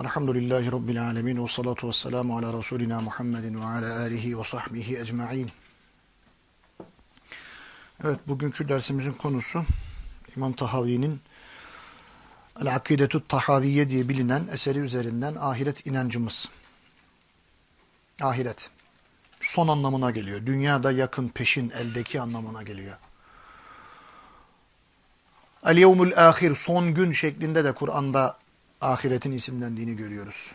Elhamdülillahi Rabbil alemin ve salatu ve selamu ala Resulina Muhammedin ve ala alihi ve sahbihi ecma'in. Evet, bugünkü dersimizin konusu İmam Tahavi'nin El-Akidetü Tahaviye diye bilinen eseri üzerinden ahiret inancımız. Ahiret. Son anlamına geliyor. Dünyada yakın, peşin, eldeki anlamına geliyor. El-Yevmül Ahir, son gün şeklinde de Kur'an'da ahiretin isimlendiğini görüyoruz.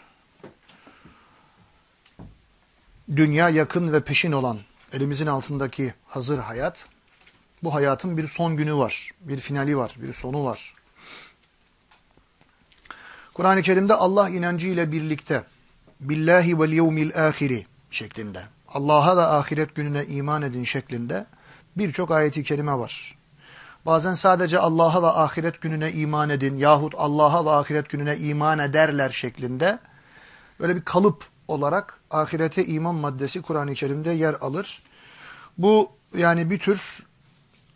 Dünya yakın ve peşin olan elimizin altındaki hazır hayat, bu hayatın bir son günü var, bir finali var, bir sonu var. Kur'an-ı Kerim'de Allah inancı ile birlikte billahi vel yevmil ahiri şeklinde, Allah'a ve ahiret gününe iman edin şeklinde birçok ayeti kerime var. Bazen sadece Allah'a ve ahiret gününe iman edin yahut Allah'a ve ahiret gününe iman ederler şeklinde böyle bir kalıp olarak ahirete iman maddesi Kur'an-ı Kerim'de yer alır. Bu yani bir tür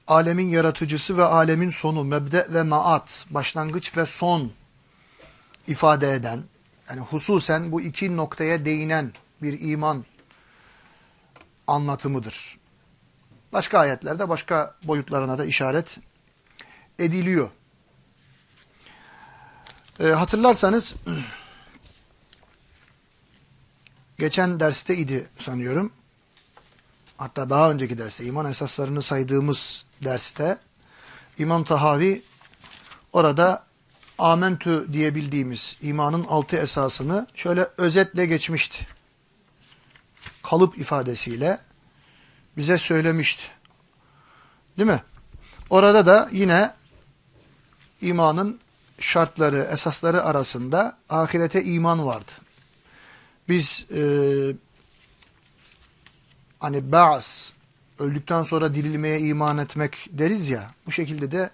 alemin yaratıcısı ve alemin sonu, mebde ve maat, başlangıç ve son ifade eden, yani hususen bu iki noktaya değinen bir iman anlatımıdır. Başka ayetlerde başka boyutlarına da işaret ediliyor. E, hatırlarsanız geçen derste idi sanıyorum. Hatta daha önceki derste iman esaslarını saydığımız derste İmam Tahavi orada amentü diye bildiğimiz imanın altı esasını şöyle özetle geçmişti. Kalıp ifadesiyle bize söylemişti. Değil mi? Orada da yine imanın şartları, esasları arasında ahirete iman vardı. Biz e, hani ba'as, öldükten sonra dirilmeye iman etmek deriz ya, bu şekilde de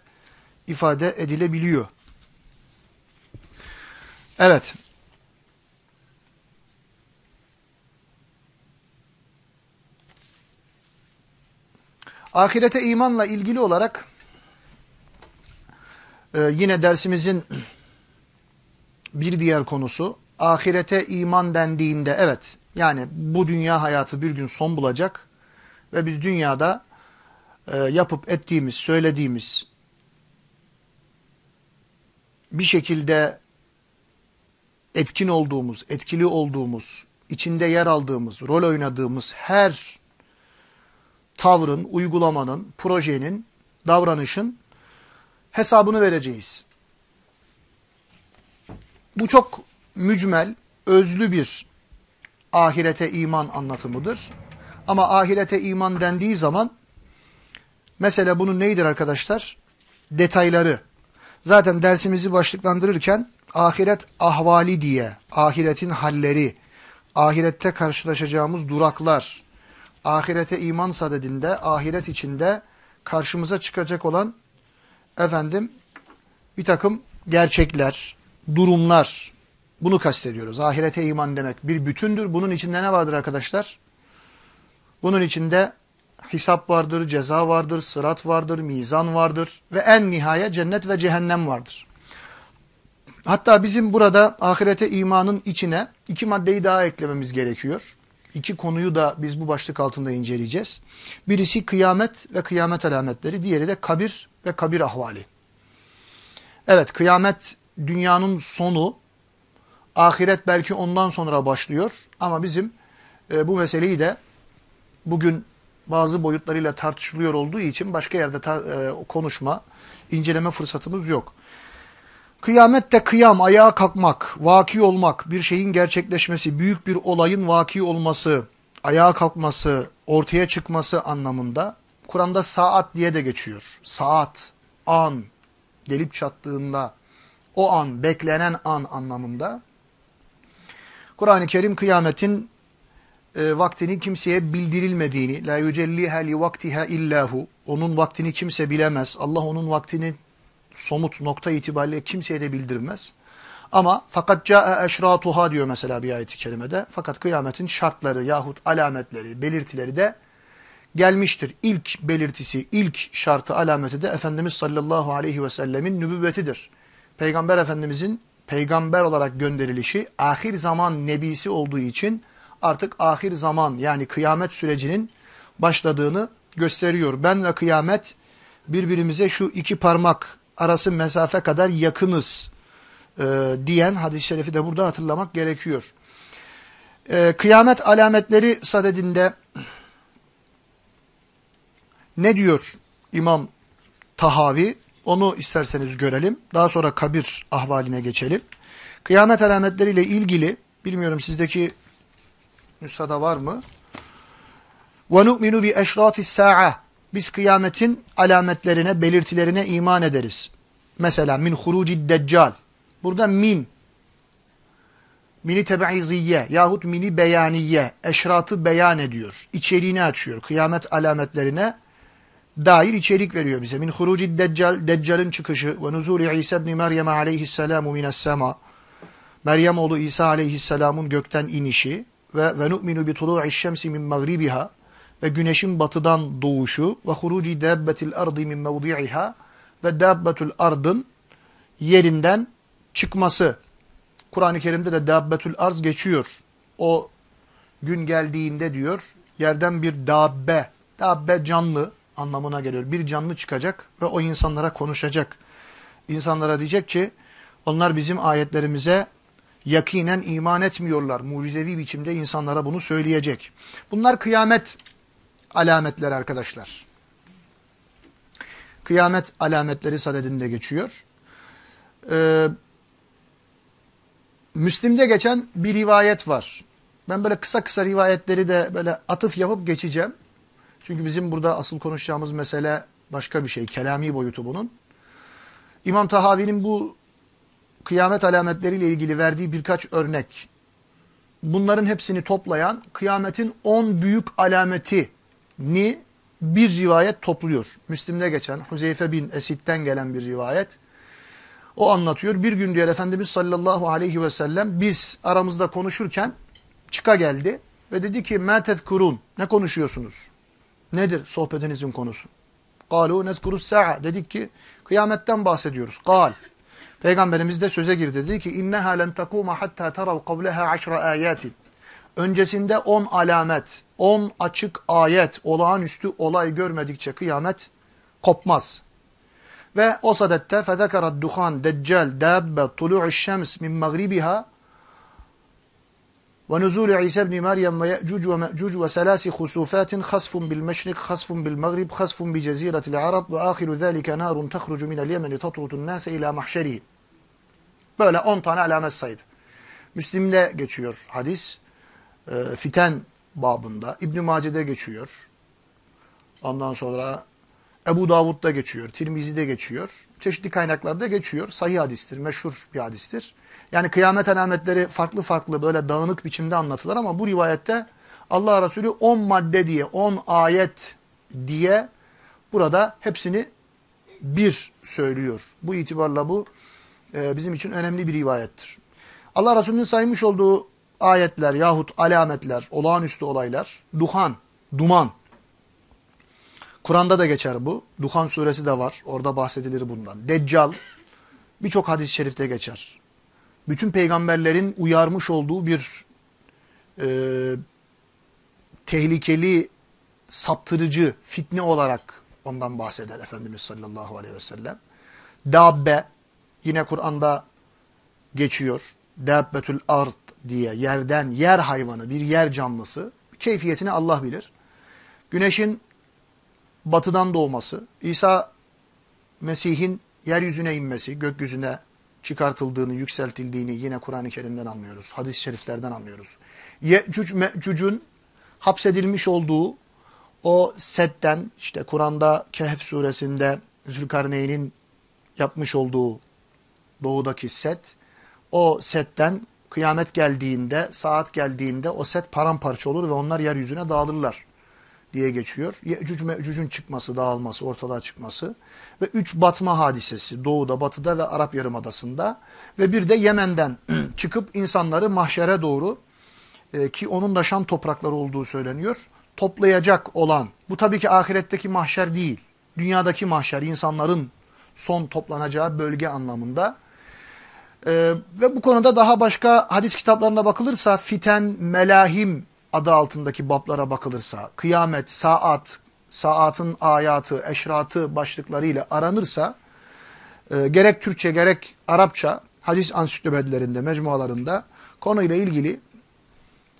ifade edilebiliyor. Evet. Ahirete imanla ilgili olarak e, yine dersimizin bir diğer konusu ahirete iman dendiğinde evet yani bu dünya hayatı bir gün son bulacak ve biz dünyada e, yapıp ettiğimiz, söylediğimiz bir şekilde etkin olduğumuz, etkili olduğumuz, içinde yer aldığımız, rol oynadığımız her tavrın, uygulamanın, projenin, davranışın hesabını vereceğiz. Bu çok mücmel, özlü bir ahirete iman anlatımıdır. Ama ahirete iman dendiği zaman mesela bunun neydir arkadaşlar? Detayları. Zaten dersimizi başlıklandırırken ahiret ahvali diye, ahiretin halleri, ahirette karşılaşacağımız duraklar, ahirete iman sadedinde, ahiret içinde karşımıza çıkacak olan efendim bir takım gerçekler, durumlar bunu kastediyoruz. Ahirete iman demek bir bütündür. Bunun içinde ne vardır arkadaşlar? Bunun içinde hesap vardır, ceza vardır, sırat vardır, mizan vardır ve en nihaya cennet ve cehennem vardır. Hatta bizim burada ahirete imanın içine iki maddeyi daha eklememiz gerekiyor. İki konuyu da biz bu başlık altında inceleyeceğiz. Birisi kıyamet ve kıyamet alametleri, diğeri de kabir ve kabir ahvali. Evet kıyamet dünyanın sonu, ahiret belki ondan sonra başlıyor ama bizim e, bu meseleyi de bugün bazı boyutlarıyla tartışılıyor olduğu için başka yerde e, konuşma, inceleme fırsatımız yok. Kıyamette kıyam, ayağa kalkmak, vaki olmak, bir şeyin gerçekleşmesi, büyük bir olayın vaki olması, ayağa kalkması, ortaya çıkması anlamında Kur'an'da saat diye de geçiyor. Saat, an, gelip çattığında, o an, beklenen an anlamında. Kur'an-ı Kerim kıyametin e, vaktinin kimseye bildirilmediğini, la yücelliha li vaktiha illahu, onun vaktini kimse bilemez. Allah onun vaktini somut nokta itibariyle kimseye de bildirmez. Ama fakat ca'e eşratuha diyor mesela bir ayet-i kerimede. Fakat kıyametin şartları yahut alametleri, belirtileri de gelmiştir. İlk belirtisi, ilk şartı, alameti de Efendimiz sallallahu aleyhi ve sellemin nübüvvetidir. Peygamber Efendimizin peygamber olarak gönderilişi ahir zaman nebisi olduğu için artık ahir zaman yani kıyamet sürecinin başladığını gösteriyor. Ben ve kıyamet birbirimize şu iki parmak arası mesafe kadar yakınız e, diyen hadis-i şerifi de burada hatırlamak gerekiyor. E, kıyamet alametleri sadedinde ne diyor İmam Tahavi? Onu isterseniz görelim. Daha sonra kabir ahvaline geçelim. Kıyamet alametleriyle ilgili, bilmiyorum sizdeki nüshada var mı? وَنُؤْمِنُ بِاَشْرَاتِ السَّاعَةِ biz kıyametin alametlerine, belirtilerine iman ederiz. Mesela min huruci deccal. Burada min, mini tebeiziyye yahut mini beyaniye, eşratı beyan ediyor. İçeriğini açıyor. Kıyamet alametlerine dair içerik veriyor bize. Min huruci deccal, deccalin çıkışı ve nuzuri İsa ibn Meryem aleyhisselamu mines sema. Meryem oğlu İsa aleyhisselamın gökten inişi ve ve nu'minu bi tulu'i şemsi min magribiha ve güneşin batıdan doğuşu ve huruci dabbetil ardi min mevdi'iha ve dabbetul ardın yerinden çıkması. Kur'an-ı Kerim'de de dabbetül arz geçiyor. O gün geldiğinde diyor yerden bir dabbe, dabbe canlı anlamına geliyor. Bir canlı çıkacak ve o insanlara konuşacak. İnsanlara diyecek ki onlar bizim ayetlerimize yakinen iman etmiyorlar. Mucizevi biçimde insanlara bunu söyleyecek. Bunlar kıyamet alametleri arkadaşlar. Kıyamet alametleri sadedinde geçiyor. Ee, Müslim'de geçen bir rivayet var. Ben böyle kısa kısa rivayetleri de böyle atıf yapıp geçeceğim. Çünkü bizim burada asıl konuşacağımız mesele başka bir şey. Kelami boyutu bunun. İmam Tahavi'nin bu kıyamet alametleriyle ilgili verdiği birkaç örnek. Bunların hepsini toplayan kıyametin 10 büyük alametini bir rivayet topluyor. Müslim'de geçen Huzeyfe bin Esid'den gelen bir rivayet. O anlatıyor. Bir gün diyor Efendimiz sallallahu aleyhi ve sellem biz aramızda konuşurken çıka geldi ve dedi ki مَا تَذْكُرُونَ Ne konuşuyorsunuz? Nedir sohbetinizin konusu? قَالُوا نَذْكُرُ السَّاعَ Dedik ki kıyametten bahsediyoruz. قال Peygamberimiz de söze girdi. Dedi ki اِنَّهَا لَنْ تَقُومَ حَتَّى تَرَوْ قَبْلَهَا عَشْرَ آيَاتٍ Öncesinde on alamet, on açık ayet, olağanüstü olay görmedikçe kıyamet kopmaz. Ve o sadette fezekara duhan, deccal, dabbe, tulu'u şems min magribiha ve nuzul İsa ibn Meryem ve Yecüc ve Mecüc ve selasi husufatin hasfun bil meşrik, hasfun bil magrib, hasfun bi ceziretil Arab ve ahiru zâlike narun tehrucu minel yemeni tatrutun nâse ila mahşerihi. Böyle 10 tane alamet saydı. Müslim'de geçiyor hadis. E, fiten babında. İbn-i Mace'de geçiyor. Ondan sonra Ebu Davud'da geçiyor, Tirmizi'de geçiyor. Çeşitli kaynaklarda geçiyor. Sahih hadistir, meşhur bir hadistir. Yani kıyamet alametleri farklı farklı böyle dağınık biçimde anlatılır ama bu rivayette Allah Resulü 10 madde diye, 10 ayet diye burada hepsini bir söylüyor. Bu itibarla bu e, bizim için önemli bir rivayettir. Allah Resulü'nün saymış olduğu ayetler yahut alametler, olağanüstü olaylar, duhan, duman, Kur'an'da da geçer bu. Duhan suresi de var. Orada bahsedilir bundan. Deccal birçok hadis-i şerifte geçer. Bütün peygamberlerin uyarmış olduğu bir e, tehlikeli, saptırıcı, fitne olarak ondan bahseder Efendimiz sallallahu aleyhi ve sellem. Dabbe yine Kur'an'da geçiyor. Dabbetül ard diye yerden yer hayvanı, bir yer canlısı. Keyfiyetini Allah bilir. Güneşin batıdan doğması, İsa Mesih'in yeryüzüne inmesi, gökyüzüne çıkartıldığını, yükseltildiğini yine Kur'an-ı Kerim'den anlıyoruz. Hadis-i şeriflerden anlıyoruz. Yecüc Mecüc'ün hapsedilmiş olduğu o setten, işte Kur'an'da Kehf suresinde Zülkarneyn'in yapmış olduğu doğudaki set, o setten kıyamet geldiğinde, saat geldiğinde o set paramparça olur ve onlar yeryüzüne dağılırlar diye geçiyor. Yecüc Mecüc'ün çıkması, dağılması, ortalığa çıkması ve üç batma hadisesi doğuda, batıda ve Arap Yarımadası'nda ve bir de Yemen'den çıkıp insanları mahşere doğru e, ki onun da Şam toprakları olduğu söyleniyor, toplayacak olan, bu tabii ki ahiretteki mahşer değil, dünyadaki mahşer, insanların son toplanacağı bölge anlamında Ee, ve bu konuda daha başka hadis kitaplarına bakılırsa fiten, melahim adı altındaki bablara bakılırsa, kıyamet, saat, saatın ayatı, eşratı başlıklarıyla aranırsa e, gerek Türkçe gerek Arapça hadis ansiklopedilerinde, mecmualarında konuyla ilgili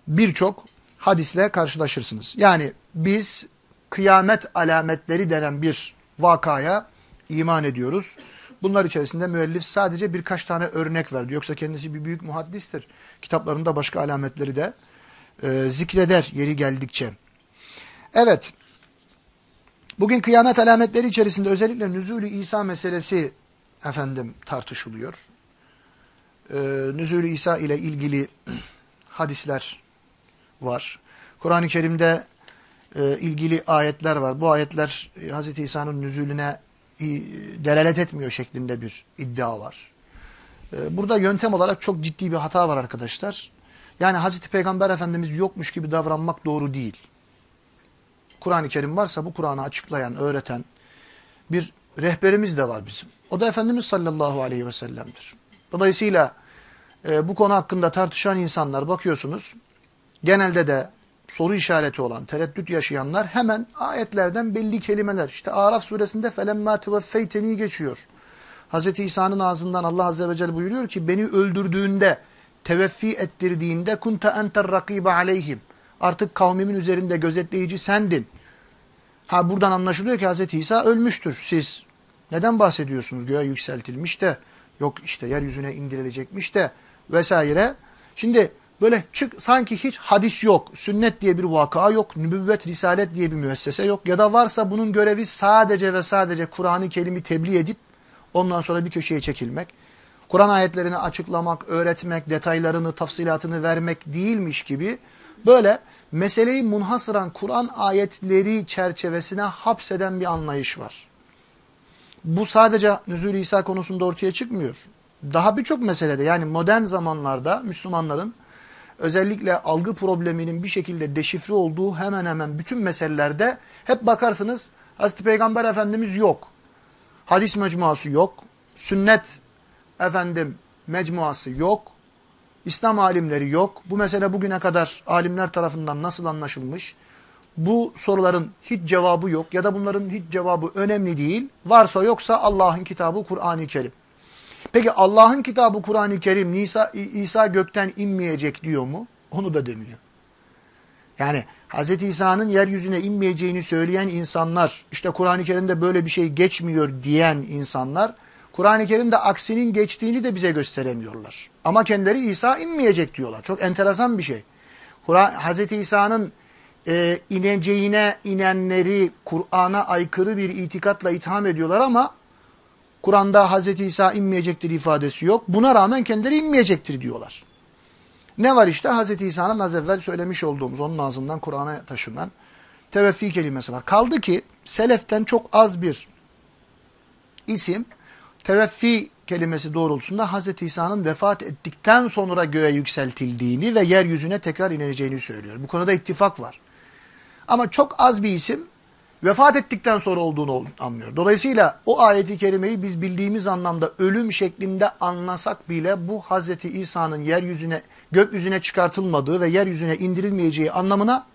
birçok hadisle karşılaşırsınız. Yani biz kıyamet alametleri denen bir vakaya iman ediyoruz. Bunlar içerisinde müellif sadece birkaç tane örnek verdi. Yoksa kendisi bir büyük muhaddistir. Kitaplarında başka alametleri de e, zikreder yeri geldikçe. Evet. Bugün kıyamet alametleri içerisinde özellikle nüzulü İsa meselesi efendim tartışılıyor. Ee, nüzulü İsa ile ilgili hadisler var. Kur'an-ı Kerim'de e, ilgili ayetler var. Bu ayetler e, Hz. İsa'nın nüzulüne e, delalet etmiyor şeklinde bir iddia var. E, burada yöntem olarak çok ciddi bir hata var arkadaşlar. Yani Hz. Peygamber Efendimiz yokmuş gibi davranmak doğru değil. Kur'an-ı Kerim varsa bu Kur'an'ı açıklayan, öğreten bir rehberimiz de var bizim. O da Efendimiz sallallahu aleyhi ve sellem'dir. Dolayısıyla e, bu konu hakkında tartışan insanlar bakıyorsunuz genelde de soru işareti olan, tereddüt yaşayanlar hemen ayetlerden belli kelimeler. İşte Araf suresinde felemma teveffeyteni geçiyor. Hz. İsa'nın ağzından Allah Azze ve Celle buyuruyor ki beni öldürdüğünde, teveffi ettirdiğinde kunte enter rakibe aleyhim. Artık kavmimin üzerinde gözetleyici sendin. Ha buradan anlaşılıyor ki Hz. İsa ölmüştür. Siz neden bahsediyorsunuz? Göğe yükseltilmiş de, yok işte yeryüzüne indirilecekmiş de vesaire. Şimdi böyle çık sanki hiç hadis yok, sünnet diye bir vaka yok, nübüvvet, risalet diye bir müessese yok. Ya da varsa bunun görevi sadece ve sadece Kur'an-ı Kerim'i tebliğ edip ondan sonra bir köşeye çekilmek. Kur'an ayetlerini açıklamak, öğretmek, detaylarını, tafsilatını vermek değilmiş gibi böyle meseleyi munhasıran Kur'an ayetleri çerçevesine hapseden bir anlayış var. Bu sadece Nüzul İsa konusunda ortaya çıkmıyor. Daha birçok meselede yani modern zamanlarda Müslümanların özellikle algı probleminin bir şekilde deşifre olduğu hemen hemen bütün meselelerde hep bakarsınız Hazreti Peygamber Efendimiz yok. Hadis mecmuası yok. Sünnet efendim mecmuası yok. İslam alimleri yok. Bu mesele bugüne kadar alimler tarafından nasıl anlaşılmış? Bu soruların hiç cevabı yok ya da bunların hiç cevabı önemli değil. Varsa yoksa Allah'ın kitabı Kur'an-ı Kerim. Peki Allah'ın kitabı Kur'an-ı Kerim İsa, İsa gökten inmeyecek diyor mu? Onu da demiyor. Yani Hz. İsa'nın yeryüzüne inmeyeceğini söyleyen insanlar, işte Kur'an-ı Kerim'de böyle bir şey geçmiyor diyen insanlar, Kur'an-ı Kerim'de aksinin geçtiğini de bize gösteremiyorlar. Ama kendileri İsa inmeyecek diyorlar. Çok enteresan bir şey. Hz. İsa'nın e, ineceğine inenleri Kur'an'a aykırı bir itikatla itham ediyorlar ama Kur'an'da Hz. İsa inmeyecektir ifadesi yok. Buna rağmen kendileri inmeyecektir diyorlar. Ne var işte Hz. İsa'nın az evvel söylemiş olduğumuz onun ağzından Kur'an'a taşınan teveffi kelimesi var. Kaldı ki seleften çok az bir isim teveffi kelimesi doğrultusunda Hz. İsa'nın vefat ettikten sonra göğe yükseltildiğini ve yeryüzüne tekrar ineceğini söylüyor. Bu konuda ittifak var. Ama çok az bir isim vefat ettikten sonra olduğunu anlıyor. Dolayısıyla o ayeti kerimeyi biz bildiğimiz anlamda ölüm şeklinde anlasak bile bu Hz. İsa'nın yeryüzüne, gökyüzüne çıkartılmadığı ve yeryüzüne indirilmeyeceği anlamına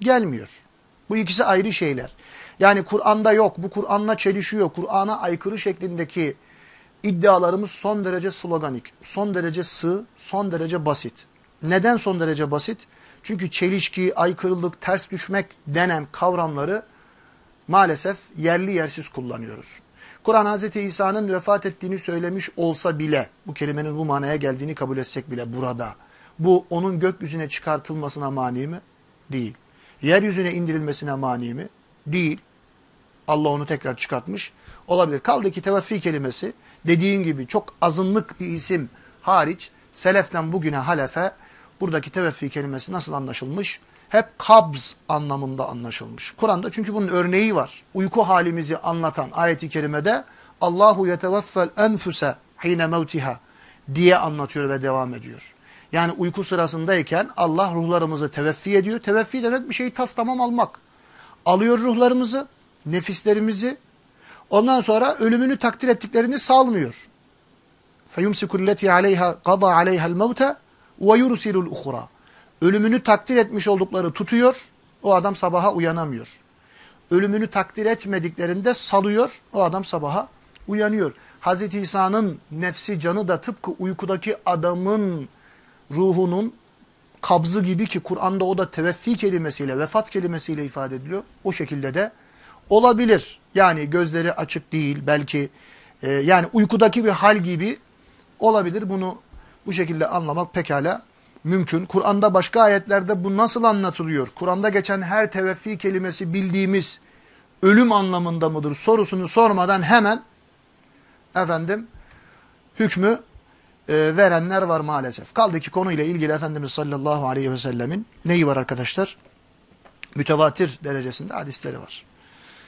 gelmiyor. Bu ikisi ayrı şeyler. Yani Kur'an'da yok, bu Kur'an'la çelişiyor, Kur'an'a aykırı şeklindeki iddialarımız son derece sloganik, son derece sığ, son derece basit. Neden son derece basit? Çünkü çelişki, aykırılık, ters düşmek denen kavramları maalesef yerli yersiz kullanıyoruz. Kur'an Hz. İsa'nın vefat ettiğini söylemiş olsa bile, bu kelimenin bu manaya geldiğini kabul etsek bile burada, bu onun gökyüzüne çıkartılmasına mani mi? Değil. Yeryüzüne indirilmesine mani mi? Değil. Allah onu tekrar çıkartmış. Olabilir. Kaldı ki tevaffi kelimesi dediğin gibi çok azınlık bir isim hariç seleften bugüne halefe buradaki tevaffi kelimesi nasıl anlaşılmış? Hep kabz anlamında anlaşılmış. Kur'an'da çünkü bunun örneği var. Uyku halimizi anlatan ayeti kerimede Allahu yeteveffel enfuse hine mevtiha diye anlatıyor ve devam ediyor. Yani uyku sırasındayken Allah ruhlarımızı teveffi ediyor. Teveffi demek bir şeyi tas tamam almak. Alıyor ruhlarımızı, nefislerimizi. Ondan sonra ölümünü takdir ettiklerini salmıyor. فَيُمْسِكُ الَّتِي عَلَيْهَا قَضَى عَلَيْهَا الْمَوْتَ وَيُرْسِلُ الْاُخُرَى Ölümünü takdir etmiş oldukları tutuyor, o adam sabaha uyanamıyor. Ölümünü takdir etmediklerinde salıyor, o adam sabaha uyanıyor. Hz. İsa'nın nefsi, canı da tıpkı uykudaki adamın ruhunun kabzı gibi ki Kur'an'da o da teveffi kelimesiyle, vefat kelimesiyle ifade ediliyor. O şekilde de olabilir. Yani gözleri açık değil belki e, yani uykudaki bir hal gibi olabilir. Bunu bu şekilde anlamak pekala mümkün. Kur'an'da başka ayetlerde bu nasıl anlatılıyor? Kur'an'da geçen her teveffi kelimesi bildiğimiz ölüm anlamında mıdır sorusunu sormadan hemen efendim hükmü e, verenler var maalesef. Kaldı ki konuyla ilgili Efendimiz sallallahu aleyhi ve sellemin neyi var arkadaşlar? Mütevatir derecesinde hadisleri var.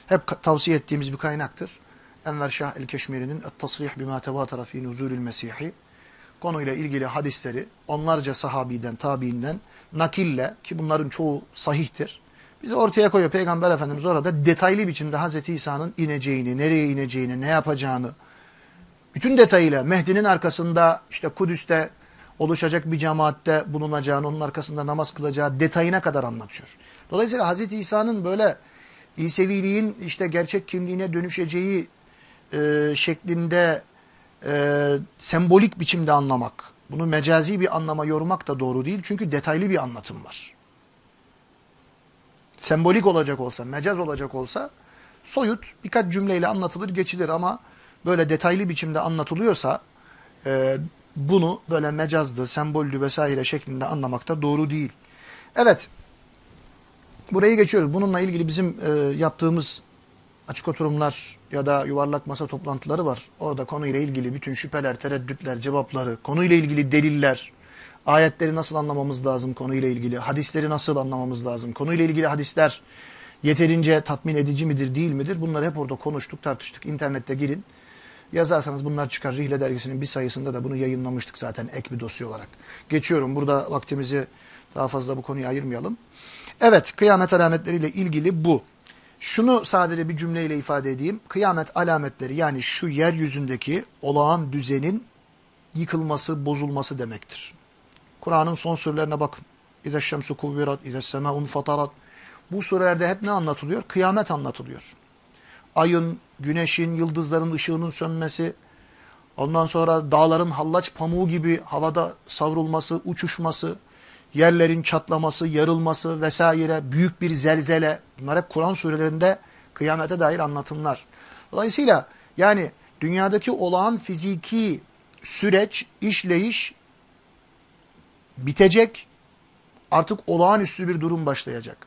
Hep tavsiye ettiğimiz bir kaynaktır. Enver Şah el-Keşmiri'nin Et-Tasrih bima tevatara fi nuzulil Mesih'i konuyla ilgili hadisleri onlarca sahabiden, tabiinden nakille ki bunların çoğu sahihtir. Bizi ortaya koyuyor. Peygamber Efendimiz orada detaylı biçimde Hazreti İsa'nın ineceğini, nereye ineceğini, ne yapacağını, bütün detayıyla Mehdi'nin arkasında işte Kudüs'te oluşacak bir cemaatte bulunacağını, onun arkasında namaz kılacağı detayına kadar anlatıyor. Dolayısıyla Hazreti İsa'nın böyle İseviliğin işte gerçek kimliğine dönüşeceği e, şeklinde e, sembolik biçimde anlamak, bunu mecazi bir anlama yormak da doğru değil. Çünkü detaylı bir anlatım var. Sembolik olacak olsa, mecaz olacak olsa soyut birkaç cümleyle anlatılır geçilir ama böyle detaylı biçimde anlatılıyorsa e, bunu böyle mecazdı, sembollü vesaire şeklinde anlamak da doğru değil. Evet, burayı geçiyoruz. Bununla ilgili bizim e, yaptığımız açık oturumlar ya da yuvarlak masa toplantıları var. Orada konuyla ilgili bütün şüpheler, tereddütler, cevapları, konuyla ilgili deliller, ayetleri nasıl anlamamız lazım konuyla ilgili, hadisleri nasıl anlamamız lazım, konuyla ilgili hadisler yeterince tatmin edici midir, değil midir? Bunları hep orada konuştuk, tartıştık. İnternette girin. Yazarsanız bunlar çıkar. Rihle dergisinin bir sayısında da bunu yayınlamıştık zaten ek bir dosya olarak. Geçiyorum. Burada vaktimizi daha fazla bu konuya ayırmayalım. Evet, kıyamet alametleriyle ilgili bu. Şunu sadece bir cümleyle ifade edeyim. Kıyamet alametleri yani şu yeryüzündeki olağan düzenin yıkılması, bozulması demektir. Kur'an'ın son sürülerine bakın. İde şemsu kuvvirat, İde semaun fatarat. Bu surelerde hep ne anlatılıyor? Kıyamet anlatılıyor. Ayın, güneşin, yıldızların ışığının sönmesi, ondan sonra dağların hallaç pamuğu gibi havada savrulması, uçuşması, yerlerin çatlaması, yarılması vesaire, büyük bir zelzele. Bunlar hep Kur'an surelerinde kıyamete dair anlatımlar. Dolayısıyla yani dünyadaki olağan fiziki süreç, işleyiş bitecek. Artık olağanüstü bir durum başlayacak.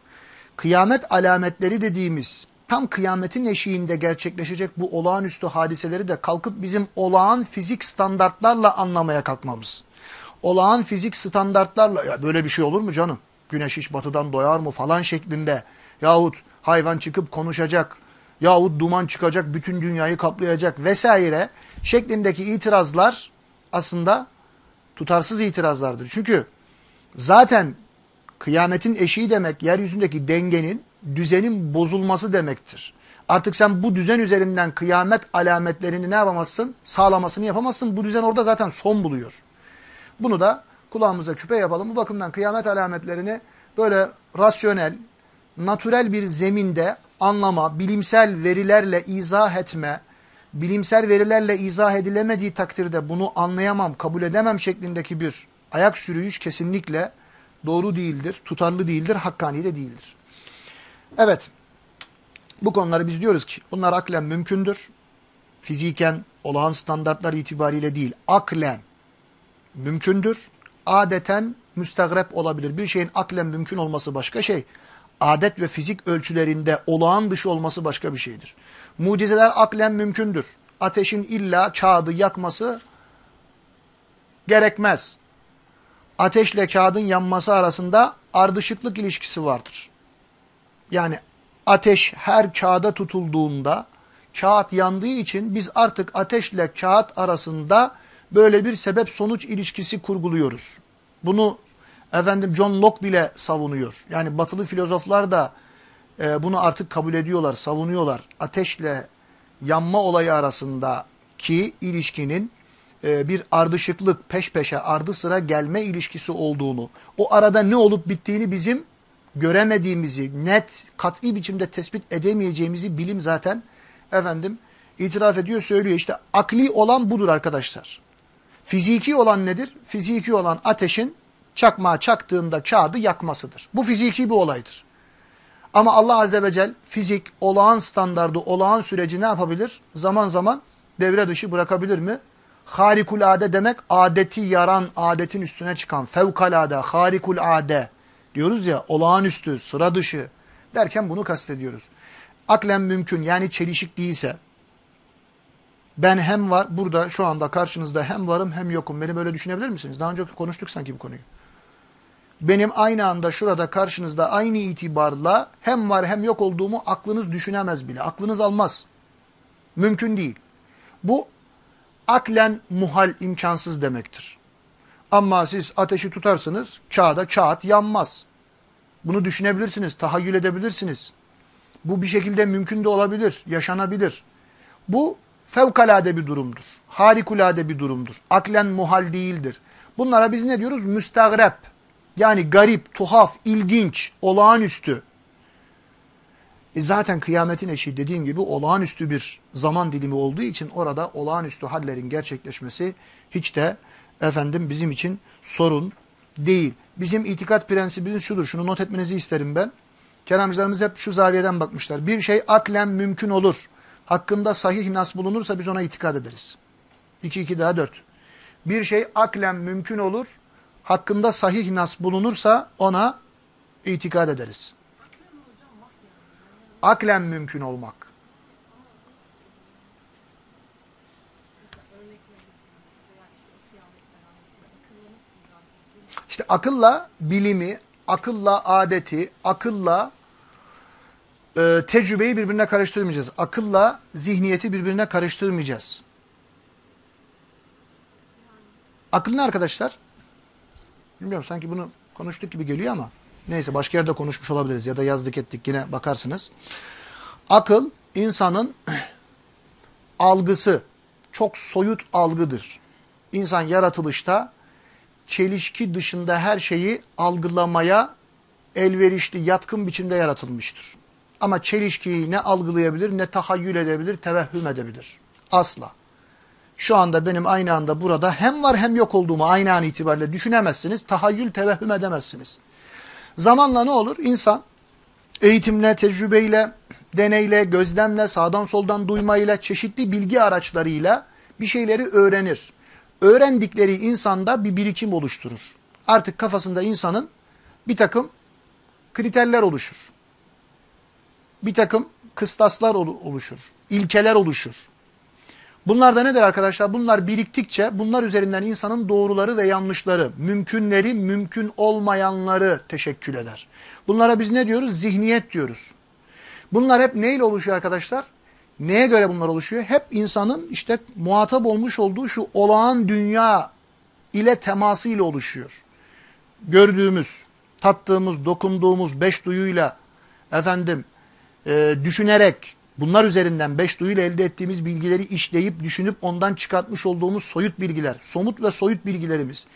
Kıyamet alametleri dediğimiz tam kıyametin eşiğinde gerçekleşecek bu olağanüstü hadiseleri de kalkıp bizim olağan fizik standartlarla anlamaya kalkmamız olağan fizik standartlarla ya böyle bir şey olur mu canım? Güneş hiç batıdan doyar mı falan şeklinde yahut hayvan çıkıp konuşacak yahut duman çıkacak bütün dünyayı kaplayacak vesaire şeklindeki itirazlar aslında tutarsız itirazlardır. Çünkü zaten kıyametin eşiği demek yeryüzündeki dengenin, düzenin bozulması demektir. Artık sen bu düzen üzerinden kıyamet alametlerini ne yapamazsın? Sağlamasını yapamazsın. Bu düzen orada zaten son buluyor. Bunu da kulağımıza küpe yapalım. Bu bakımdan kıyamet alametlerini böyle rasyonel, natürel bir zeminde anlama, bilimsel verilerle izah etme, bilimsel verilerle izah edilemediği takdirde bunu anlayamam, kabul edemem şeklindeki bir ayak sürüyüş kesinlikle doğru değildir, tutarlı değildir, hakkani de değildir. Evet, bu konuları biz diyoruz ki bunlar aklen mümkündür. Fiziken olağan standartlar itibariyle değil, aklen mümkündür. Adeten müstegrep olabilir. Bir şeyin aklen mümkün olması başka şey. Adet ve fizik ölçülerinde olağan dışı olması başka bir şeydir. Mucizeler aklen mümkündür. Ateşin illa kağıdı yakması gerekmez. Ateşle kağıdın yanması arasında ardışıklık ilişkisi vardır. Yani ateş her kağıda tutulduğunda kağıt yandığı için biz artık ateşle kağıt arasında böyle bir sebep sonuç ilişkisi kurguluyoruz. Bunu efendim John Locke bile savunuyor. Yani batılı filozoflar da e, bunu artık kabul ediyorlar, savunuyorlar. Ateşle yanma olayı arasındaki ilişkinin e, bir ardışıklık peş peşe ardı sıra gelme ilişkisi olduğunu, o arada ne olup bittiğini bizim göremediğimizi, net, kat'i biçimde tespit edemeyeceğimizi bilim zaten efendim itiraf ediyor, söylüyor. İşte akli olan budur arkadaşlar. Fiziki olan nedir? Fiziki olan ateşin çakmağa çaktığında kağıdı yakmasıdır. Bu fiziki bir olaydır. Ama Allah Azze ve Celle fizik, olağan standardı, olağan süreci ne yapabilir? Zaman zaman devre dışı bırakabilir mi? Harikulade demek adeti yaran, adetin üstüne çıkan, fevkalade, harikulade diyoruz ya, olağanüstü, sıra dışı derken bunu kastediyoruz. Aklen mümkün yani çelişik değilse, ben hem var, burada şu anda karşınızda hem varım hem yokum. Beni böyle düşünebilir misiniz? Daha önce konuştuk sanki bu konuyu. Benim aynı anda şurada karşınızda aynı itibarla hem var hem yok olduğumu aklınız düşünemez bile. Aklınız almaz. Mümkün değil. Bu aklen muhal imkansız demektir. Ama siz ateşi tutarsınız, kağıda kağıt yanmaz. Bunu düşünebilirsiniz, tahayyül edebilirsiniz. Bu bir şekilde mümkün de olabilir, yaşanabilir. Bu fevkalade bir durumdur. Harikulade bir durumdur. Aklen muhal değildir. Bunlara biz ne diyoruz? Müstagrep. Yani garip, tuhaf, ilginç, olağanüstü. E zaten kıyametin eşi dediğim gibi olağanüstü bir zaman dilimi olduğu için orada olağanüstü hallerin gerçekleşmesi hiç de efendim bizim için sorun değil. Bizim itikat prensibimiz şudur. Şunu not etmenizi isterim ben. Kelamcılarımız hep şu zaviyeden bakmışlar. Bir şey aklen mümkün olur. Hakkında sahih nas bulunursa biz ona itikad ederiz. 2 2 daha 4. Bir şey aklen mümkün olur. Hakkında sahih nas bulunursa ona itikad ederiz. Aklen mümkün olmak. İşte akılla bilimi, akılla adeti, akılla e, tecrübeyi birbirine karıştırmayacağız. Akılla zihniyeti birbirine karıştırmayacağız. Akıl ne arkadaşlar? Bilmiyorum sanki bunu konuştuk gibi geliyor ama neyse başka yerde konuşmuş olabiliriz ya da yazdık ettik yine bakarsınız. Akıl insanın algısı çok soyut algıdır. İnsan yaratılışta çelişki dışında her şeyi algılamaya elverişli, yatkın biçimde yaratılmıştır. Ama çelişkiyi ne algılayabilir, ne tahayyül edebilir, tevehhüm edebilir. Asla. Şu anda benim aynı anda burada hem var hem yok olduğumu aynı an itibariyle düşünemezsiniz, tahayyül, tevehhüm edemezsiniz. Zamanla ne olur? İnsan eğitimle, tecrübeyle, deneyle, gözlemle, sağdan soldan duymayla, çeşitli bilgi araçlarıyla bir şeyleri öğrenir. Öğrendikleri insanda bir birikim oluşturur. Artık kafasında insanın bir takım kriterler oluşur. Bir takım kıstaslar oluşur. ilkeler oluşur. Bunlar da nedir arkadaşlar? Bunlar biriktikçe bunlar üzerinden insanın doğruları ve yanlışları, mümkünleri, mümkün olmayanları teşekkül eder. Bunlara biz ne diyoruz? Zihniyet diyoruz. Bunlar hep neyle oluşuyor arkadaşlar? Neye göre bunlar oluşuyor? Hep insanın işte muhatap olmuş olduğu şu olağan dünya ile teması ile oluşuyor. Gördüğümüz, tattığımız, dokunduğumuz beş duyuyla efendim e, düşünerek bunlar üzerinden beş duyuyla elde ettiğimiz bilgileri işleyip düşünüp ondan çıkartmış olduğumuz soyut bilgiler, somut ve soyut bilgilerimiz.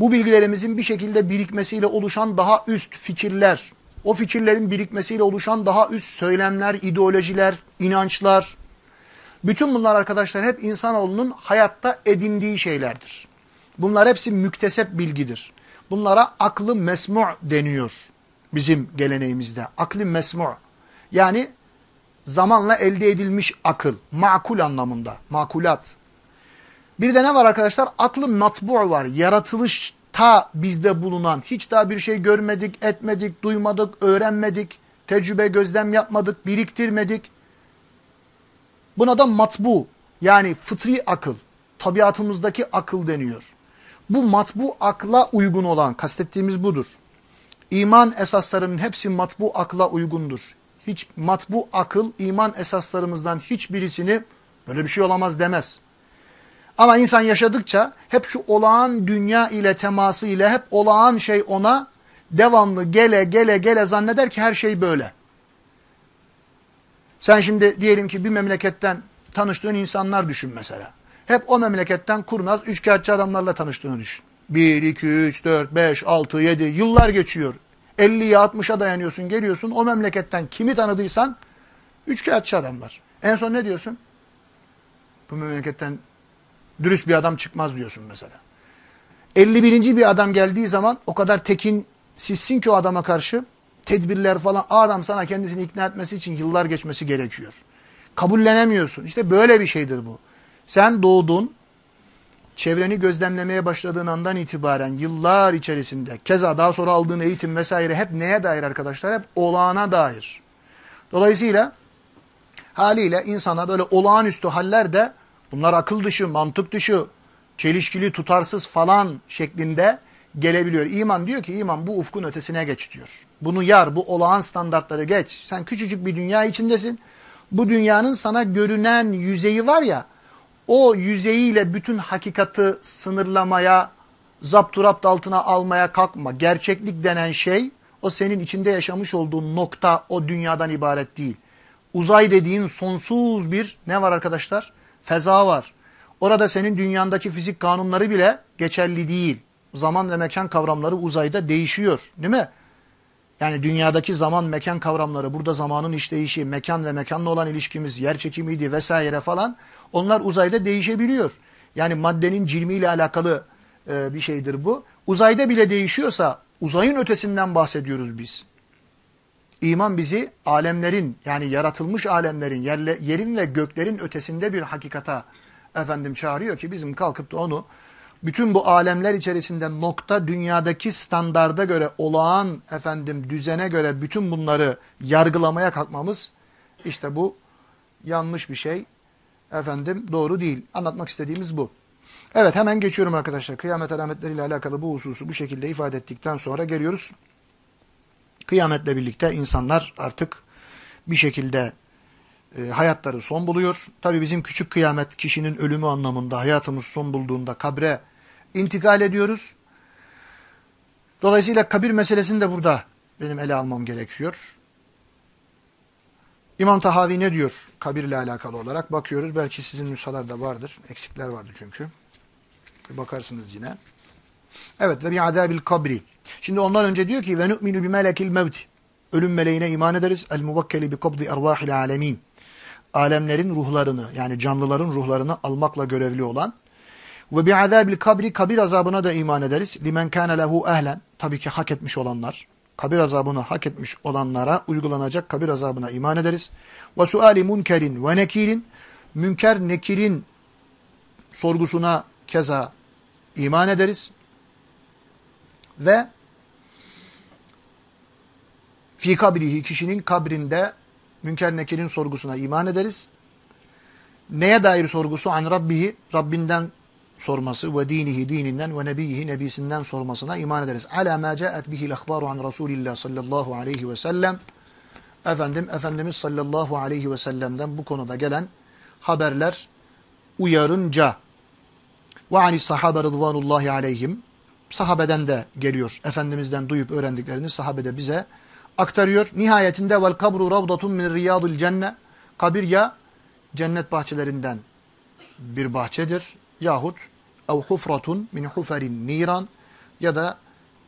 Bu bilgilerimizin bir şekilde birikmesiyle oluşan daha üst fikirler, o fikirlerin birikmesiyle oluşan daha üst söylemler, ideolojiler, inançlar. Bütün bunlar arkadaşlar hep insanoğlunun hayatta edindiği şeylerdir. Bunlar hepsi müktesep bilgidir. Bunlara aklı mesmu' deniyor bizim geleneğimizde. Aklı mesmu' yani zamanla elde edilmiş akıl, makul anlamında, makulat. Bir de ne var arkadaşlar? Aklı matbu' var, yaratılış ta bizde bulunan hiç daha bir şey görmedik, etmedik, duymadık, öğrenmedik, tecrübe gözlem yapmadık, biriktirmedik. Buna da matbu yani fıtri akıl, tabiatımızdaki akıl deniyor. Bu matbu akla uygun olan, kastettiğimiz budur. İman esaslarının hepsi matbu akla uygundur. Hiç matbu akıl iman esaslarımızdan hiçbirisini böyle bir şey olamaz demez. Ama insan yaşadıkça hep şu olağan dünya ile teması ile hep olağan şey ona devamlı gele gele gele zanneder ki her şey böyle. Sen şimdi diyelim ki bir memleketten tanıştığın insanlar düşün mesela. Hep o memleketten kurnaz, üçkağıtçı adamlarla tanıştığını düşün. 1, 2, 3, 4, 5, 6, 7 yıllar geçiyor. 50'ye 60'a dayanıyorsun geliyorsun o memleketten kimi tanıdıysan üçkağıtçı adamlar. En son ne diyorsun? Bu memleketten dürüst bir adam çıkmaz diyorsun mesela. 51. bir adam geldiği zaman o kadar tekin sizsin ki o adama karşı tedbirler falan adam sana kendisini ikna etmesi için yıllar geçmesi gerekiyor. Kabullenemiyorsun. İşte böyle bir şeydir bu. Sen doğdun, çevreni gözlemlemeye başladığın andan itibaren yıllar içerisinde keza daha sonra aldığın eğitim vesaire hep neye dair arkadaşlar? Hep olağana dair. Dolayısıyla haliyle insana böyle olağanüstü haller de bunlar akıl dışı, mantık dışı, çelişkili, tutarsız falan şeklinde gelebiliyor. İman diyor ki iman bu ufkun ötesine geç diyor. Bunu yar, bu olağan standartları geç. Sen küçücük bir dünya içindesin. Bu dünyanın sana görünen yüzeyi var ya, o yüzeyiyle bütün hakikati sınırlamaya, zapturapt altına almaya kalkma. Gerçeklik denen şey, o senin içinde yaşamış olduğun nokta o dünyadan ibaret değil. Uzay dediğin sonsuz bir ne var arkadaşlar? Feza var. Orada senin dünyandaki fizik kanunları bile geçerli değil. Zaman ve mekan kavramları uzayda değişiyor değil mi? Yani dünyadaki zaman mekan kavramları, burada zamanın işleyişi, mekan ve mekanla olan ilişkimiz, yer çekimiydi vesaire falan onlar uzayda değişebiliyor. Yani maddenin cilmiyle alakalı e, bir şeydir bu. Uzayda bile değişiyorsa uzayın ötesinden bahsediyoruz biz. İman bizi alemlerin yani yaratılmış alemlerin, yerle, yerin ve göklerin ötesinde bir hakikata efendim çağırıyor ki bizim kalkıp da onu bütün bu alemler içerisinde nokta dünyadaki standarda göre olağan efendim düzene göre bütün bunları yargılamaya kalkmamız işte bu yanlış bir şey. Efendim doğru değil. Anlatmak istediğimiz bu. Evet hemen geçiyorum arkadaşlar. Kıyamet alametleriyle alakalı bu hususu bu şekilde ifade ettikten sonra geliyoruz. Kıyametle birlikte insanlar artık bir şekilde e, hayatları son buluyor. Tabi bizim küçük kıyamet kişinin ölümü anlamında hayatımız son bulduğunda kabre intikal ediyoruz. Dolayısıyla kabir meselesini de burada benim ele almam gerekiyor. İmam Tahavi ne diyor kabirle alakalı olarak? Bakıyoruz. Belki sizin nüshalarda vardır. Eksikler vardı çünkü. Bir bakarsınız yine. Evet ve bi adabil kabri. Şimdi ondan önce diyor ki ve nu'minu bi melekil mevt. Ölüm meleğine iman ederiz. El muvakkeli bi kabdi ervahil alemin. Alemlerin ruhlarını yani canlıların ruhlarını almakla görevli olan ve bi azabil kabri kabir azabına da iman ederiz. Limen kana lehu ehlen. Tabii ki hak etmiş olanlar. Kabir azabını hak etmiş olanlara uygulanacak kabir azabına iman ederiz. Ve suali munkerin ve nekirin. Münker nekirin sorgusuna keza iman ederiz. Ve fi kabrihi kişinin kabrinde münker nekirin sorgusuna iman ederiz. Neye dair sorgusu? An Rabbihi, Rabbinden sorması ve dinihi dininden ve nebiyihi nebisinden sormasına iman ederiz. Ala ma caet bihil ahbaru an Resulillah sallallahu aleyhi ve sellem. Efendim, Efendimiz sallallahu aleyhi ve sellem'den bu konuda gelen haberler uyarınca ve ani sahabe rıdvanullahi aleyhim sahabeden de geliyor. Efendimizden duyup öğrendiklerini sahabede bize aktarıyor. Nihayetinde vel kabru ravdatun min riyadul cenne kabir ya cennet bahçelerinden bir bahçedir yahut ev hufratun min huferin niran ya da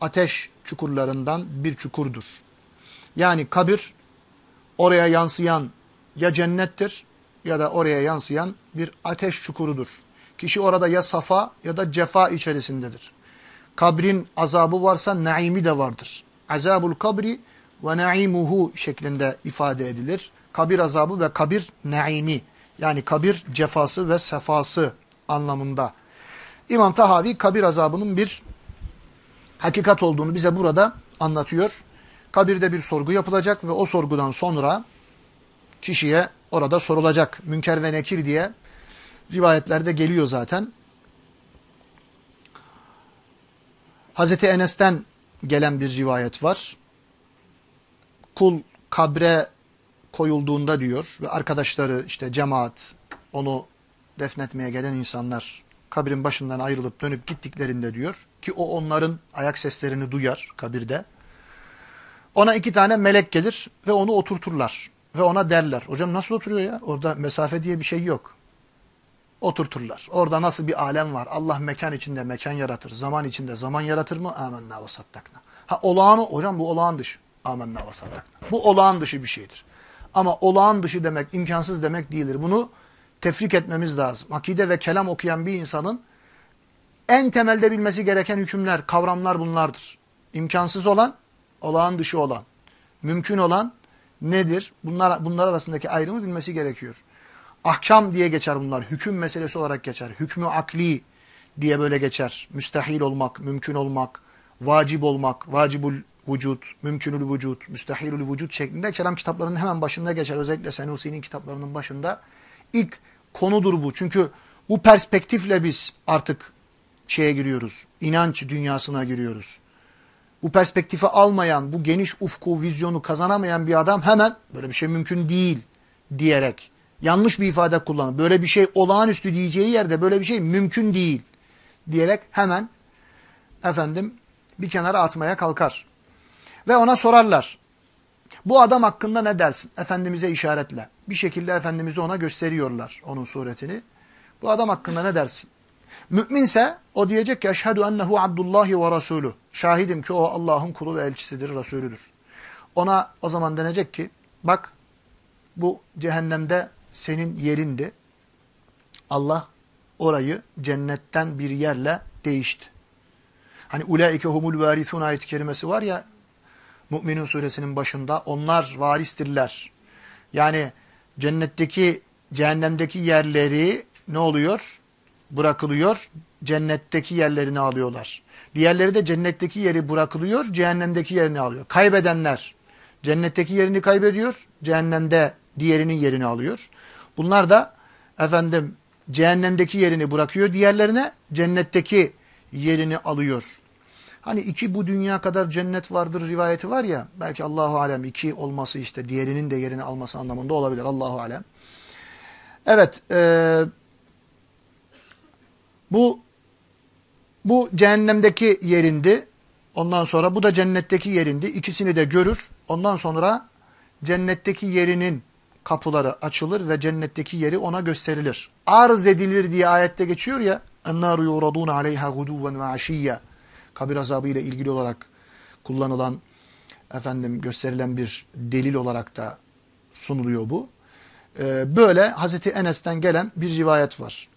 ateş çukurlarından bir çukurdur. Yani kabir oraya yansıyan ya cennettir ya da oraya yansıyan bir ateş çukurudur. Kişi orada ya safa ya da cefa içerisindedir. Kabrin azabı varsa naimi de vardır. Azabul kabri ve naimuhu şeklinde ifade edilir. Kabir azabı ve kabir naimi yani kabir cefası ve sefası anlamında. İmam Tahavi kabir azabının bir hakikat olduğunu bize burada anlatıyor. Kabirde bir sorgu yapılacak ve o sorgudan sonra kişiye orada sorulacak. Münker ve nekir diye rivayetlerde geliyor zaten. Hazreti Enes'ten gelen bir rivayet var. Kul kabre koyulduğunda diyor ve arkadaşları işte cemaat onu defnetmeye gelen insanlar kabrin başından ayrılıp dönüp gittiklerinde diyor ki o onların ayak seslerini duyar kabirde. Ona iki tane melek gelir ve onu oturturlar ve ona derler. Hocam nasıl oturuyor ya? Orada mesafe diye bir şey yok. oturturlar. Orada nasıl bir alem var? Allah mekan içinde mekan yaratır. Zaman içinde zaman yaratır mı? Amenna ve sattakna. Ha olağanı, hocam bu olağan dışı. Amenna ve sattakna. Bu olağan dışı bir şeydir. Ama olağan dışı demek, imkansız demek değildir. Bunu tefrik etmemiz lazım. Akide ve kelam okuyan bir insanın en temelde bilmesi gereken hükümler, kavramlar bunlardır. İmkansız olan, olağan dışı olan. Mümkün olan nedir? Bunlar, bunlar arasındaki ayrımı bilmesi gerekiyor. Ahkam diye geçer bunlar. Hüküm meselesi olarak geçer. Hükmü akli diye böyle geçer. Müstehil olmak, mümkün olmak, vacip olmak, vacibul vücut, mümkünül vücut, müstehilül vücut şeklinde kelam kitaplarının hemen başında geçer. Özellikle Senusi'nin kitaplarının başında. ilk konudur bu. Çünkü bu perspektifle biz artık şeye giriyoruz. İnanç dünyasına giriyoruz. Bu perspektifi almayan, bu geniş ufku, vizyonu kazanamayan bir adam hemen böyle bir şey mümkün değil diyerek yanlış bir ifade kullanır. Böyle bir şey olağanüstü diyeceği yerde böyle bir şey mümkün değil diyerek hemen efendim bir kenara atmaya kalkar. Ve ona sorarlar. Bu adam hakkında ne dersin? Efendimiz'e işaretle. Bir şekilde Efendimiz'i ona gösteriyorlar onun suretini. Bu adam hakkında ne dersin? Müminse o diyecek ki eşhedü ennehu abdullahi ve rasulü. Şahidim ki o Allah'ın kulu ve elçisidir, Resulüdür. Ona o zaman denecek ki bak bu cehennemde senin yerindi. Allah orayı cennetten bir yerle değişti. Hani ulaike humul varithun ayet-i kerimesi var ya Mü'minun suresinin başında onlar varistirler. Yani cennetteki cehennemdeki yerleri ne oluyor? Bırakılıyor. Cennetteki yerlerini alıyorlar. Diğerleri de cennetteki yeri bırakılıyor, cehennemdeki yerini alıyor. Kaybedenler cennetteki yerini kaybediyor, cehennemde diğerinin yerini alıyor. Bunlar da efendim cehennemdeki yerini bırakıyor diğerlerine, cennetteki yerini alıyor. Hani iki bu dünya kadar cennet vardır rivayeti var ya, belki Allahu Alem iki olması işte diğerinin de yerini alması anlamında olabilir Allahu Alem. Evet, e, bu bu cehennemdeki yerindi. Ondan sonra bu da cennetteki yerindi. İkisini de görür. Ondan sonra cennetteki yerinin kapıları açılır ve cennetteki yeri ona gösterilir. Arz edilir diye ayette geçiyor ya. اَنَّارُ يُعْرَضُونَ عَلَيْهَا غُدُوًا وَعَشِيًّا Kabir azabı ile ilgili olarak kullanılan, efendim gösterilen bir delil olarak da sunuluyor bu. Ee, böyle Hazreti Enes'ten gelen bir rivayet var.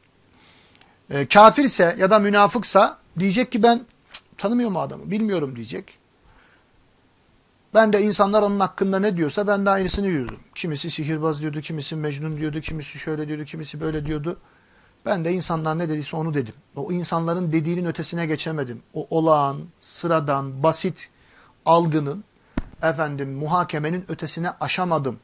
Ee, kafirse ya da münafıksa diyecek ki ben tanımıyorum adamı, bilmiyorum diyecek. Ben de insanlar onun hakkında ne diyorsa ben de aynısını diyordum. Kimisi sihirbaz diyordu, kimisi mecnun diyordu, kimisi şöyle diyordu, kimisi böyle diyordu. Ben de insanlar ne dediyse onu dedim. O insanların dediğinin ötesine geçemedim. O olağan, sıradan, basit algının, efendim muhakemenin ötesine aşamadım.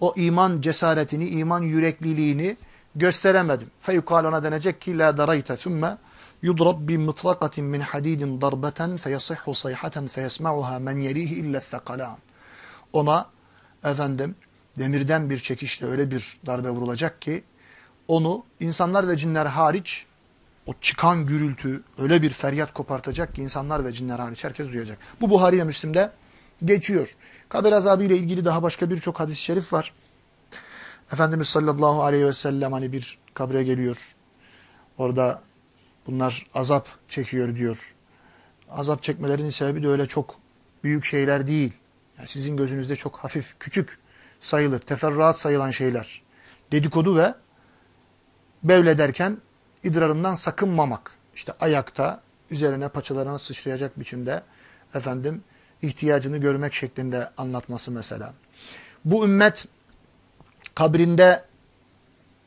O iman cesaretini, iman yürekliliğini gösteremedim. Feyukal ona denecek ki la darayte thumme yudrab bi mıtrakatin min hadidin darbeten feyasihhu sayhaten feyesma'uha men yelihi illa thakalan. Ona efendim demirden bir çekişle öyle bir darbe vurulacak ki onu insanlar ve cinler hariç o çıkan gürültü öyle bir feryat kopartacak ki insanlar ve cinler hariç herkes duyacak. Bu Buhari ile Müslim'de geçiyor. Kabir azabı ile ilgili daha başka birçok hadis-i şerif var. Efendimiz sallallahu aleyhi ve sellem hani bir kabre geliyor. Orada bunlar azap çekiyor diyor. Azap çekmelerinin sebebi de öyle çok büyük şeyler değil. Yani sizin gözünüzde çok hafif, küçük sayılır, teferruat sayılan şeyler. Dedikodu ve Bevlederken idrarından sakınmamak. İşte ayakta üzerine paçalarına sıçrayacak biçimde efendim ihtiyacını görmek şeklinde anlatması mesela. Bu ümmet kabrinde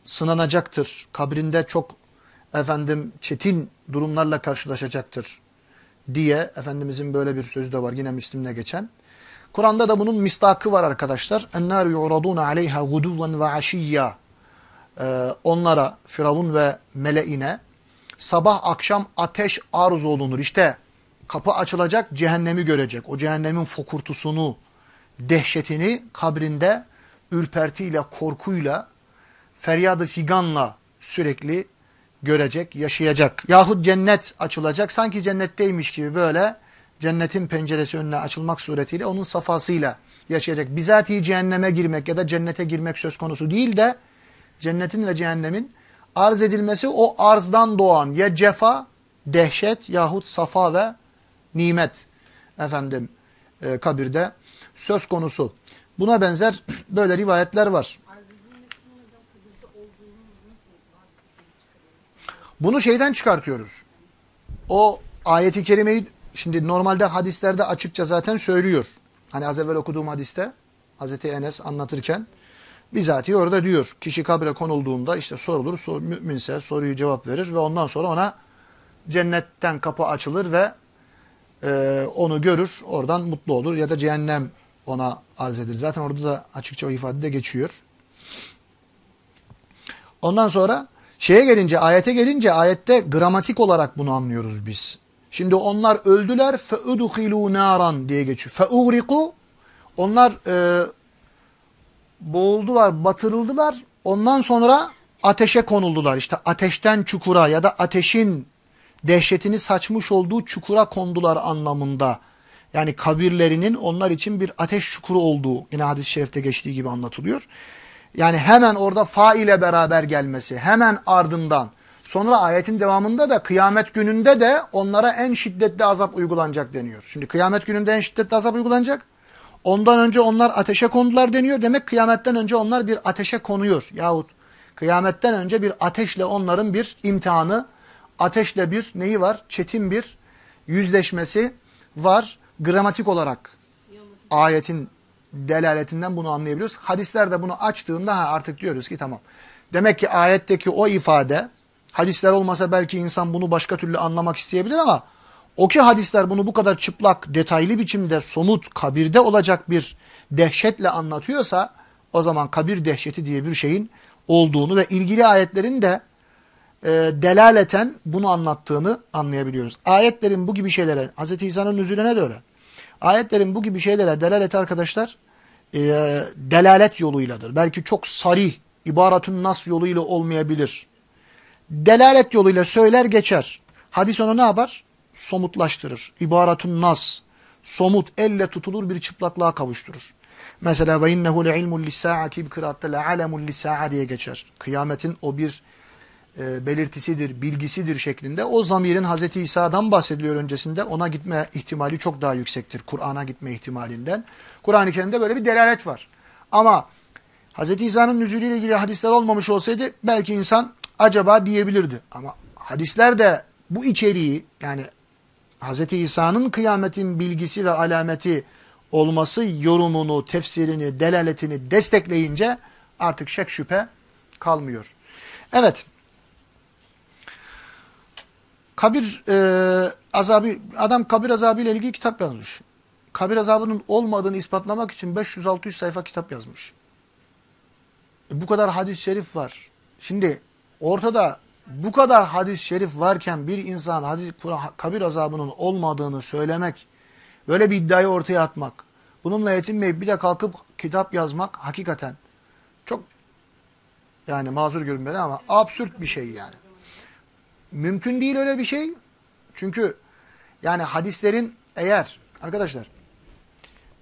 sınanacaktır. Kabrinde çok efendim çetin durumlarla karşılaşacaktır diye Efendimizin böyle bir sözü de var yine Müslim'le geçen. Kur'an'da da bunun mistakı var arkadaşlar. Ennâr yu'radûne aleyha guduvan ve ee, onlara, Firavun ve meleğine sabah akşam ateş arz olunur. İşte kapı açılacak, cehennemi görecek. O cehennemin fokurtusunu, dehşetini kabrinde ürpertiyle, korkuyla, feryadı figanla sürekli görecek, yaşayacak. Yahut cennet açılacak, sanki cennetteymiş gibi böyle cennetin penceresi önüne açılmak suretiyle onun safasıyla yaşayacak. Bizatihi cehenneme girmek ya da cennete girmek söz konusu değil de cennetin ve cehennemin arz edilmesi o arzdan doğan ya cefa, dehşet yahut safa ve nimet efendim e, kabirde söz konusu. Buna benzer böyle rivayetler var. Bunu şeyden çıkartıyoruz. O ayeti kerimeyi şimdi normalde hadislerde açıkça zaten söylüyor. Hani az evvel okuduğum hadiste Hazreti Enes anlatırken bizatihi orada diyor. Kişi kabre konulduğunda işte sorulur. Sor, müminse soruyu cevap verir ve ondan sonra ona cennetten kapı açılır ve e, onu görür. Oradan mutlu olur ya da cehennem ona arz edilir. Zaten orada da açıkça o ifade geçiyor. Ondan sonra şeye gelince, ayete gelince ayette gramatik olarak bunu anlıyoruz biz. Şimdi onlar öldüler فَاُدُخِلُوا naran diye geçiyor. فَاُغْرِقُوا Onlar e, boğuldular, batırıldılar. Ondan sonra ateşe konuldular. İşte ateşten çukura ya da ateşin dehşetini saçmış olduğu çukura kondular anlamında. Yani kabirlerinin onlar için bir ateş çukuru olduğu yine hadis-i şerifte geçtiği gibi anlatılıyor. Yani hemen orada fa ile beraber gelmesi, hemen ardından. Sonra ayetin devamında da kıyamet gününde de onlara en şiddetli azap uygulanacak deniyor. Şimdi kıyamet gününde en şiddetli azap uygulanacak. Ondan önce onlar ateşe kondular deniyor. Demek kıyametten önce onlar bir ateşe konuyor. Yahut kıyametten önce bir ateşle onların bir imtihanı, ateşle bir neyi var? Çetin bir yüzleşmesi var. Gramatik olarak ayetin delaletinden bunu anlayabiliyoruz. Hadisler de bunu açtığında ha artık diyoruz ki tamam. Demek ki ayetteki o ifade hadisler olmasa belki insan bunu başka türlü anlamak isteyebilir ama o ki hadisler bunu bu kadar çıplak, detaylı biçimde somut kabirde olacak bir dehşetle anlatıyorsa o zaman kabir dehşeti diye bir şeyin olduğunu ve ilgili ayetlerin de e, delaleten bunu anlattığını anlayabiliyoruz. Ayetlerin bu gibi şeylere, Hz. İsa'nın nüzulüne de öyle. Ayetlerin bu gibi şeylere delalet arkadaşlar e, delalet yoluyladır. Belki çok sarih, ibaratun nas yoluyla olmayabilir. Delalet yoluyla söyler geçer. Hadis onu ne yapar? Somutlaştırır. İbaratun nas, somut, elle tutulur bir çıplaklığa kavuşturur. Mesela ve innehu le ilmun lissa'a ki bir kıraatta le alemun lissa'a diye geçer. Kıyametin o bir e, belirtisidir, bilgisidir şeklinde. O zamirin Hz. İsa'dan bahsediliyor öncesinde. Ona gitme ihtimali çok daha yüksektir. Kur'an'a gitme ihtimalinden. Kur'an-ı Kerim'de böyle bir delalet var. Ama Hz. İsa'nın nüzulüyle ilgili hadisler olmamış olsaydı belki insan acaba diyebilirdi. Ama hadisler de bu içeriği yani Hz. İsa'nın kıyametin bilgisi ve alameti olması yorumunu, tefsirini, delaletini destekleyince artık şek şüphe kalmıyor. Evet. Kabir e, azabı, adam kabir azabı ile ilgili kitap yazmış. Kabir azabının olmadığını ispatlamak için 500-600 sayfa kitap yazmış. E, bu kadar hadis-i şerif var. Şimdi ortada bu kadar hadis-i şerif varken bir insan hadis, kabir azabının olmadığını söylemek, böyle bir iddiayı ortaya atmak, bununla yetinmeyip bir de kalkıp kitap yazmak hakikaten çok yani mazur görünmeli ama absürt bir şey yani. Mümkün değil öyle bir şey. Çünkü yani hadislerin eğer arkadaşlar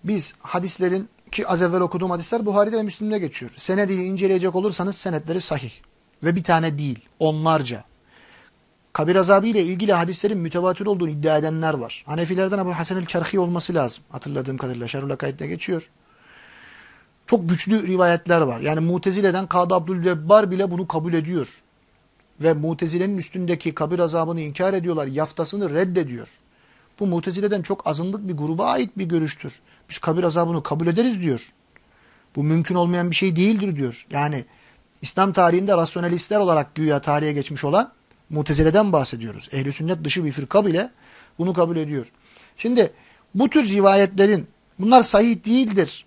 biz hadislerin ki az evvel okuduğum hadisler Buhari'de ve Müslim'de geçiyor. Senediyi inceleyecek olursanız senetleri sahih. Ve bir tane değil, onlarca. Kabir azabı ile ilgili hadislerin mütevatir olduğunu iddia edenler var. Hanefilerden Ebu Hasan el-Kerhi olması lazım. Hatırladığım kadarıyla Şerhul Akaid'de geçiyor. Çok güçlü rivayetler var. Yani Mutezile'den Kadı Abdülcebbar bile bunu kabul ediyor. Ve Mutezile'nin üstündeki kabir azabını inkar ediyorlar. Yaftasını reddediyor. Bu Mutezile'den çok azınlık bir gruba ait bir görüştür. Biz kabir azabını kabul ederiz diyor. Bu mümkün olmayan bir şey değildir diyor. Yani İslam tarihinde rasyonalistler olarak güya tarihe geçmiş olan Mutezile'den bahsediyoruz. Ehli sünnet dışı bir fırka bile bunu kabul ediyor. Şimdi bu tür rivayetlerin bunlar sahih değildir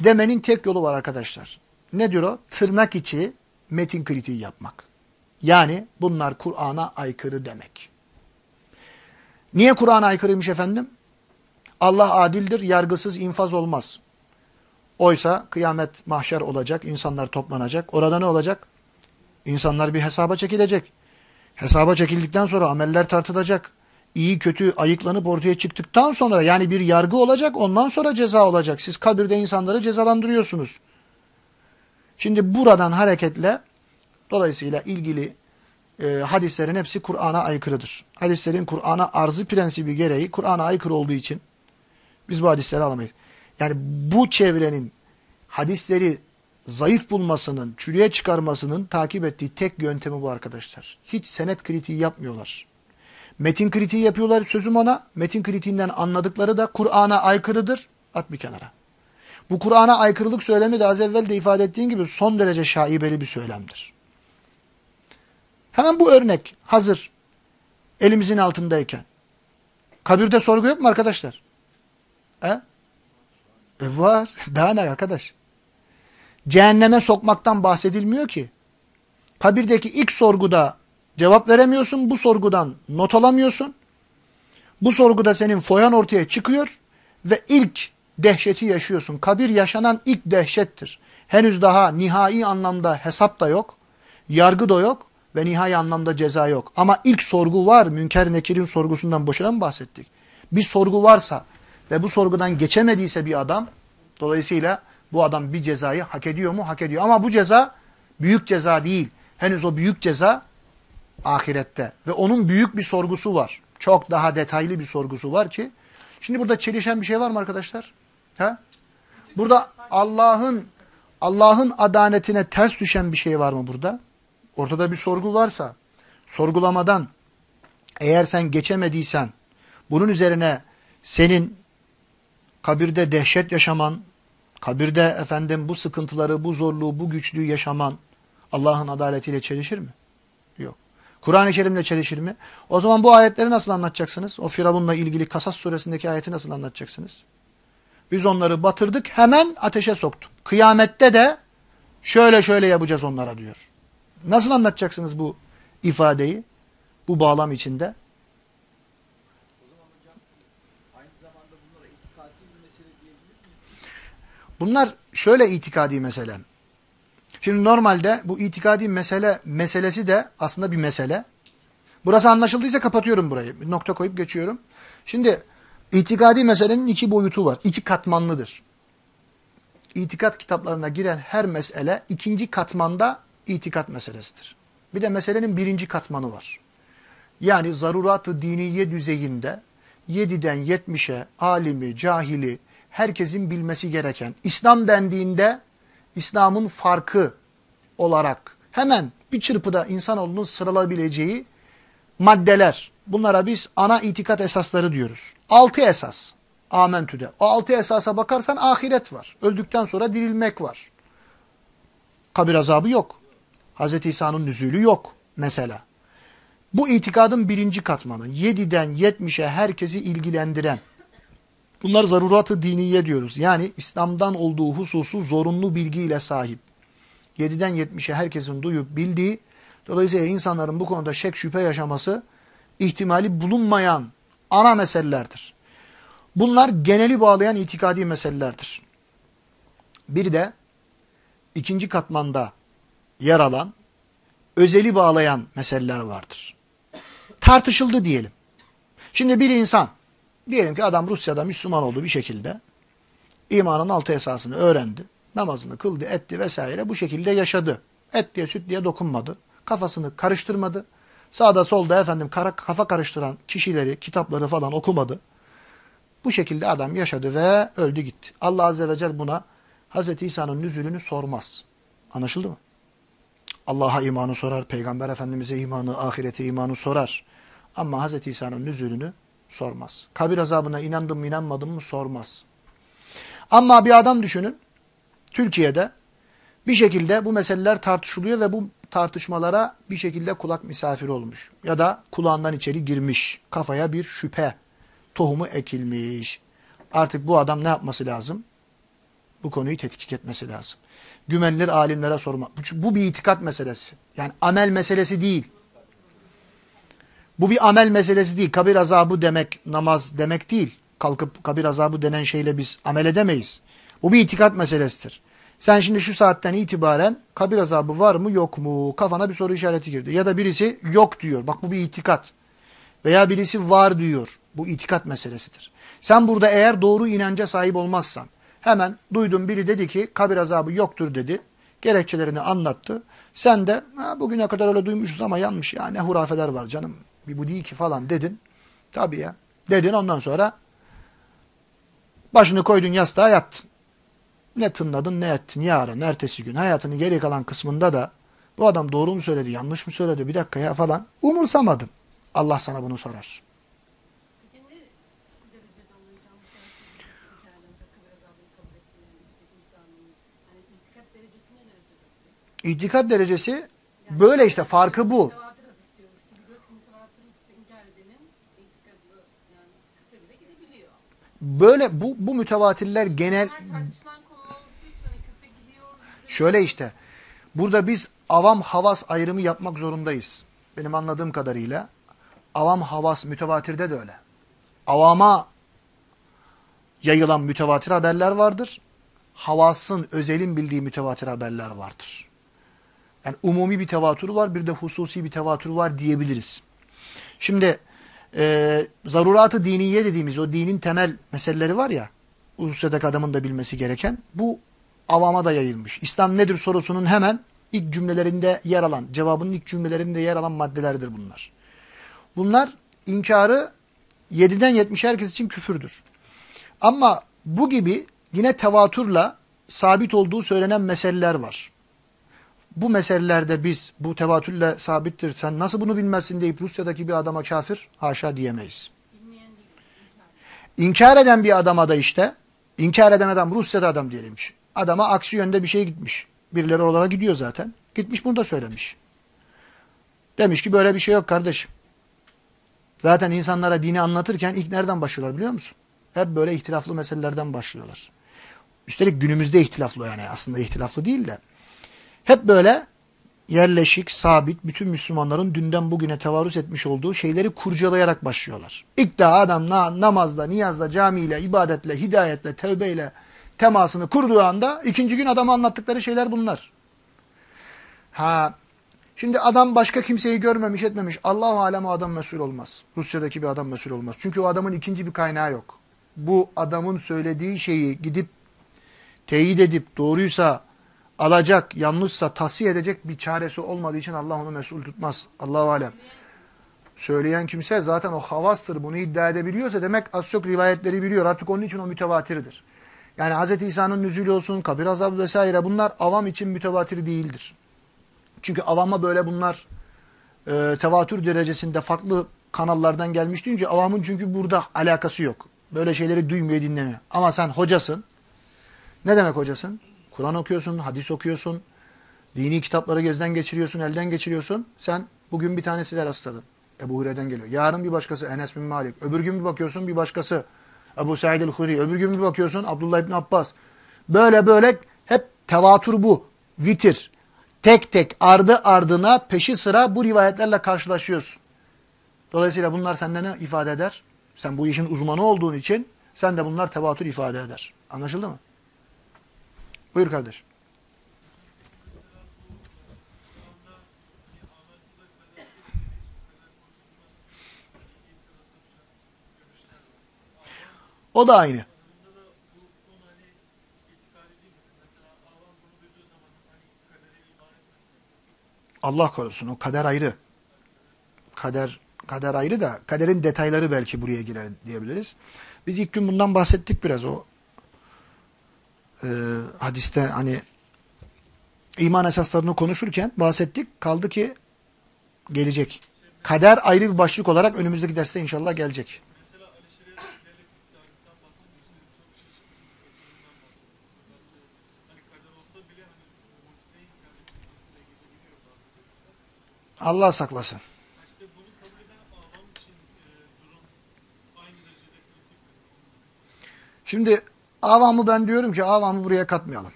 demenin tek yolu var arkadaşlar. Ne diyor o? Tırnak içi metin kritiği yapmak. Yani bunlar Kur'an'a aykırı demek. Niye Kur'an'a aykırıymış efendim? Allah adildir, yargısız infaz olmaz. Oysa kıyamet mahşer olacak, insanlar toplanacak. Orada ne olacak? İnsanlar bir hesaba çekilecek. Hesaba çekildikten sonra ameller tartılacak. İyi kötü ayıklanıp ortaya çıktıktan sonra yani bir yargı olacak ondan sonra ceza olacak. Siz kabirde insanları cezalandırıyorsunuz. Şimdi buradan hareketle Dolayısıyla ilgili e, hadislerin hepsi Kur'an'a aykırıdır. Hadislerin Kur'an'a arzı prensibi gereği Kur'an'a aykırı olduğu için biz bu hadisleri alamayız. Yani bu çevrenin hadisleri zayıf bulmasının, çürüye çıkarmasının takip ettiği tek yöntemi bu arkadaşlar. Hiç senet kritiği yapmıyorlar. Metin kritiği yapıyorlar sözüm ona. Metin kritiğinden anladıkları da Kur'an'a aykırıdır. At bir kenara. Bu Kur'an'a aykırılık söylemi de az evvel de ifade ettiğin gibi son derece şaibeli bir söylemdir. Hemen bu örnek hazır. Elimizin altındayken. Kabirde sorgu yok mu arkadaşlar? He? E var. Daha ne arkadaş? Cehenneme sokmaktan bahsedilmiyor ki. Kabirdeki ilk sorguda cevap veremiyorsun. Bu sorgudan not alamıyorsun. Bu sorguda senin foyan ortaya çıkıyor ve ilk dehşeti yaşıyorsun. Kabir yaşanan ilk dehşettir. Henüz daha nihai anlamda hesap da yok, yargı da yok ve nihai anlamda ceza yok. Ama ilk sorgu var. Münker Nekir'in sorgusundan boşuna mı bahsettik? Bir sorgu varsa ve bu sorgudan geçemediyse bir adam, dolayısıyla bu adam bir cezayı hak ediyor mu? Hak ediyor. Ama bu ceza büyük ceza değil. Henüz o büyük ceza ahirette. Ve onun büyük bir sorgusu var. Çok daha detaylı bir sorgusu var ki. Şimdi burada çelişen bir şey var mı arkadaşlar? Ha? Burada Allah'ın Allah'ın adaletine ters düşen bir şey var mı burada? Ortada bir sorgu varsa, sorgulamadan eğer sen geçemediysen, bunun üzerine senin kabirde dehşet yaşaman, kabirde efendim bu sıkıntıları, bu zorluğu, bu güçlüğü yaşaman Allah'ın adaletiyle çelişir mi? Yok. Kur'an-ı Kerim'le çelişir mi? O zaman bu ayetleri nasıl anlatacaksınız? O Firavun'la ilgili Kasas suresindeki ayeti nasıl anlatacaksınız? Biz onları batırdık hemen ateşe soktuk. Kıyamette de şöyle şöyle yapacağız onlara diyor. Nasıl anlatacaksınız bu ifadeyi? Bu bağlam içinde? Bunlar şöyle itikadi mesele. Şimdi normalde bu itikadi mesele meselesi de aslında bir mesele. Burası anlaşıldıysa kapatıyorum burayı. Bir nokta koyup geçiyorum. Şimdi itikadi meselenin iki boyutu var. İki katmanlıdır. İtikat kitaplarına giren her mesele ikinci katmanda itikat meselesidir. Bir de meselenin birinci katmanı var. Yani zarurat-ı diniye düzeyinde 7'den 70'e alimi, cahili, herkesin bilmesi gereken, İslam dendiğinde İslam'ın farkı olarak hemen bir çırpıda insanoğlunun sıralabileceği maddeler. Bunlara biz ana itikat esasları diyoruz. Altı esas. Amentü'de. O altı esasa bakarsan ahiret var. Öldükten sonra dirilmek var. Kabir azabı yok. Hz. İsa'nın nüzülü yok mesela. Bu itikadın birinci katmanı. Yediden yetmişe herkesi ilgilendiren. Bunlar zaruratı diniye diyoruz. Yani İslam'dan olduğu hususu zorunlu bilgiyle sahip. Yediden yetmişe herkesin duyup bildiği, dolayısıyla insanların bu konuda şek şüphe yaşaması ihtimali bulunmayan ana meselelerdir. Bunlar geneli bağlayan itikadi meselelerdir. Bir de ikinci katmanda yer alan, özeli bağlayan meseleler vardır. Tartışıldı diyelim. Şimdi bir insan, diyelim ki adam Rusya'da Müslüman oldu bir şekilde, imanın altı esasını öğrendi, namazını kıldı, etti vesaire bu şekilde yaşadı. Et diye süt diye dokunmadı, kafasını karıştırmadı, sağda solda efendim kafa karıştıran kişileri, kitapları falan okumadı. Bu şekilde adam yaşadı ve öldü gitti. Allah Azze ve Celle buna Hz. İsa'nın nüzülünü sormaz. Anlaşıldı mı? Allah'a imanı sorar, Peygamber Efendimiz'e imanı, ahirete imanı sorar. Ama Hz. İsa'nın nüzulünü sormaz. Kabir azabına inandım mı inanmadım mı sormaz. Ama bir adam düşünün, Türkiye'de bir şekilde bu meseleler tartışılıyor ve bu tartışmalara bir şekilde kulak misafiri olmuş. Ya da kulağından içeri girmiş. Kafaya bir şüphe tohumu ekilmiş. Artık bu adam ne yapması lazım? Bu konuyu tetkik etmesi lazım güvenilir alimlere sorma. Bu bir itikat meselesi. Yani amel meselesi değil. Bu bir amel meselesi değil. Kabir azabı demek namaz demek değil. Kalkıp kabir azabı denen şeyle biz amel edemeyiz. Bu bir itikat meselesidir. Sen şimdi şu saatten itibaren kabir azabı var mı yok mu? Kafana bir soru işareti girdi. Ya da birisi yok diyor. Bak bu bir itikat. Veya birisi var diyor. Bu itikat meselesidir. Sen burada eğer doğru inanca sahip olmazsan, Hemen duydum biri dedi ki kabir azabı yoktur dedi. Gerekçelerini anlattı. Sen de bugüne kadar öyle duymuşuz ama yanlış ya ne hurafeler var canım. Bir bu değil ki falan dedin. Tabii ya. Dedin ondan sonra başını koydun yastığa yattın. Ne tınladın ne ettin yarın ertesi gün hayatının geri kalan kısmında da bu adam doğru mu söyledi yanlış mı söyledi bir dakika ya falan umursamadın. Allah sana bunu sorar. İtikat derecesi böyle işte farkı bu. Mütevatir hadis diyoruz ki biliyoruz ki mütevatir hadisi inkar edenin itikadı yani küfre bile gidebiliyor. Böyle bu, bu mütevatirler genel hani. Şöyle işte. Burada biz avam havas ayrımı yapmak zorundayız. Benim anladığım kadarıyla. Avam havas mütevatirde de öyle. Avama yayılan mütevatir haberler vardır. Havasın, özelin bildiği mütevatir haberler vardır. Yani umumi bir tevatür var, bir de hususi bir tevatür var diyebiliriz. Şimdi e, zaruratı diniye dediğimiz o dinin temel meseleleri var ya, uluslararası adamın da bilmesi gereken, bu avama da yayılmış. İslam nedir sorusunun hemen ilk cümlelerinde yer alan, cevabının ilk cümlelerinde yer alan maddelerdir bunlar. Bunlar inkarı 7'den 70 herkes için küfürdür. Ama bu gibi yine tevatürle sabit olduğu söylenen meseleler var. Bu meselelerde biz bu tevatürle sabittir sen nasıl bunu bilmezsin deyip Rusya'daki bir adama kafir haşa diyemeyiz. İnkar. Eden bir adama da işte inkar eden adam Rusya'da adam diyelimmiş. Adama aksi yönde bir şey gitmiş. Birileri oralara gidiyor zaten. Gitmiş bunu da söylemiş. Demiş ki böyle bir şey yok kardeşim. Zaten insanlara dini anlatırken ilk nereden başlıyorlar biliyor musun? Hep böyle ihtilaflı meselelerden başlıyorlar. Üstelik günümüzde ihtilaflı yani aslında ihtilaflı değil de. Hep böyle yerleşik, sabit, bütün Müslümanların dünden bugüne tevarüz etmiş olduğu şeyleri kurcalayarak başlıyorlar. İlk daha adam na namazda, niyazda, camiyle, ibadetle, hidayetle, tevbeyle temasını kurduğu anda ikinci gün adama anlattıkları şeyler bunlar. Ha, şimdi adam başka kimseyi görmemiş etmemiş. Allahu alem o adam mesul olmaz. Rusya'daki bir adam mesul olmaz. Çünkü o adamın ikinci bir kaynağı yok. Bu adamın söylediği şeyi gidip teyit edip doğruysa alacak, yanlışsa tahsiye edecek bir çaresi olmadığı için Allah onu mesul tutmaz. Allahu alem. Söyleyen kimse zaten o havastır. Bunu iddia edebiliyorsa demek az çok rivayetleri biliyor. Artık onun için o mütevatirdir. Yani Hz. İsa'nın nüzulü olsun, kabir azabı vesaire bunlar avam için mütevatir değildir. Çünkü avama böyle bunlar e, tevatür derecesinde farklı kanallardan gelmiş deyince avamın çünkü burada alakası yok. Böyle şeyleri duymuyor, dinlemiyor. Ama sen hocasın. Ne demek hocasın? Kur'an okuyorsun, hadis okuyorsun, dini kitapları gözden geçiriyorsun, elden geçiriyorsun. Sen bugün bir tanesiyle rastladın. Ebu Hureyre'den geliyor. Yarın bir başkası Enes bin Malik. Öbür gün bir bakıyorsun bir başkası Ebu Said el-Huri. Öbür gün bir bakıyorsun Abdullah ibn Abbas. Böyle böyle hep tevatür bu. Vitir. Tek tek ardı ardına peşi sıra bu rivayetlerle karşılaşıyorsun. Dolayısıyla bunlar sende ne ifade eder? Sen bu işin uzmanı olduğun için sen de bunlar tevatür ifade eder. Anlaşıldı mı? Buyur kardeş. O da aynı. Allah korusun o kader ayrı. Kader kader ayrı da kaderin detayları belki buraya girer diyebiliriz. Biz ilk gün bundan bahsettik biraz o e, hadiste hani iman esaslarını konuşurken bahsettik. Kaldı ki gelecek. Kader ayrı bir başlık olarak önümüzdeki derste inşallah gelecek. Allah saklasın. Şimdi avamı ben diyorum ki avamı buraya katmayalım.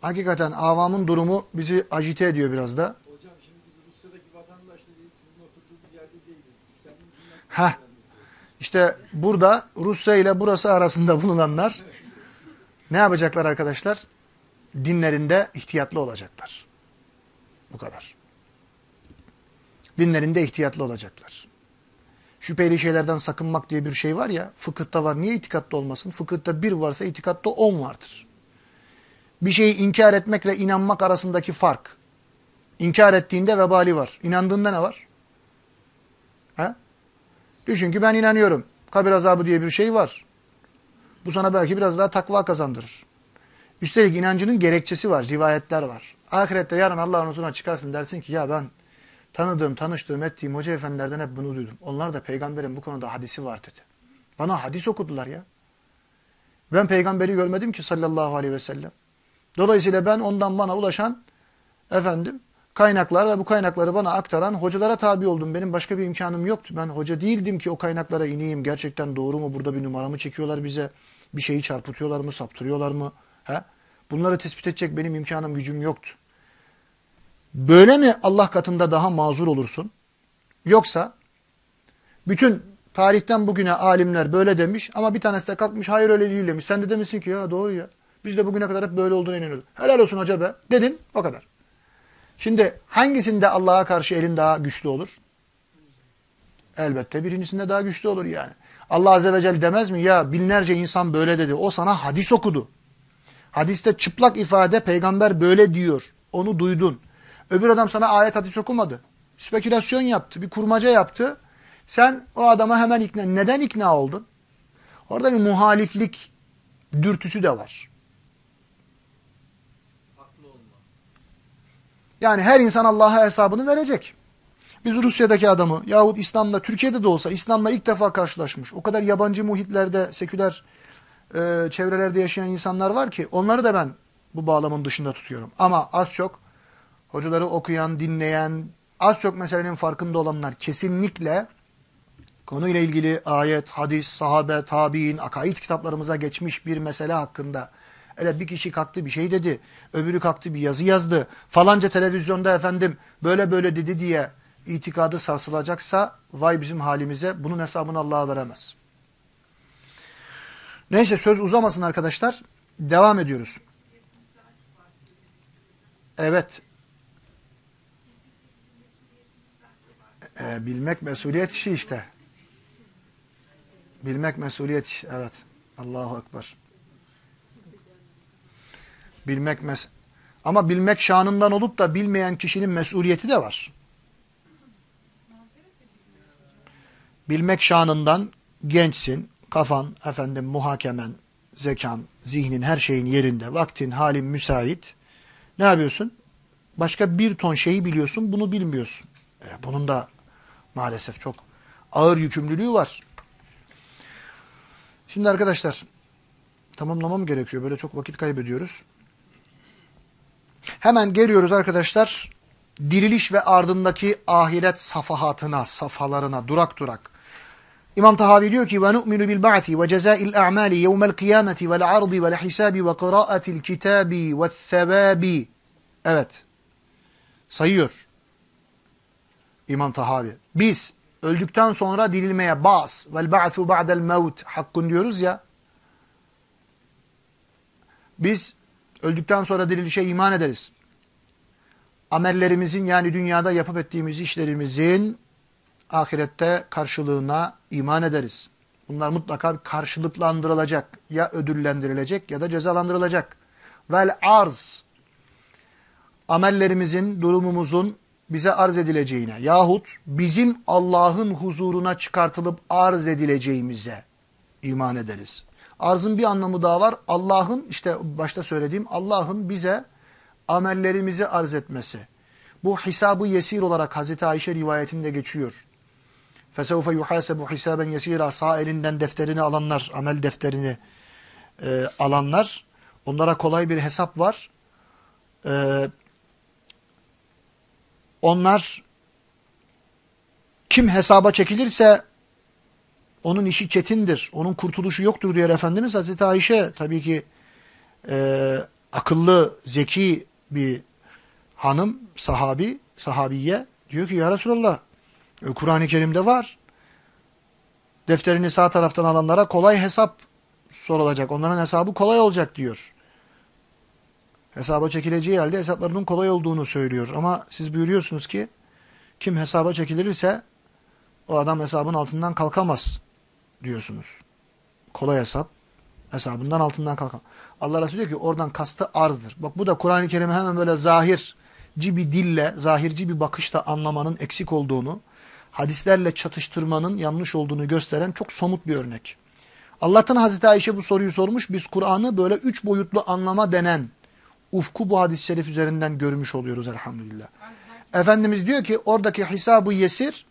Hakikaten avamın durumu bizi agite ediyor biraz da. Hocam şimdi biz Rusya'daki vatandaşla değil sizin oturduğunuz yerde değiliz. Biz Heh. İşte burada Rusya ile burası arasında bulunanlar ne yapacaklar arkadaşlar? Dinlerinde ihtiyatlı olacaklar. Bu kadar. Dinlerinde ihtiyatlı olacaklar. Şüpheli şeylerden sakınmak diye bir şey var ya, fıkıhta var. Niye itikatta olmasın? Fıkıhta bir varsa itikatta on vardır. Bir şeyi inkar etmekle inanmak arasındaki fark. İnkar ettiğinde vebali var. İnandığında ne var? He? Düşün ki ben inanıyorum. Kabir azabı diye bir şey var. Bu sana belki biraz daha takva kazandırır. Üstelik inancının gerekçesi var, rivayetler var. Ahirette yarın Allah'ın huzuruna çıkarsın dersin ki ya ben tanıdığım, tanıştığım, ettiğim hoca efendilerden hep bunu duydum. Onlar da peygamberin bu konuda hadisi var dedi. Bana hadis okudular ya. Ben peygamberi görmedim ki sallallahu aleyhi ve sellem. Dolayısıyla ben ondan bana ulaşan efendim kaynaklar ve bu kaynakları bana aktaran hocalara tabi oldum. Benim başka bir imkanım yoktu. Ben hoca değildim ki o kaynaklara ineyim. Gerçekten doğru mu? Burada bir numaramı çekiyorlar bize? Bir şeyi çarpıtıyorlar mı? Saptırıyorlar mı? He? Bunları tespit edecek benim imkanım, gücüm yoktu. Böyle mi Allah katında daha mazur olursun? Yoksa bütün tarihten bugüne alimler böyle demiş ama bir tanesi de kalkmış hayır öyle değil demiş. Sen de demişsin ki ya doğru ya. Biz de bugüne kadar hep böyle olduğuna inanıyorduk. Helal olsun hoca be dedin o kadar. Şimdi hangisinde Allah'a karşı elin daha güçlü olur? Elbette birincisinde daha güçlü olur yani. Allah Azze ve Celle demez mi ya binlerce insan böyle dedi. O sana hadis okudu. Hadiste çıplak ifade peygamber böyle diyor. Onu duydun. Öbür adam sana ayet hadis okumadı. Spekülasyon yaptı. Bir kurmaca yaptı. Sen o adama hemen ikna. Neden ikna oldun? Orada bir muhaliflik dürtüsü de var. Yani her insan Allah'a hesabını verecek. Biz Rusya'daki adamı yahut İslam'la, Türkiye'de de olsa İslam'la ilk defa karşılaşmış. O kadar yabancı muhitlerde, seküler e, çevrelerde yaşayan insanlar var ki onları da ben bu bağlamın dışında tutuyorum. Ama az çok hocaları okuyan, dinleyen, az çok meselenin farkında olanlar kesinlikle konuyla ilgili ayet, hadis, sahabe, tabi'in, akaid kitaplarımıza geçmiş bir mesele hakkında Öyle bir kişi kalktı bir şey dedi, öbürü kalktı bir yazı yazdı, falanca televizyonda efendim böyle böyle dedi diye itikadı sarsılacaksa vay bizim halimize bunun hesabını Allah'a veremez. Neyse söz uzamasın arkadaşlar. Devam ediyoruz. Evet. Ee, bilmek mesuliyet işi işte. Bilmek mesuliyet işi. Evet. Allahu Ekber. Bilmek mes Ama bilmek şanından olup da bilmeyen kişinin mesuliyeti de var. Bilmek şanından gençsin, kafan, efendim muhakemen, zekan, zihnin, her şeyin yerinde, vaktin, halin müsait. Ne yapıyorsun? Başka bir ton şeyi biliyorsun, bunu bilmiyorsun. E, bunun da maalesef çok ağır yükümlülüğü var. Şimdi arkadaşlar, tamamlamam gerekiyor. Böyle çok vakit kaybediyoruz. Hemen geliyoruz arkadaşlar. Diriliş ve ardındaki ahiret safahatına, safhalarına, durak durak. İmam Tahavi diyor ki ve nu'minu bil ba'thi ve cezail a'mali yevmel kıyameti vel ardi vel hisabi ve kıraatil kitabi ve sevabi. Evet. Sayıyor. İmam Tahavi. Biz öldükten sonra dirilmeye bas vel ba'thu ba'del mevt hakkun diyoruz ya. Biz öldükten sonra dirilişe iman ederiz. Amellerimizin yani dünyada yapıp ettiğimiz işlerimizin ahirette karşılığına iman ederiz. Bunlar mutlaka karşılıklandırılacak. Ya ödüllendirilecek ya da cezalandırılacak. Vel arz. Amellerimizin, durumumuzun bize arz edileceğine yahut bizim Allah'ın huzuruna çıkartılıp arz edileceğimize iman ederiz. Arzın bir anlamı daha var. Allah'ın işte başta söylediğim Allah'ın bize amellerimizi arz etmesi. Bu hesabı yesir olarak Hazreti Ayşe rivayetinde geçiyor. فَسَوْفَ يُحَاسَبُ حِسَابًا يَس۪يرًا Sağ elinden defterini alanlar, amel defterini e, alanlar, onlara kolay bir hesap var. E, onlar kim hesaba çekilirse onun işi çetindir, onun kurtuluşu yoktur diyor Efendimiz. Hazreti Ayşe tabii ki e, akıllı, zeki bir hanım, sahabi, sahabiye diyor ki ya Resulallah e, Kur'an-ı Kerim'de var. Defterini sağ taraftan alanlara kolay hesap sorulacak. Onların hesabı kolay olacak diyor. Hesaba çekileceği halde hesaplarının kolay olduğunu söylüyor. Ama siz buyuruyorsunuz ki kim hesaba çekilirse o adam hesabın altından kalkamaz diyorsunuz. Kolay hesap hesabından altından kalkamaz. Allah Resulü diyor ki oradan kastı arzdır. Bak bu da Kur'an-ı Kerim'e hemen böyle zahir bir dille, zahirci bir bakışla anlamanın eksik olduğunu, hadislerle çatıştırmanın yanlış olduğunu gösteren çok somut bir örnek. Allah'tan Hazreti Ayşe bu soruyu sormuş. Biz Kur'an'ı böyle üç boyutlu anlama denen ufku bu hadis-i şerif üzerinden görmüş oluyoruz elhamdülillah. Efendimiz diyor ki oradaki hesabı yesir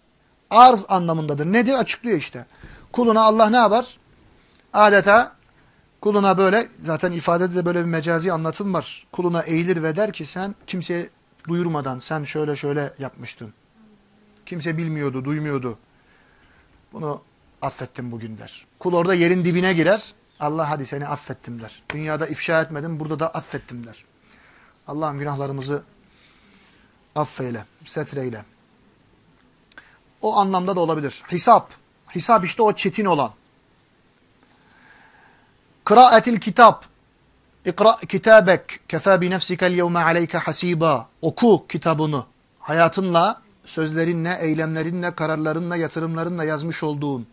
arz anlamındadır. Nedir? Açıklıyor işte. Kuluna Allah ne yapar? Adeta kuluna böyle zaten ifadede de böyle bir mecazi anlatım var. Kuluna eğilir ve der ki sen kimseye duyurmadan sen şöyle şöyle yapmıştın. Kimse bilmiyordu, duymuyordu. Bunu affettim bugün der. Kul orada yerin dibine girer. Allah hadi seni affettim der. Dünyada ifşa etmedim, burada da affettim der. Allah'ım günahlarımızı affeyle, setreyle. O anlamda da olabilir. Hisap. Hisap işte o çetin olan. Kıraatil kitap. İkra kitabek. Kefa bi nefsikel yevme aleyke hasiba. Oku kitabını. Hayatınla, sözlerinle, eylemlerinle, kararlarınla, yatırımlarınla yazmış olduğun,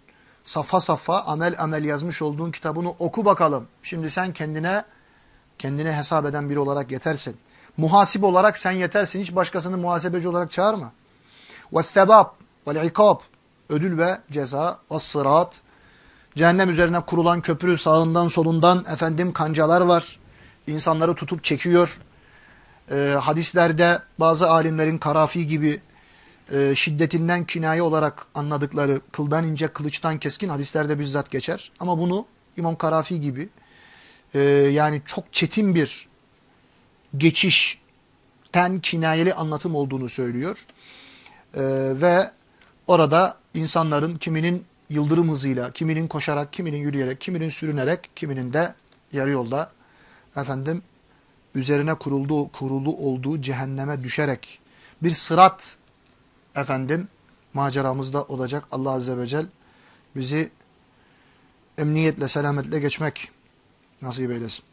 safa safa, amel amel yazmış olduğun kitabını oku bakalım. Şimdi sen kendine, kendine hesap eden biri olarak yetersin. Muhasip olarak sen yetersin. Hiç başkasını muhasebeci olarak çağırma. وَالثَّبَابِ وَالْعِقَابِ Ödül ve ceza, sırat. Cehennem üzerine kurulan köprü sağından solundan efendim kancalar var. İnsanları tutup çekiyor. Ee, hadislerde bazı alimlerin karafi gibi e, şiddetinden kinaye olarak anladıkları kıldan ince kılıçtan keskin hadislerde bizzat geçer. Ama bunu İmam Karafi gibi e, yani çok çetin bir geçişten kinayeli anlatım olduğunu söylüyor. E, ve orada insanların kiminin yıldırım hızıyla, kiminin koşarak, kiminin yürüyerek, kiminin sürünerek, kiminin de yarı yolda efendim üzerine kurulduğu, kurulu olduğu cehenneme düşerek bir sırat efendim maceramızda olacak. Allah Azze ve Celle bizi emniyetle, selametle geçmek nasip eylesin.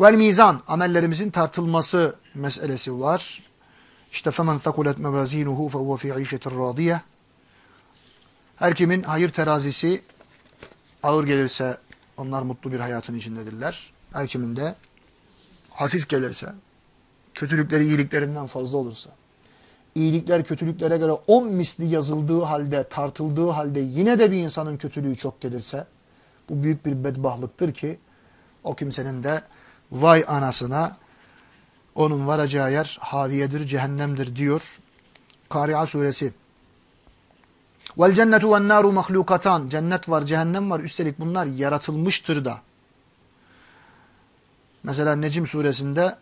Vel mizan, amellerimizin tartılması meselesi var. İşte femen thakulet mevazinuhu fe huve fi işetir radiyeh. Her kimin hayır terazisi ağır gelirse onlar mutlu bir hayatın içindedirler. Her kimin de hafif gelirse, kötülükleri iyiliklerinden fazla olursa, iyilikler kötülüklere göre on misli yazıldığı halde, tartıldığı halde yine de bir insanın kötülüğü çok gelirse, bu büyük bir bedbahlıktır ki, o kimsenin de vay anasına, onun varacağı yer hadiyedir, cehennemdir diyor. Kari'a suresi. Vel cennetu ven naru mahlukatan. Cennet var, cehennem var. Üstelik bunlar yaratılmıştır da. Mesela Necim suresinde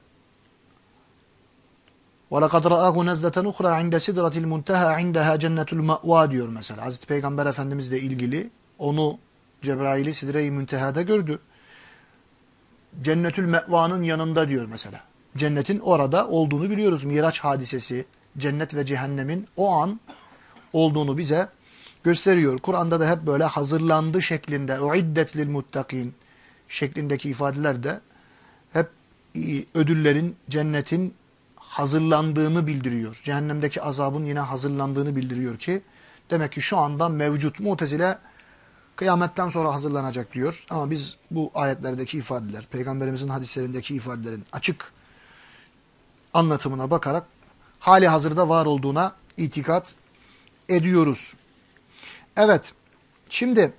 وَلَقَدْ رَآهُ نَزْلَةً اُخْرَى عِنْدَ سِدْرَةِ الْمُنْتَهَى عِنْدَهَا جَنَّةُ الْمَأْوَى diyor mesela. Hazreti Peygamber Efendimizle ilgili onu Cebrail'i Sidre-i Münteha'da gördü. Cennetül Me'va'nın yanında diyor mesela. Cennetin orada olduğunu biliyoruz. Miraç hadisesi, cennet ve cehennemin o an olduğunu bize gösteriyor. Kur'an'da da hep böyle hazırlandı şeklinde, uiddet lil muttakin şeklindeki ifadeler de hep ödüllerin, cennetin hazırlandığını bildiriyor. Cehennemdeki azabın yine hazırlandığını bildiriyor ki demek ki şu anda mevcut mutezile kıyametten sonra hazırlanacak diyor. Ama biz bu ayetlerdeki ifadeler, peygamberimizin hadislerindeki ifadelerin açık anlatımına bakarak hali hazırda var olduğuna itikat ediyoruz. Evet, şimdi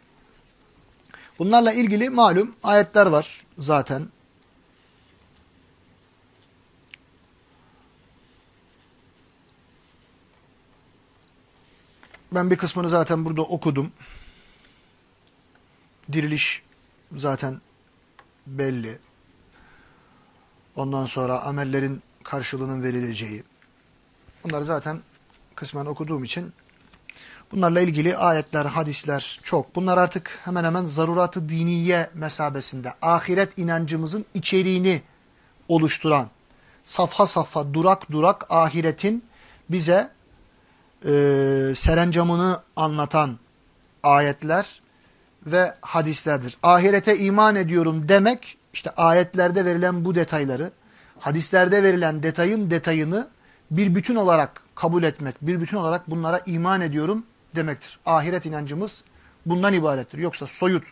bunlarla ilgili malum ayetler var zaten. Ben bir kısmını zaten burada okudum. Diriliş zaten belli. Ondan sonra amellerin karşılığının verileceği. Bunları zaten kısmen okuduğum için bunlarla ilgili ayetler, hadisler çok. Bunlar artık hemen hemen zaruratı diniye mesabesinde ahiret inancımızın içeriğini oluşturan, safha safha, durak durak ahiretin bize e, serencamını anlatan ayetler ve hadislerdir. Ahirete iman ediyorum demek, işte ayetlerde verilen bu detayları, hadislerde verilen detayın detayını bir bütün olarak kabul etmek, bir bütün olarak bunlara iman ediyorum demektir. Ahiret inancımız bundan ibarettir. Yoksa soyut,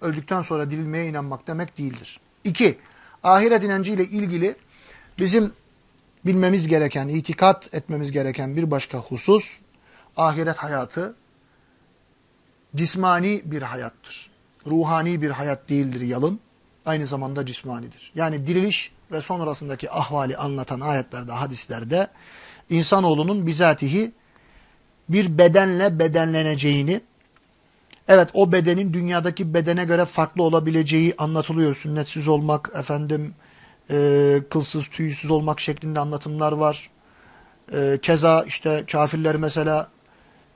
öldükten sonra dirilmeye inanmak demek değildir. İki, ahiret inancı ile ilgili bizim bilmemiz gereken, itikat etmemiz gereken bir başka husus, ahiret hayatı cismani bir hayattır. Ruhani bir hayat değildir yalın, aynı zamanda cismanidir. Yani diriliş ve sonrasındaki ahvali anlatan ayetlerde, hadislerde insanoğlunun bizatihi bir bedenle bedenleneceğini, evet o bedenin dünyadaki bedene göre farklı olabileceği anlatılıyor. Sünnetsiz olmak, efendim e, kılsız tüysüz olmak şeklinde anlatımlar var. E, keza işte kafirler mesela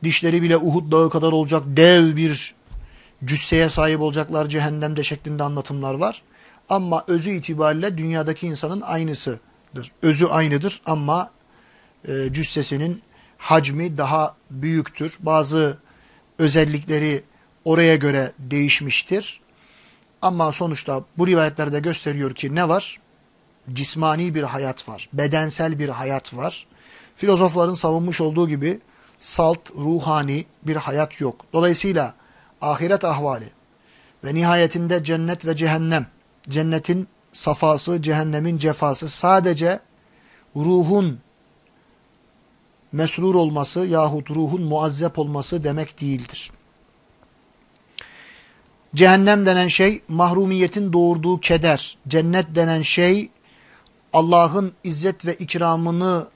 dişleri bile Uhud dağı kadar olacak dev bir cüsseye sahip olacaklar cehennemde şeklinde anlatımlar var. Ama özü itibariyle dünyadaki insanın aynısıdır. Özü aynıdır ama e, cüssesinin hacmi daha büyüktür. Bazı özellikleri oraya göre değişmiştir. Ama sonuçta bu rivayetlerde gösteriyor ki ne var? Cismani bir hayat var. Bedensel bir hayat var. Filozofların savunmuş olduğu gibi salt, ruhani bir hayat yok. Dolayısıyla ahiret ahvali ve nihayetinde cennet ve cehennem, cennetin safası, cehennemin cefası sadece ruhun mesrur olması yahut ruhun muazzep olması demek değildir. Cehennem denen şey mahrumiyetin doğurduğu keder. Cennet denen şey Allah'ın izzet ve ikramını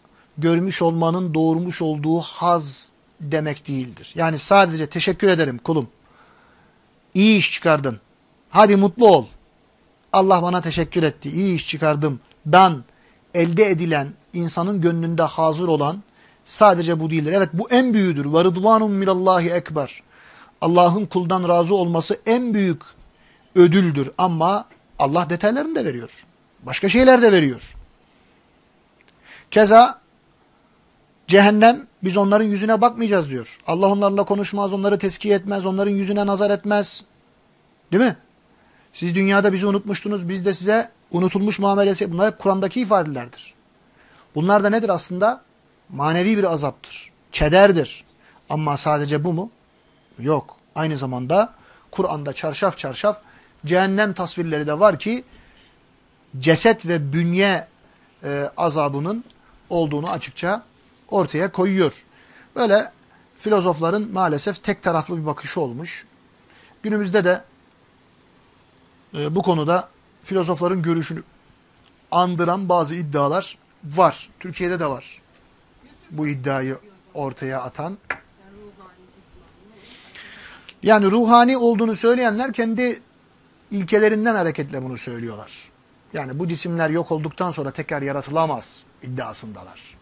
görmüş olmanın doğurmuş olduğu haz demek değildir. Yani sadece teşekkür ederim kulum. İyi iş çıkardın. Hadi mutlu ol. Allah bana teşekkür etti. İyi iş çıkardım. Dan elde edilen insanın gönlünde hazır olan sadece bu değildir. Evet bu en büyüğüdür. Ve rıdvanun minallahi ekber. Allah'ın kuldan razı olması en büyük ödüldür. Ama Allah detaylarını da veriyor. Başka şeyler de veriyor. Keza cehennem biz onların yüzüne bakmayacağız diyor. Allah onlarla konuşmaz, onları teskiye etmez, onların yüzüne nazar etmez. Değil mi? Siz dünyada bizi unutmuştunuz, biz de size unutulmuş muamelesi. Bunlar hep Kur'an'daki ifadelerdir. Bunlar da nedir aslında? Manevi bir azaptır. Kederdir. Ama sadece bu mu? Yok. Aynı zamanda Kur'an'da çarşaf çarşaf cehennem tasvirleri de var ki ceset ve bünye e, azabının olduğunu açıkça ortaya koyuyor. Böyle filozofların maalesef tek taraflı bir bakışı olmuş. Günümüzde de e, bu konuda filozofların görüşünü andıran bazı iddialar var. Türkiye'de de var. Bu iddiayı ortaya atan. Yani ruhani, olduğunu söyleyenler kendi ilkelerinden hareketle bunu söylüyorlar. Yani bu cisimler yok olduktan sonra tekrar yaratılamaz iddiasındalar.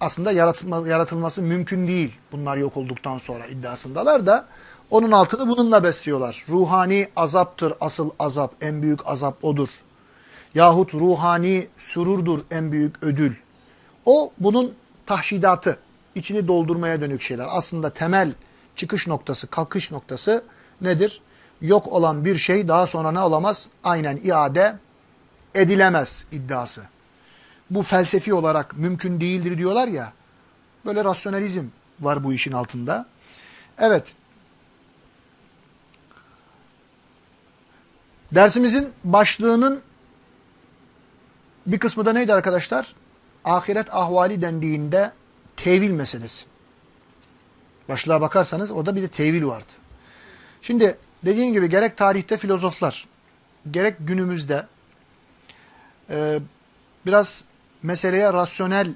Aslında yaratılma, yaratılması mümkün değil bunlar yok olduktan sonra iddiasındalar da onun altını bununla besliyorlar. Ruhani azaptır asıl azap, en büyük azap odur. Yahut ruhani sürurdur en büyük ödül. O bunun tahşidatı, içini doldurmaya dönük şeyler. Aslında temel çıkış noktası, kalkış noktası nedir? Yok olan bir şey daha sonra ne olamaz? Aynen iade edilemez iddiası. Bu felsefi olarak mümkün değildir diyorlar ya. Böyle rasyonalizm var bu işin altında. Evet. Dersimizin başlığının bir kısmı da neydi arkadaşlar? Ahiret ahvali dendiğinde tevil meselesi. Başlığa bakarsanız orada bir de tevil vardı. Şimdi dediğim gibi gerek tarihte filozoflar, gerek günümüzde e, biraz meseleye rasyonel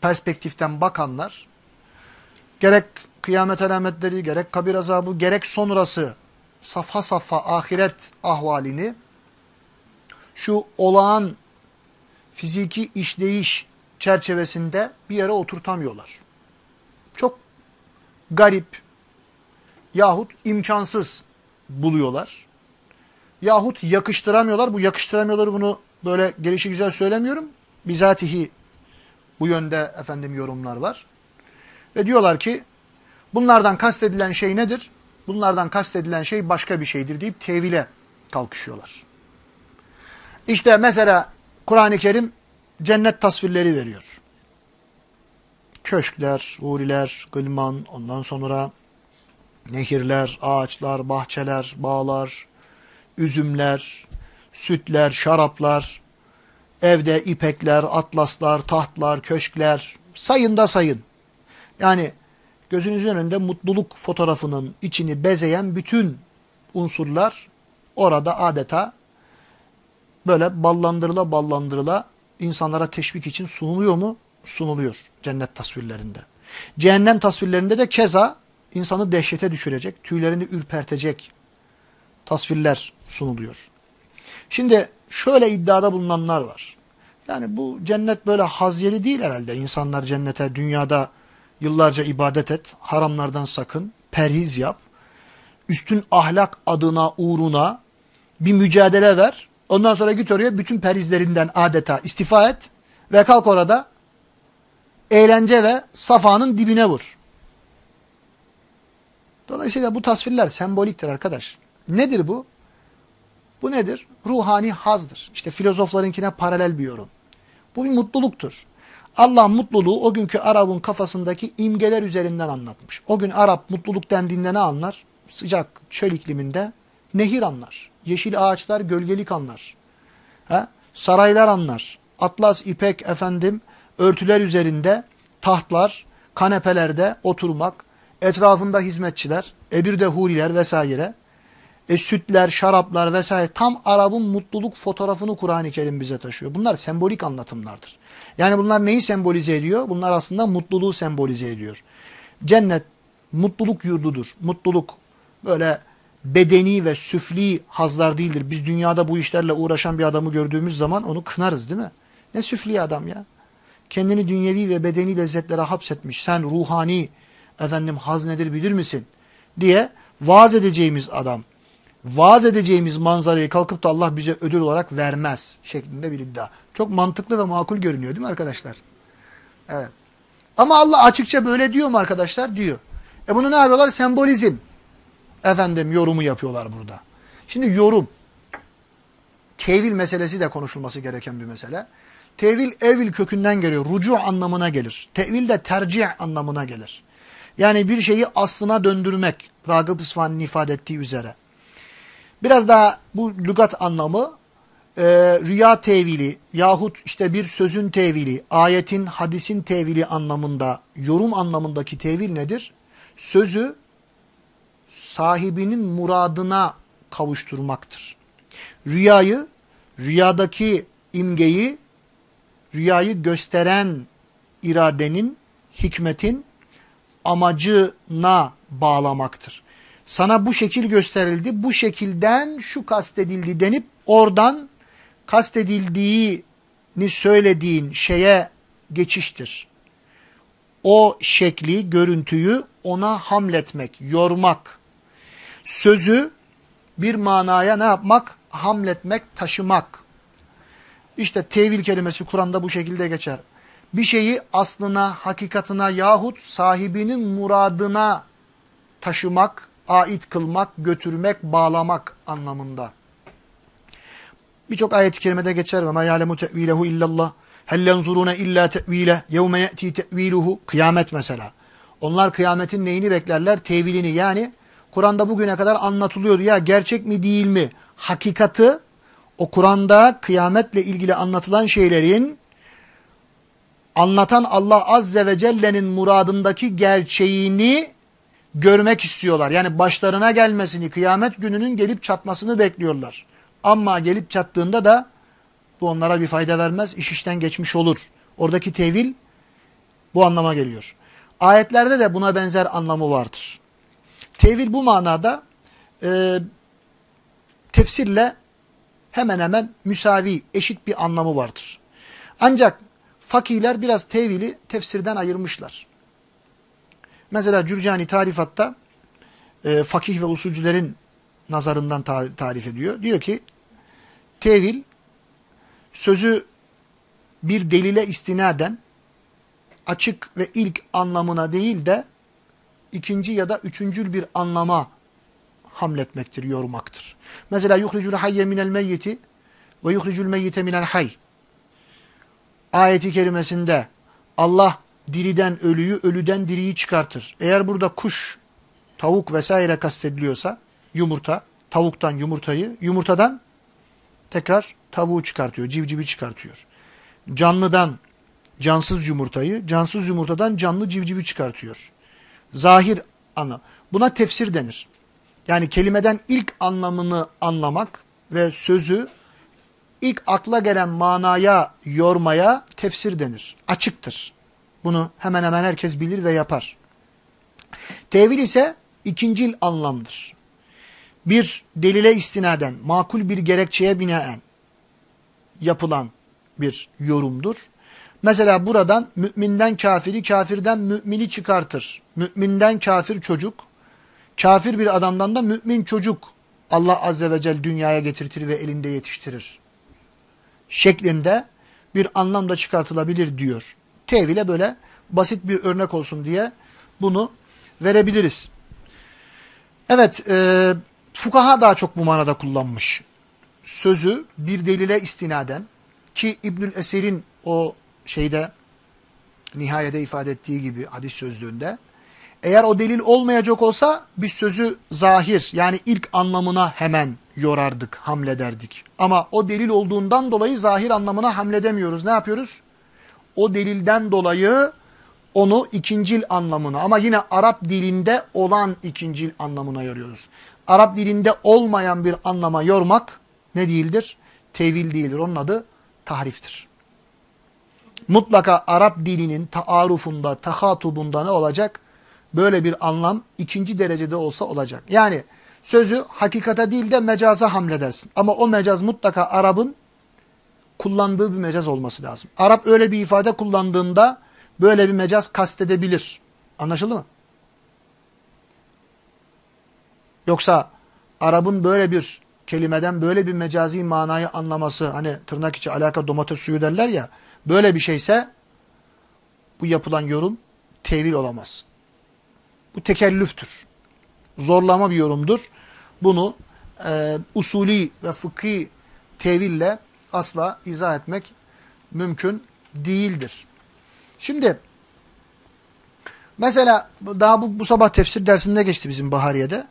perspektiften bakanlar, gerek kıyamet alametleri, gerek kabir azabı, gerek sonrası safha safha ahiret ahvalini şu olağan fiziki işleyiş çerçevesinde bir yere oturtamıyorlar. Çok garip yahut imkansız buluyorlar. Yahut yakıştıramıyorlar. Bu yakıştıramıyorlar bunu böyle gelişi güzel söylemiyorum. Bizatihi bu yönde efendim yorumlar var. Ve diyorlar ki bunlardan kastedilen şey nedir? Bunlardan kastedilen şey başka bir şeydir deyip tevile kalkışıyorlar. İşte mesela Kur'an-ı Kerim cennet tasvirleri veriyor. Köşkler, huriler, gılman, ondan sonra nehirler, ağaçlar, bahçeler, bağlar, üzümler, sütler, şaraplar, Evde ipekler, atlaslar, tahtlar, köşkler sayın da sayın. Yani gözünüzün önünde mutluluk fotoğrafının içini bezeyen bütün unsurlar orada adeta böyle ballandırıla ballandırıla insanlara teşvik için sunuluyor mu? Sunuluyor cennet tasvirlerinde. Cehennem tasvirlerinde de keza insanı dehşete düşürecek, tüylerini ürpertecek tasvirler sunuluyor. Şimdi şöyle iddiada bulunanlar var. Yani bu cennet böyle haziyeli değil herhalde. İnsanlar cennete dünyada yıllarca ibadet et, haramlardan sakın, perhiz yap. Üstün ahlak adına, uğruna bir mücadele ver. Ondan sonra git oraya bütün perhizlerinden adeta istifa et ve kalk orada eğlence ve safanın dibine vur. Dolayısıyla bu tasvirler semboliktir arkadaş. Nedir bu? Bu nedir? Ruhani hazdır. İşte filozoflarınkine paralel bir yorum. Bu bir mutluluktur. Allah mutluluğu o günkü Arap'ın kafasındaki imgeler üzerinden anlatmış. O gün Arap mutluluk dendiğinde ne anlar? Sıcak çöl ikliminde nehir anlar. Yeşil ağaçlar gölgelik anlar. He? Saraylar anlar. Atlas, ipek efendim örtüler üzerinde tahtlar, kanepelerde oturmak, etrafında hizmetçiler, ebirde huriler vesaire, e, sütler, şaraplar vesaire tam Arap'ın mutluluk fotoğrafını Kur'an-ı Kerim bize taşıyor. Bunlar sembolik anlatımlardır. Yani bunlar neyi sembolize ediyor? Bunlar aslında mutluluğu sembolize ediyor. Cennet mutluluk yurdudur. Mutluluk böyle bedeni ve süfli hazlar değildir. Biz dünyada bu işlerle uğraşan bir adamı gördüğümüz zaman onu kınarız değil mi? Ne süfli adam ya. Kendini dünyevi ve bedeni lezzetlere hapsetmiş. Sen ruhani efendim haz nedir bilir misin? diye vaaz edeceğimiz adam. Vaaz edeceğimiz manzarayı kalkıp da Allah bize ödül olarak vermez şeklinde bir iddia. Çok mantıklı ve makul görünüyor değil mi arkadaşlar? Evet. Ama Allah açıkça böyle diyor mu arkadaşlar? Diyor. E bunu ne yapıyorlar? Sembolizm. Efendim yorumu yapıyorlar burada. Şimdi yorum. Tevil meselesi de konuşulması gereken bir mesele. Tevil evil kökünden geliyor. Rucu anlamına gelir. Tevil de tercih anlamına gelir. Yani bir şeyi aslına döndürmek. Ragıp İsfahan'ın ifade ettiği üzere. Biraz daha bu lügat anlamı e, rüya tevili yahut işte bir sözün tevili, ayetin, hadisin tevili anlamında, yorum anlamındaki tevil nedir? Sözü sahibinin muradına kavuşturmaktır. Rüyayı, rüyadaki imgeyi, rüyayı gösteren iradenin, hikmetin amacına bağlamaktır. Sana bu şekil gösterildi, bu şekilden şu kastedildi denip oradan kastedildiğini söylediğin şeye geçiştir. O şekli, görüntüyü ona hamletmek, yormak. Sözü bir manaya ne yapmak? Hamletmek, taşımak. İşte tevil kelimesi Kur'an'da bu şekilde geçer. Bir şeyi aslına, hakikatına yahut sahibinin muradına taşımak, ait kılmak, götürmek, bağlamak anlamında. Birçok ayet-i kerimede geçer. ve ma ya'lemu te'vilehu illallah. Hel yenzuruna illa te'vile yevme ye'ti te'viluhu. Kıyamet mesela. Onlar kıyametin neyini beklerler? Tevilini yani Kur'an'da bugüne kadar anlatılıyordu. Ya gerçek mi değil mi? Hakikati o Kur'an'da kıyametle ilgili anlatılan şeylerin anlatan Allah Azze ve Celle'nin muradındaki gerçeğini görmek istiyorlar. Yani başlarına gelmesini, kıyamet gününün gelip çatmasını bekliyorlar. Ama gelip çattığında da bu onlara bir fayda vermez, iş işten geçmiş olur. Oradaki tevil bu anlama geliyor. Ayetlerde de buna benzer anlamı vardır. Tevil bu manada e, tefsirle hemen hemen müsavi, eşit bir anlamı vardır. Ancak fakihler biraz tevili tefsirden ayırmışlar. Mesela Cürcani tarifatta e, fakih ve usulcülerin nazarından ta tarif ediyor. Diyor ki tevil sözü bir delile istinaden açık ve ilk anlamına değil de ikinci ya da üçüncül bir anlama hamletmektir, yormaktır. Mesela yuhricul hayye minel meyyiti ve yuhricul meyyite minel hay. Ayeti kerimesinde Allah diriden ölüyü, ölüden diriyi çıkartır. Eğer burada kuş, tavuk vesaire kastediliyorsa yumurta, tavuktan yumurtayı, yumurtadan tekrar tavuğu çıkartıyor, civcivi çıkartıyor. Canlıdan cansız yumurtayı, cansız yumurtadan canlı civcivi çıkartıyor. Zahir anlam. Buna tefsir denir. Yani kelimeden ilk anlamını anlamak ve sözü ilk akla gelen manaya yormaya tefsir denir. Açıktır. Bunu hemen hemen herkes bilir ve yapar. Tevil ise ikincil anlamdır. Bir delile istinaden, makul bir gerekçeye binaen yapılan bir yorumdur. Mesela buradan müminden kafiri, kafirden mümini çıkartır. Müminden kafir çocuk, kafir bir adamdan da mümin çocuk Allah Azze ve Celle dünyaya getirtir ve elinde yetiştirir. Şeklinde bir anlam da çıkartılabilir diyor. Tevile böyle basit bir örnek olsun diye bunu verebiliriz. Evet, e, fukaha daha çok bu manada kullanmış. Sözü bir delile istinaden ki İbnül Eser'in o şeyde nihayede ifade ettiği gibi hadis sözlüğünde eğer o delil olmayacak olsa biz sözü zahir yani ilk anlamına hemen yorardık, hamlederdik. Ama o delil olduğundan dolayı zahir anlamına hamledemiyoruz. Ne yapıyoruz? O delilden dolayı onu ikincil anlamına ama yine Arap dilinde olan ikincil anlamına yoruyoruz. Arap dilinde olmayan bir anlama yormak ne değildir? Tevil değildir. Onun adı tahriftir. Mutlaka Arap dilinin taarufunda, tahatubunda ne olacak? Böyle bir anlam ikinci derecede olsa olacak. Yani sözü hakikate değil de mecaza hamledersin. Ama o mecaz mutlaka Arap'ın kullandığı bir mecaz olması lazım. Arap öyle bir ifade kullandığında böyle bir mecaz kastedebilir. Anlaşıldı mı? Yoksa Arap'ın böyle bir kelimeden böyle bir mecazi manayı anlaması hani tırnak içi alaka domates suyu derler ya böyle bir şeyse bu yapılan yorum tevil olamaz. Bu tekellüftür. Zorlama bir yorumdur. Bunu e, usulü ve fıkhi teville asla izah etmek mümkün değildir. Şimdi mesela daha bu, bu sabah tefsir dersinde geçti bizim Bahariye'de.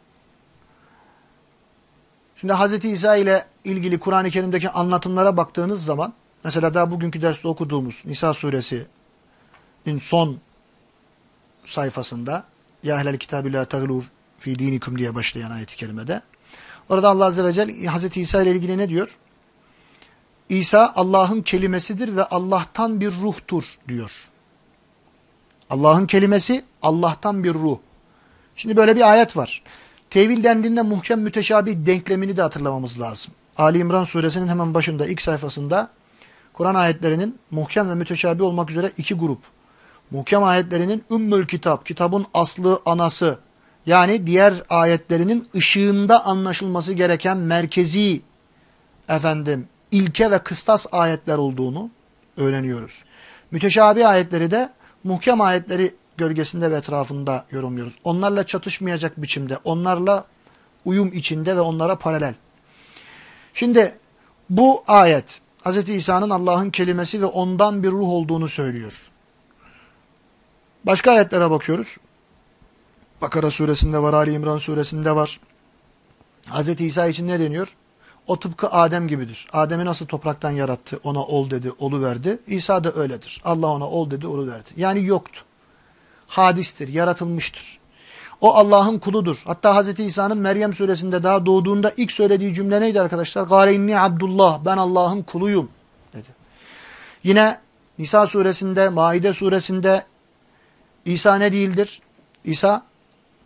Şimdi Hz. İsa ile ilgili Kur'an-ı Kerim'deki anlatımlara baktığınız zaman mesela daha bugünkü derste okuduğumuz Nisa suresinin son sayfasında Ya ehlel kitabı la taglu fi dinikum diye başlayan ayet-i kerimede. Orada Allah Azze ve Celle Hz. İsa ile ilgili ne diyor? İsa Allah'ın kelimesidir ve Allah'tan bir ruhtur diyor. Allah'ın kelimesi Allah'tan bir ruh. Şimdi böyle bir ayet var. Tevil dendiğinde muhkem müteşabih denklemini de hatırlamamız lazım. Ali İmran suresinin hemen başında ilk sayfasında Kur'an ayetlerinin muhkem ve müteşabih olmak üzere iki grup. Muhkem ayetlerinin ümmül kitap, kitabın aslı, anası yani diğer ayetlerinin ışığında anlaşılması gereken merkezi efendim ilke ve kıstas ayetler olduğunu öğreniyoruz. Müteşabih ayetleri de muhkem ayetleri gölgesinde ve etrafında yorumluyoruz. Onlarla çatışmayacak biçimde, onlarla uyum içinde ve onlara paralel. Şimdi bu ayet Hz. İsa'nın Allah'ın kelimesi ve ondan bir ruh olduğunu söylüyor. Başka ayetlere bakıyoruz. Bakara suresinde var, Ali İmran suresinde var. Hz. İsa için ne deniyor? O tıpkı Adem gibidir. Adem'i nasıl topraktan yarattı, ona ol dedi, olu verdi. İsa da öyledir. Allah ona ol dedi, olu verdi. Yani yoktu. Hadistir, yaratılmıştır. O Allah'ın kuludur. Hatta Hz. İsa'nın Meryem suresinde daha doğduğunda ilk söylediği cümle neydi arkadaşlar? Gâle inni abdullah, ben Allah'ın kuluyum dedi. Yine Nisa suresinde, Maide suresinde İsa ne değildir? İsa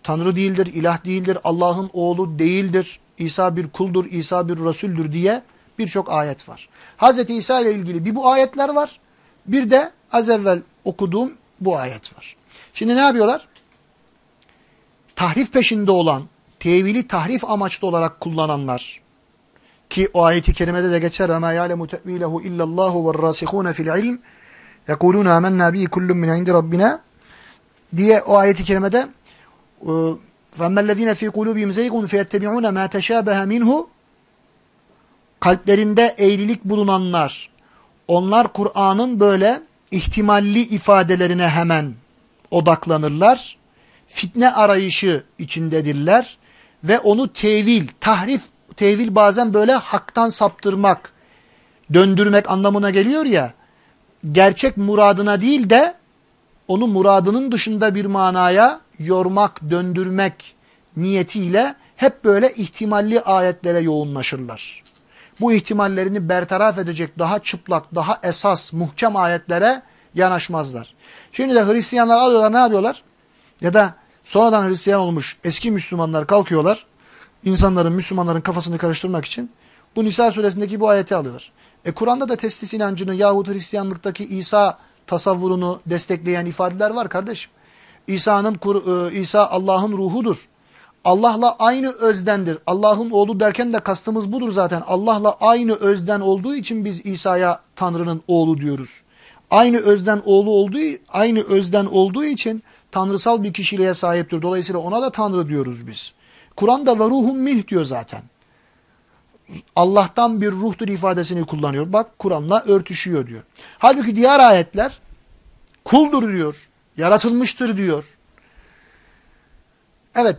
Tanrı değildir, ilah değildir, Allah'ın oğlu değildir. İsa bir kuldur, İsa bir Resuldür diye birçok ayet var. Hz. İsa ile ilgili bir bu ayetler var. Bir de az evvel okuduğum bu ayet var. Şimdi ne yapıyorlar? Tahrif peşinde olan, tevili tahrif amaçlı olarak kullananlar ki o ayeti kerimede de geçer ama ya'lemu te'vilehu illallahu ve rasihun fil ilm yekulun amennâ bihi kullun min indi rabbina diye o ayeti kerimede فَاَمَّا الَّذ۪ينَ ف۪ي قُلُوبِهِمْ زَيْغٌ فَيَتَّبِعُونَ مَا تَشَابَهَ مِنْهُ Kalplerinde eğrilik bulunanlar, onlar Kur'an'ın böyle ihtimalli ifadelerine hemen odaklanırlar. Fitne arayışı içindedirler ve onu tevil, tahrif tevil bazen böyle haktan saptırmak, döndürmek anlamına geliyor ya. Gerçek muradına değil de onu muradının dışında bir manaya yormak, döndürmek niyetiyle hep böyle ihtimalli ayetlere yoğunlaşırlar. Bu ihtimallerini bertaraf edecek daha çıplak, daha esas, muhkem ayetlere yanaşmazlar. Şimdi de Hristiyanlar alıyorlar ne yapıyorlar? Ya da sonradan Hristiyan olmuş eski Müslümanlar kalkıyorlar. insanların, Müslümanların kafasını karıştırmak için bu Nisa suresindeki bu ayeti alıyorlar. E Kur'an'da da testis inancını yahut Hristiyanlıktaki İsa tasavvurunu destekleyen ifadeler var kardeşim. İsa'nın e, İsa Allah'ın ruhudur. Allah'la aynı özdendir. Allah'ın oğlu derken de kastımız budur zaten. Allah'la aynı özden olduğu için biz İsa'ya Tanrı'nın oğlu diyoruz. Aynı özden oğlu olduğu, aynı özden olduğu için tanrısal bir kişiliğe sahiptir. Dolayısıyla ona da Tanrı diyoruz biz. Kur'an'da ve ruhum mih diyor zaten. Allah'tan bir ruhtur ifadesini kullanıyor. Bak Kur'an'la örtüşüyor diyor. Halbuki diğer ayetler kuldur diyor. Yaratılmıştır diyor. Evet.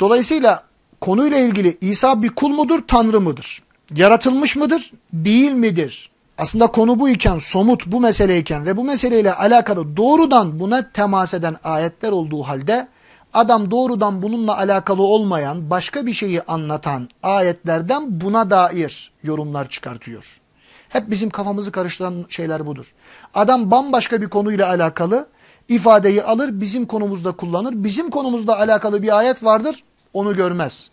Dolayısıyla konuyla ilgili İsa bir kul mudur, Tanrı mıdır? Yaratılmış mıdır, değil midir? Aslında konu bu iken, somut bu meseleyken ve bu meseleyle alakalı doğrudan buna temas eden ayetler olduğu halde adam doğrudan bununla alakalı olmayan başka bir şeyi anlatan ayetlerden buna dair yorumlar çıkartıyor. Hep bizim kafamızı karıştıran şeyler budur. Adam bambaşka bir konuyla alakalı ifadeyi alır bizim konumuzda kullanır. Bizim konumuzda alakalı bir ayet vardır onu görmez.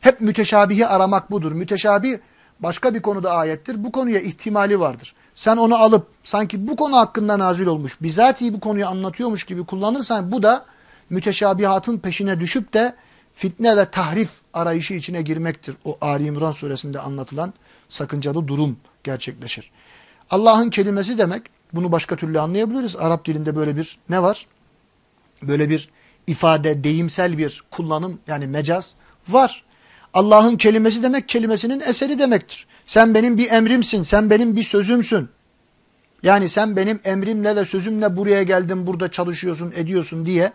Hep müteşabihi aramak budur. Müteşabih başka bir konuda ayettir. Bu konuya ihtimali vardır. Sen onu alıp sanki bu konu hakkında nazil olmuş, bizatihi bu konuyu anlatıyormuş gibi kullanırsan bu da müteşabihatın peşine düşüp de fitne ve tahrif arayışı içine girmektir. O Ali İmran suresinde anlatılan sakıncalı durum gerçekleşir. Allah'ın kelimesi demek, bunu başka türlü anlayabiliriz. Arap dilinde böyle bir ne var? Böyle bir ifade, deyimsel bir kullanım yani mecaz var. Allah'ın kelimesi demek kelimesinin eseri demektir. Sen benim bir emrimsin, sen benim bir sözümsün. Yani sen benim emrimle ve sözümle buraya geldin, burada çalışıyorsun, ediyorsun diye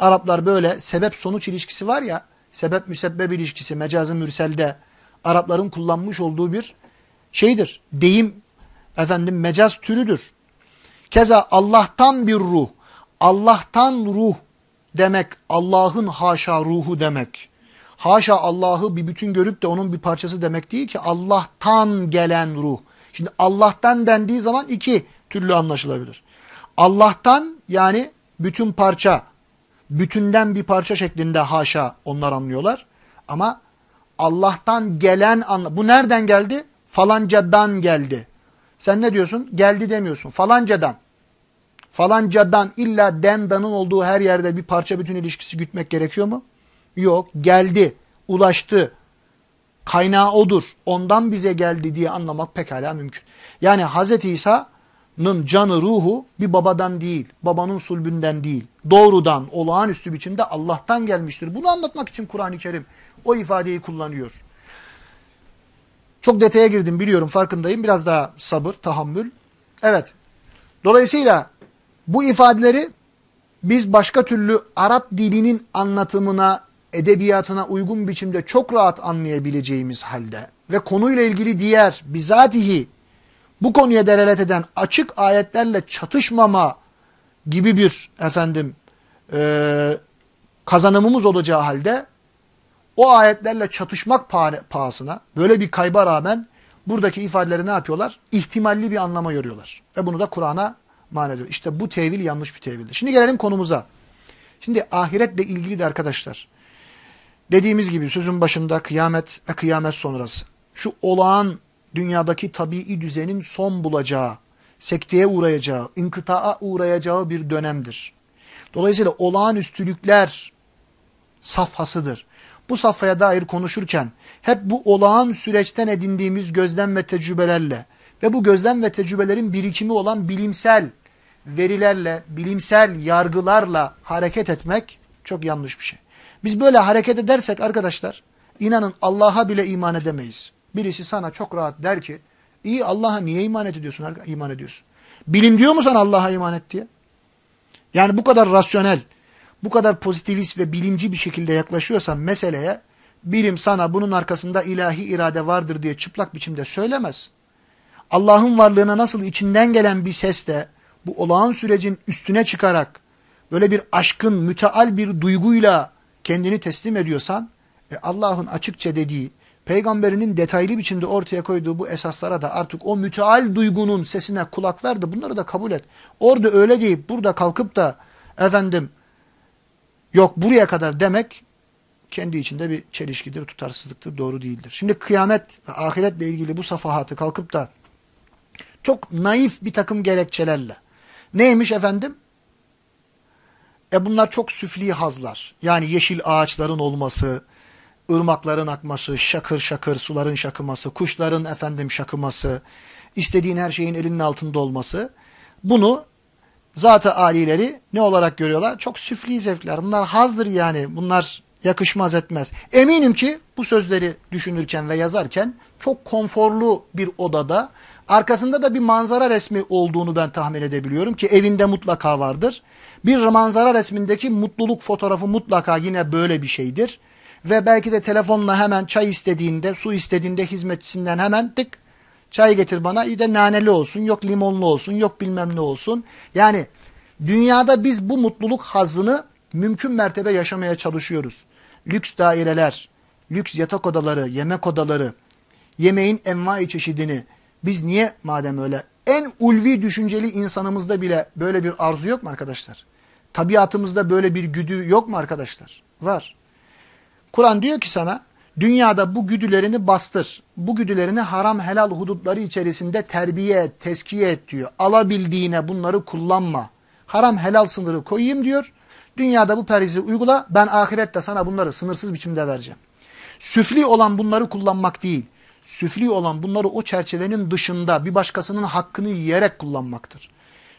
Araplar böyle sebep sonuç ilişkisi var ya, sebep müsebbep ilişkisi mecazı mürselde Arapların kullanmış olduğu bir şeydir. Deyim efendim mecaz türüdür. Keza Allah'tan bir ruh, Allah'tan ruh demek Allah'ın haşa ruhu demek. Haşa Allah'ı bir bütün görüp de onun bir parçası demek değil ki Allah'tan gelen ruh. Şimdi Allah'tan dendiği zaman iki türlü anlaşılabilir. Allah'tan yani bütün parça, bütünden bir parça şeklinde haşa onlar anlıyorlar. Ama Allah'tan gelen anla bu nereden geldi? Falancadan geldi. Sen ne diyorsun? Geldi demiyorsun. Falancadan. Falancadan illa dendanın olduğu her yerde bir parça bütün ilişkisi gütmek gerekiyor mu? Yok. Geldi. Ulaştı. Kaynağı odur. Ondan bize geldi diye anlamak pekala mümkün. Yani Hz. İsa'nın canı ruhu bir babadan değil. Babanın sulbünden değil. Doğrudan olağanüstü biçimde Allah'tan gelmiştir. Bunu anlatmak için Kur'an-ı Kerim o ifadeyi kullanıyor. Çok detaya girdim biliyorum farkındayım. Biraz daha sabır, tahammül. Evet. Dolayısıyla bu ifadeleri biz başka türlü Arap dilinin anlatımına, edebiyatına uygun biçimde çok rahat anlayabileceğimiz halde ve konuyla ilgili diğer bizatihi bu konuya delalet eden açık ayetlerle çatışmama gibi bir efendim e, kazanımımız olacağı halde o ayetlerle çatışmak pahasına böyle bir kayba rağmen buradaki ifadeleri ne yapıyorlar? İhtimalli bir anlama yoruyorlar. Ve bunu da Kur'an'a man ediyor. İşte bu tevil yanlış bir tevildir. Şimdi gelelim konumuza. Şimdi ahiretle ilgili de arkadaşlar dediğimiz gibi sözün başında kıyamet ve kıyamet sonrası şu olağan dünyadaki tabii düzenin son bulacağı, sekteye uğrayacağı, inkıtaa uğrayacağı bir dönemdir. Dolayısıyla olağanüstülükler safhasıdır. Bu safhaya dair konuşurken hep bu olağan süreçten edindiğimiz gözlem ve tecrübelerle ve bu gözlem ve tecrübelerin birikimi olan bilimsel verilerle, bilimsel yargılarla hareket etmek çok yanlış bir şey. Biz böyle hareket edersek arkadaşlar, inanın Allah'a bile iman edemeyiz. Birisi sana çok rahat der ki, iyi Allah'a niye iman ediyorsun, iman ediyorsun? Bilim diyor mu sana Allah'a iman et diye? Yani bu kadar rasyonel, bu kadar pozitivist ve bilimci bir şekilde yaklaşıyorsan meseleye, bilim sana bunun arkasında ilahi irade vardır diye çıplak biçimde söylemez. Allah'ın varlığına nasıl içinden gelen bir sesle bu olağan sürecin üstüne çıkarak böyle bir aşkın, müteal bir duyguyla kendini teslim ediyorsan e Allah'ın açıkça dediği, peygamberinin detaylı biçimde ortaya koyduğu bu esaslara da artık o müteal duygunun sesine kulak ver de bunları da kabul et. Orada öyle deyip burada kalkıp da efendim yok buraya kadar demek kendi içinde bir çelişkidir, tutarsızlıktır, doğru değildir. Şimdi kıyamet ve ahiretle ilgili bu safahatı kalkıp da çok naif bir takım gerekçelerle. Neymiş efendim? E bunlar çok süfli hazlar. Yani yeşil ağaçların olması, ırmakların akması, şakır şakır suların şakıması, kuşların efendim şakıması, istediğin her şeyin elinin altında olması. Bunu zat-ı alileri ne olarak görüyorlar? Çok süfli zevkler. Bunlar hazdır yani. Bunlar yakışmaz etmez. Eminim ki bu sözleri düşünürken ve yazarken çok konforlu bir odada arkasında da bir manzara resmi olduğunu ben tahmin edebiliyorum ki evinde mutlaka vardır. Bir manzara resmindeki mutluluk fotoğrafı mutlaka yine böyle bir şeydir. Ve belki de telefonla hemen çay istediğinde, su istediğinde hizmetçisinden hemen tık çay getir bana. İyi de naneli olsun, yok limonlu olsun, yok bilmem ne olsun. Yani dünyada biz bu mutluluk hazını mümkün mertebe yaşamaya çalışıyoruz. Lüks daireler, lüks yatak odaları, yemek odaları, yemeğin envai çeşidini biz niye madem öyle en ulvi düşünceli insanımızda bile böyle bir arzu yok mu arkadaşlar? Tabiatımızda böyle bir güdü yok mu arkadaşlar? Var. Kur'an diyor ki sana dünyada bu güdülerini bastır. Bu güdülerini haram helal hudutları içerisinde terbiye et, teskiye et diyor. Alabildiğine bunları kullanma. Haram helal sınırı koyayım diyor. Dünyada bu perizi uygula ben ahirette sana bunları sınırsız biçimde vereceğim. Süfli olan bunları kullanmak değil. Süfli olan bunları o çerçevenin dışında bir başkasının hakkını yiyerek kullanmaktır.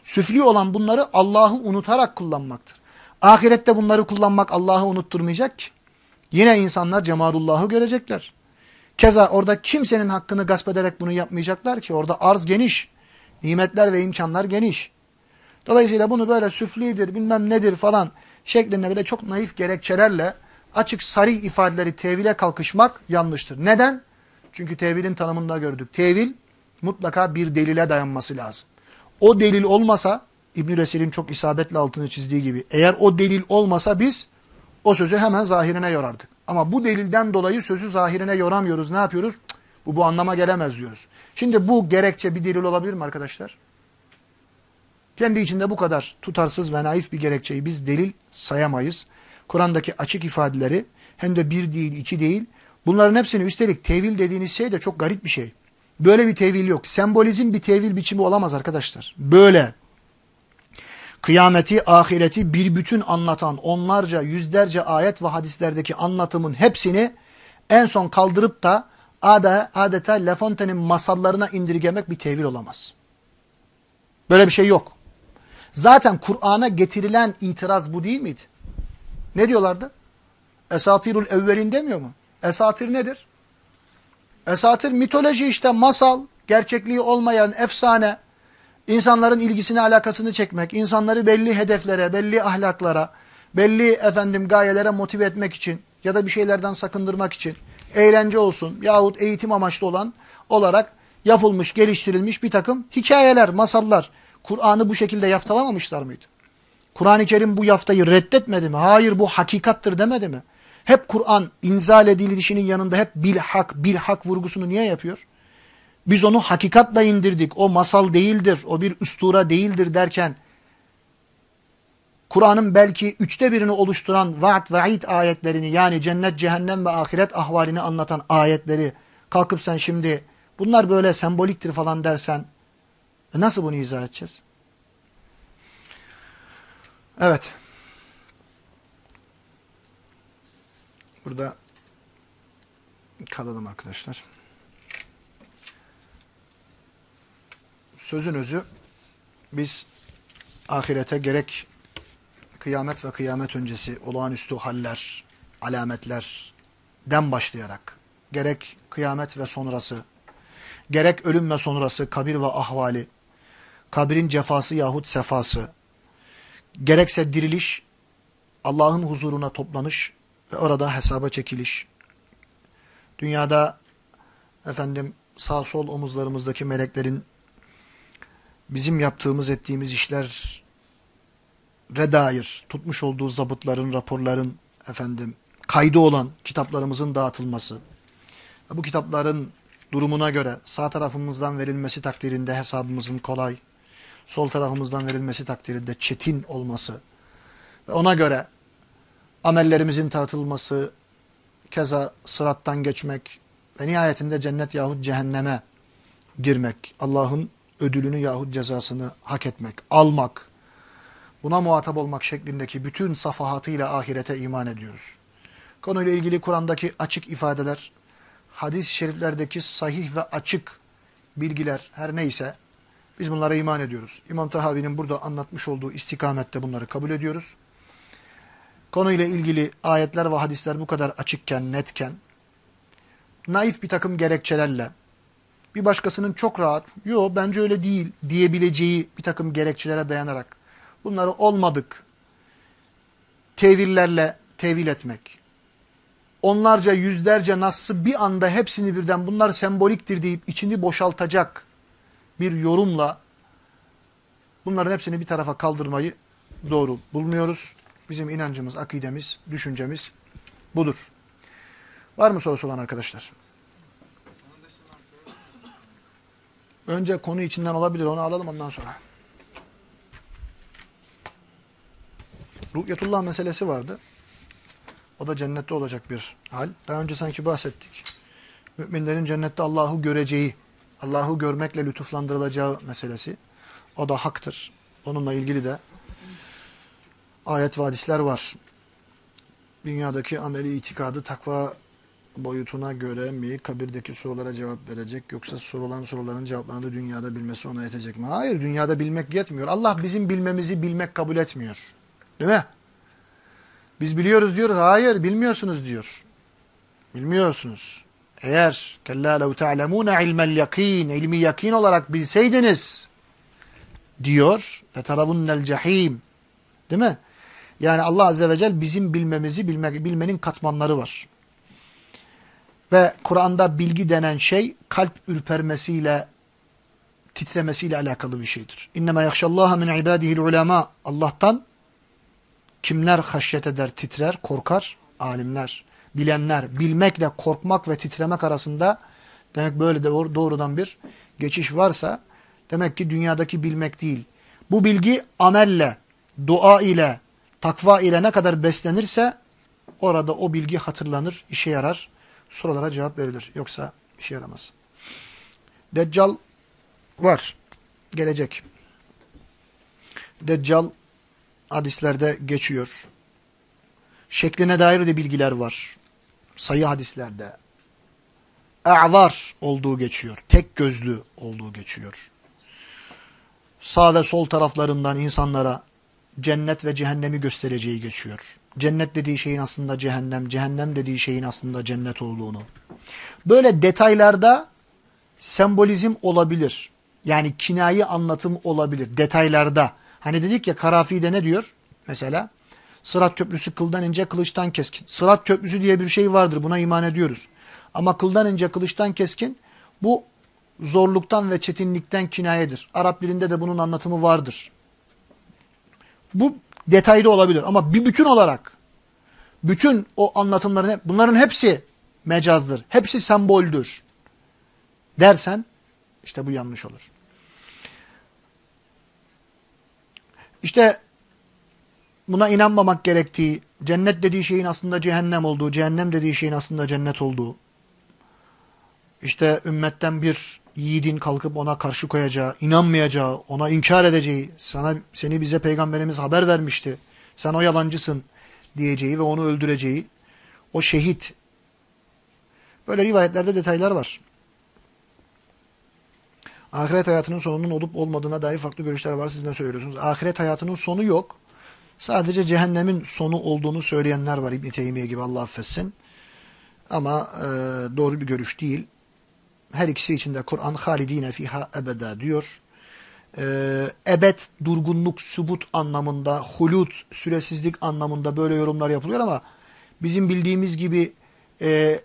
Süfli olan bunları Allah'ı unutarak kullanmaktır. Ahirette bunları kullanmak Allah'ı unutturmayacak ki. Yine insanlar cemalullah'ı görecekler. Keza orada kimsenin hakkını gasp ederek bunu yapmayacaklar ki. Orada arz geniş. Nimetler ve imkanlar geniş. Dolayısıyla bunu böyle süflidir bilmem nedir falan şeklinde böyle çok naif gerekçelerle açık sarı ifadeleri tevile kalkışmak yanlıştır. Neden? Çünkü tevilin tanımında gördük. Tevil mutlaka bir delile dayanması lazım. O delil olmasa İbn-i çok isabetle altını çizdiği gibi eğer o delil olmasa biz o sözü hemen zahirine yorardık. Ama bu delilden dolayı sözü zahirine yoramıyoruz. Ne yapıyoruz? Bu bu anlama gelemez diyoruz. Şimdi bu gerekçe bir delil olabilir mi arkadaşlar? Kendi içinde bu kadar tutarsız ve naif bir gerekçeyi biz delil sayamayız. Kur'an'daki açık ifadeleri hem de bir değil iki değil. Bunların hepsini üstelik tevil dediğiniz şey de çok garip bir şey. Böyle bir tevil yok. Sembolizm bir tevil biçimi olamaz arkadaşlar. Böyle kıyameti, ahireti bir bütün anlatan onlarca, yüzlerce ayet ve hadislerdeki anlatımın hepsini en son kaldırıp da adeta La Fontaine'in masallarına indirgemek bir tevil olamaz. Böyle bir şey yok. Zaten Kur'an'a getirilen itiraz bu değil miydi? Ne diyorlardı? Esatirul evvelin demiyor mu? Esatir nedir? Esatir mitoloji işte masal, gerçekliği olmayan efsane, insanların ilgisini alakasını çekmek, insanları belli hedeflere, belli ahlaklara, belli efendim gayelere motive etmek için ya da bir şeylerden sakındırmak için eğlence olsun yahut eğitim amaçlı olan olarak yapılmış, geliştirilmiş bir takım hikayeler, masallar. Kur'an'ı bu şekilde yaftalamamışlar mıydı? Kur'an-ı Kerim bu yaftayı reddetmedi mi? Hayır bu hakikattır demedi mi? Hep Kur'an inzal edilişinin yanında hep bilhak, bilhak vurgusunu niye yapıyor? Biz onu hakikatla indirdik. O masal değildir, o bir üstura değildir derken Kur'an'ın belki üçte birini oluşturan vaat ve ait ayetlerini yani cennet, cehennem ve ahiret ahvalini anlatan ayetleri kalkıp sen şimdi bunlar böyle semboliktir falan dersen nasıl bunu izah edeceğiz? Evet. Burada kalalım arkadaşlar. Sözün özü biz ahirete gerek kıyamet ve kıyamet öncesi olağanüstü haller, alametlerden başlayarak gerek kıyamet ve sonrası, gerek ölüm ve sonrası kabir ve ahvali, kabirin cefası yahut sefası, gerekse diriliş, Allah'ın huzuruna toplanış ve orada hesaba çekiliş, Dünyada efendim sağ sol omuzlarımızdaki meleklerin bizim yaptığımız ettiğimiz işler dair tutmuş olduğu zabıtların, raporların efendim kaydı olan kitaplarımızın dağıtılması. Bu kitapların durumuna göre sağ tarafımızdan verilmesi takdirinde hesabımızın kolay, sol tarafımızdan verilmesi takdirinde çetin olması ve ona göre amellerimizin tartılması, keza sırattan geçmek ve nihayetinde cennet yahut cehenneme girmek, Allah'ın ödülünü yahut cezasını hak etmek, almak, buna muhatap olmak şeklindeki bütün safahatıyla ahirete iman ediyoruz. Konuyla ilgili Kur'an'daki açık ifadeler, hadis-i şeriflerdeki sahih ve açık bilgiler her neyse biz bunlara iman ediyoruz. İmam Tahavi'nin burada anlatmış olduğu istikamette bunları kabul ediyoruz. Konuyla ilgili ayetler ve hadisler bu kadar açıkken, netken, naif bir takım gerekçelerle, bir başkasının çok rahat, yo bence öyle değil diyebileceği bir takım gerekçelere dayanarak, bunları olmadık tevillerle tevil etmek, onlarca yüzlerce nassı bir anda hepsini birden bunlar semboliktir deyip içini boşaltacak bir yorumla bunların hepsini bir tarafa kaldırmayı doğru bulmuyoruz. Bizim inancımız, akidemiz, düşüncemiz budur. Var mı sorusu olan arkadaşlar? Önce konu içinden olabilir. Onu alalım ondan sonra. Ru'yetullah meselesi vardı. O da cennette olacak bir hal. Daha önce sanki bahsettik. Müminlerin cennette Allah'ı göreceği, Allah'ı görmekle lütuflandırılacağı meselesi. O da haktır. Onunla ilgili de ayet ve hadisler var. Dünyadaki ameli itikadı takva boyutuna göre mi kabirdeki sorulara cevap verecek yoksa sorulan soruların cevaplarını da dünyada bilmesi ona yetecek mi? Hayır dünyada bilmek yetmiyor. Allah bizim bilmemizi bilmek kabul etmiyor. Değil mi? Biz biliyoruz diyoruz. Hayır bilmiyorsunuz diyor. Bilmiyorsunuz. Eğer kella lev ta'lemûne ilmel yakîn ilmi yakin olarak bilseydiniz diyor. Leteravunnel cehîm. Değil mi? Yani Allah Azze ve Celle bizim bilmemizi bilmek, bilmenin katmanları var. Ve Kur'an'da bilgi denen şey kalp ürpermesiyle, titremesiyle alakalı bir şeydir. İnnemâ yakşallâhe min ibâdihil ulema. Allah'tan kimler haşyet eder, titrer, korkar? Alimler, bilenler. Bilmekle korkmak ve titremek arasında demek böyle de doğrudan bir geçiş varsa demek ki dünyadaki bilmek değil. Bu bilgi amelle, dua ile, takva ile ne kadar beslenirse orada o bilgi hatırlanır, işe yarar sorulara cevap verilir. Yoksa işe yaramaz. Deccal var. Gelecek. Deccal hadislerde geçiyor. Şekline dair de bilgiler var. Sayı hadislerde. E'var olduğu geçiyor. Tek gözlü olduğu geçiyor. Sağ ve sol taraflarından insanlara cennet ve cehennemi göstereceği geçiyor. Cennet dediği şeyin aslında cehennem, cehennem dediği şeyin aslında cennet olduğunu. Böyle detaylarda sembolizm olabilir. Yani kinayi anlatım olabilir detaylarda. Hani dedik ya Karafi'de ne diyor? Mesela Sırat köprüsü kıldan ince kılıçtan keskin. Sırat köprüsü diye bir şey vardır buna iman ediyoruz. Ama kıldan ince kılıçtan keskin bu zorluktan ve çetinlikten kinayedir. Arap dilinde de bunun anlatımı vardır. Bu detayda olabilir ama bir bütün olarak bütün o anlatımların bunların hepsi mecazdır. Hepsi semboldür. Dersen işte bu yanlış olur. İşte buna inanmamak gerektiği, cennet dediği şeyin aslında cehennem olduğu, cehennem dediği şeyin aslında cennet olduğu, işte ümmetten bir yiğidin kalkıp ona karşı koyacağı, inanmayacağı, ona inkar edeceği, sana seni bize peygamberimiz haber vermişti. Sen o yalancısın diyeceği ve onu öldüreceği, o şehit. Böyle rivayetlerde detaylar var. Ahiret hayatının sonunun olup olmadığına dair farklı görüşler var. Siz ne söylüyorsunuz? Ahiret hayatının sonu yok. Sadece cehennemin sonu olduğunu söyleyenler var İbn-i Teymiye gibi Allah affetsin. Ama e, doğru bir görüş değil. Her ikisi içinde Kur'an halidine fiha ebeda diyor. Ee, ebed, durgunluk, subut anlamında, hulut, süresizlik anlamında böyle yorumlar yapılıyor ama bizim bildiğimiz gibi e,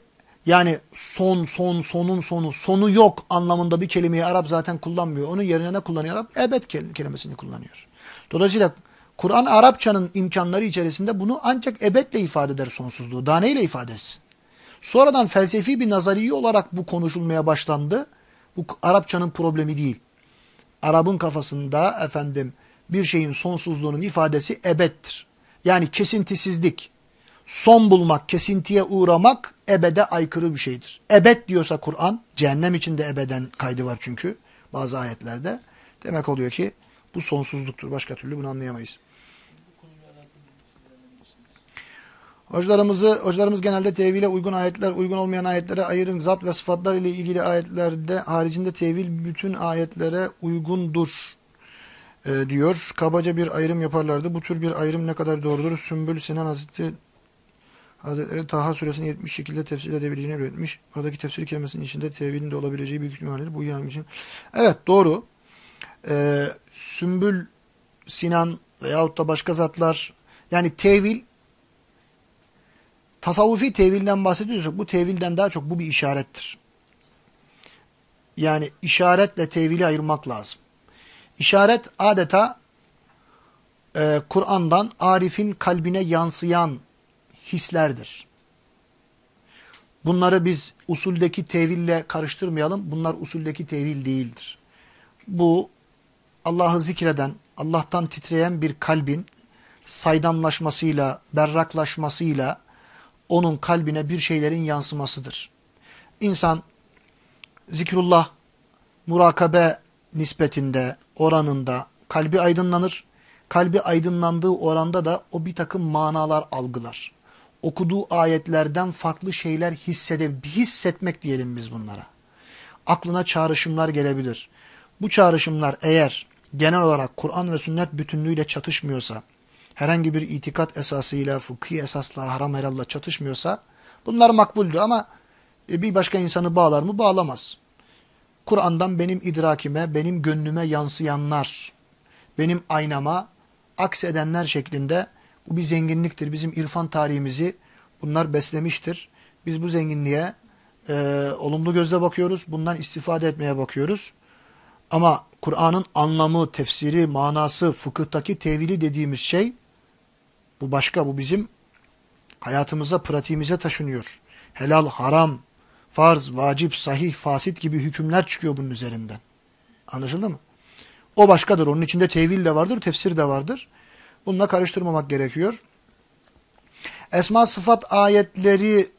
Yani son, son, sonun sonu, sonu yok anlamında bir kelimeyi Arap zaten kullanmıyor. Onun yerine ne kullanıyor Arap? Ebed kel- kelimesini kullanıyor. Dolayısıyla Kur'an Arapçanın imkanları içerisinde bunu ancak ebedle ifade eder sonsuzluğu. Daha neyle ifade etsin? Sonradan felsefi bir nazariye olarak bu konuşulmaya başlandı. Bu Arapçanın problemi değil. Arap'ın kafasında efendim bir şeyin sonsuzluğunun ifadesi ebettir. Yani kesintisizlik, son bulmak, kesintiye uğramak ebede aykırı bir şeydir. Ebed diyorsa Kur'an, cehennem içinde ebeden kaydı var çünkü bazı ayetlerde. Demek oluyor ki bu sonsuzluktur. Başka türlü bunu anlayamayız. Hocalarımızı, hocalarımız genelde tevhile uygun ayetler, uygun olmayan ayetlere ayırın. Zat ve sıfatlar ile ilgili ayetlerde haricinde tevil bütün ayetlere uygundur e, diyor. Kabaca bir ayrım yaparlardı. Bu tür bir ayrım ne kadar doğrudur? Sümbül Sinan Hazreti Hazretleri Taha suresini 70 şekilde tefsir edebileceğini belirtmiş. Buradaki tefsir kelimesinin içinde tevilin de olabileceği büyük ihtimaller bu yani için. Evet doğru. Ee, Sümbül Sinan veyahut da başka zatlar yani tevil tasavvufi tevilden bahsediyorsak bu tevilden daha çok bu bir işarettir. Yani işaretle tevili ayırmak lazım. İşaret adeta e, Kur'an'dan Arif'in kalbine yansıyan hislerdir. Bunları biz usuldeki teville karıştırmayalım. Bunlar usuldeki tevil değildir. Bu Allah'ı zikreden, Allah'tan titreyen bir kalbin saydamlaşmasıyla, berraklaşmasıyla onun kalbine bir şeylerin yansımasıdır. İnsan zikrullah, murakabe nispetinde, oranında kalbi aydınlanır. Kalbi aydınlandığı oranda da o bir takım manalar algılar. Okuduğu ayetlerden farklı şeyler hissede, hissetmek diyelim biz bunlara. Aklına çağrışımlar gelebilir. Bu çağrışımlar eğer genel olarak Kur'an ve sünnet bütünlüğüyle çatışmıyorsa, herhangi bir itikat esasıyla, fıkhi esasla, haram helalla çatışmıyorsa bunlar makbuldür ama e, bir başka insanı bağlar mı? Bağlamaz. Kur'an'dan benim idrakime, benim gönlüme yansıyanlar, benim aynama aksedenler şeklinde bu bir zenginliktir. Bizim irfan tarihimizi bunlar beslemiştir. Biz bu zenginliğe e, olumlu gözle bakıyoruz. Bundan istifade etmeye bakıyoruz. Ama Kur'an'ın anlamı, tefsiri, manası, fıkıhtaki tevili dediğimiz şey bu başka. Bu bizim hayatımıza, pratiğimize taşınıyor. Helal, haram, farz, vacip, sahih, fasit gibi hükümler çıkıyor bunun üzerinden. Anlaşıldı mı? O başkadır. Onun içinde tevil de vardır, tefsir de vardır. Bununla karıştırmamak gerekiyor. Esma sıfat ayetleri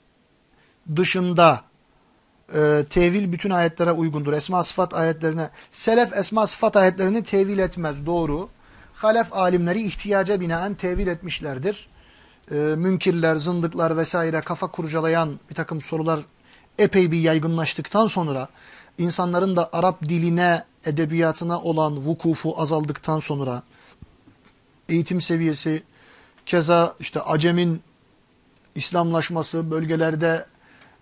dışında e, tevil bütün ayetlere uygundur. Esma sıfat ayetlerine, selef esma sıfat ayetlerini tevil etmez. Doğru. Halef alimleri ihtiyaca binaen tevil etmişlerdir. E, münkirler, zındıklar vesaire kafa kurcalayan bir takım sorular epey bir yaygınlaştıktan sonra insanların da Arap diline, edebiyatına olan vukufu azaldıktan sonra eğitim seviyesi, keza işte Acem'in İslamlaşması, bölgelerde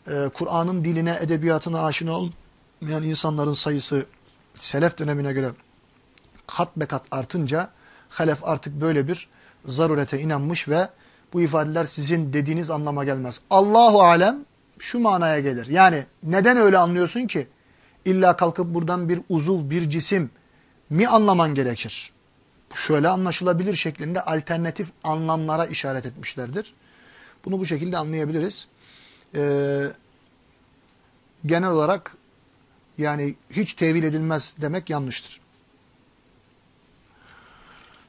e, Kur'an'ın diline, edebiyatına aşina olmayan insanların sayısı Selef dönemine göre kat be kat artınca Halef artık böyle bir zarurete inanmış ve bu ifadeler sizin dediğiniz anlama gelmez. Allahu alem şu manaya gelir. Yani neden öyle anlıyorsun ki? İlla kalkıp buradan bir uzuv, bir cisim mi anlaman gerekir? Şöyle anlaşılabilir şeklinde alternatif anlamlara işaret etmişlerdir. Bunu bu şekilde anlayabiliriz. Ee, genel olarak yani hiç tevil edilmez demek yanlıştır.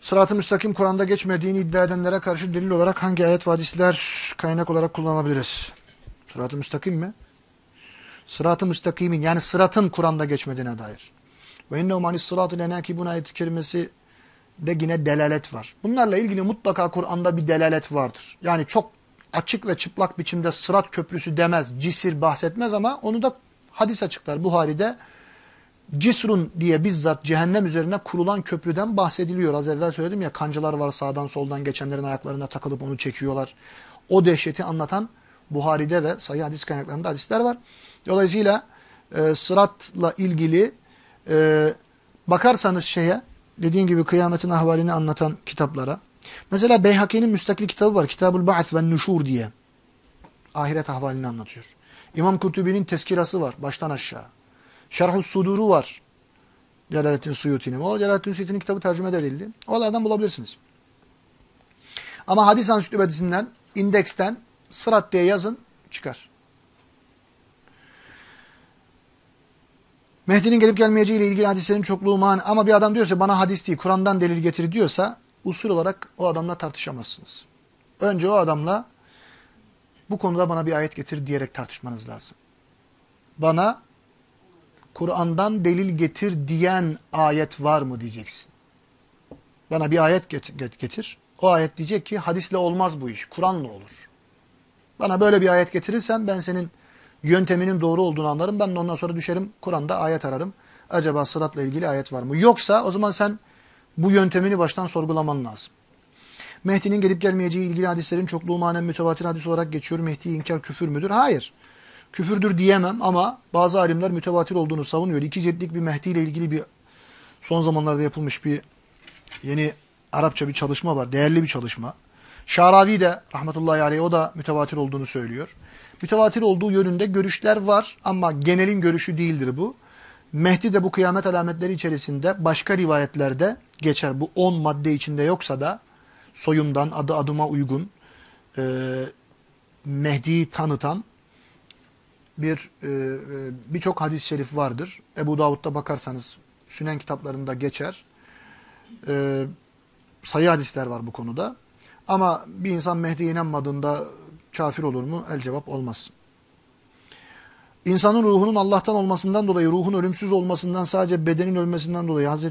Sırat-ı müstakim Kur'an'da geçmediğini iddia edenlere karşı delil olarak hangi ayet ve hadisler kaynak olarak kullanabiliriz? Sırat-ı müstakim mi? Sırat-ı müstakimin yani sıratın Kur'an'da geçmediğine dair. Ve innehu manis sıratı lenâkibun ayet-i kerimesi de yine delalet var. Bunlarla ilgili mutlaka Kur'an'da bir delalet vardır. Yani çok açık ve çıplak biçimde sırat köprüsü demez, cisir bahsetmez ama onu da hadis açıklar. Buhari'de Cisrun diye bizzat cehennem üzerine kurulan köprüden bahsediliyor. Az evvel söyledim ya kancılar var sağdan soldan geçenlerin ayaklarına takılıp onu çekiyorlar. O dehşeti anlatan Buhari'de ve sayı hadis kaynaklarında hadisler var. Dolayısıyla e, sıratla ilgili e, bakarsanız şeye dediğin gibi kıyametin ahvalini anlatan kitaplara. Mesela Beyhaki'nin müstakil kitabı var. Kitabul Ba'th ve Nuşur diye. Ahiret ahvalini anlatıyor. İmam Kurtubi'nin tezkirası var baştan aşağı. Şerhus Suduru var. Celaleddin Suyuti'nin. O Celaleddin Suyuti'nin kitabı tercüme edildi. Oralardan bulabilirsiniz. Ama hadis ansiklopedisinden, indeksten sırat diye yazın çıkar. Mehdi'nin gelip gelmeyeceği ile ilgili hadislerin çokluğu man ama bir adam diyorsa bana hadis değil Kur'an'dan delil getir diyorsa usul olarak o adamla tartışamazsınız. Önce o adamla bu konuda bana bir ayet getir diyerek tartışmanız lazım. Bana Kur'an'dan delil getir diyen ayet var mı diyeceksin. Bana bir ayet getir. O ayet diyecek ki hadisle olmaz bu iş. Kur'an'la olur. Bana böyle bir ayet getirirsen ben senin yönteminin doğru olduğunu anlarım. Ben de ondan sonra düşerim Kur'an'da ayet ararım. Acaba sıratla ilgili ayet var mı? Yoksa o zaman sen bu yöntemini baştan sorgulaman lazım. Mehdi'nin gelip gelmeyeceği ilgili hadislerin çokluğu manen mütevatir hadis olarak geçiyor. Mehdi inkar küfür müdür? Hayır. Küfürdür diyemem ama bazı alimler mütevatir olduğunu savunuyor. İki ciltlik bir Mehdi ile ilgili bir son zamanlarda yapılmış bir yeni Arapça bir çalışma var. Değerli bir çalışma. Şaravi de rahmetullahi aleyh o da mütevatir olduğunu söylüyor. Mütevatir olduğu yönünde görüşler var ama genelin görüşü değildir bu. Mehdi de bu kıyamet alametleri içerisinde başka rivayetlerde geçer. Bu 10 madde içinde yoksa da soyumdan adı adıma uygun e, Mehdi'yi tanıtan bir e, e, birçok hadis-i şerif vardır. Ebu Davud'da bakarsanız Sünen kitaplarında geçer. E, sayı hadisler var bu konuda. Ama bir insan Mehdi'ye inanmadığında kafir olur mu? El cevap olmaz. İnsanın ruhunun Allah'tan olmasından dolayı, ruhun ölümsüz olmasından sadece bedenin ölmesinden dolayı Hz.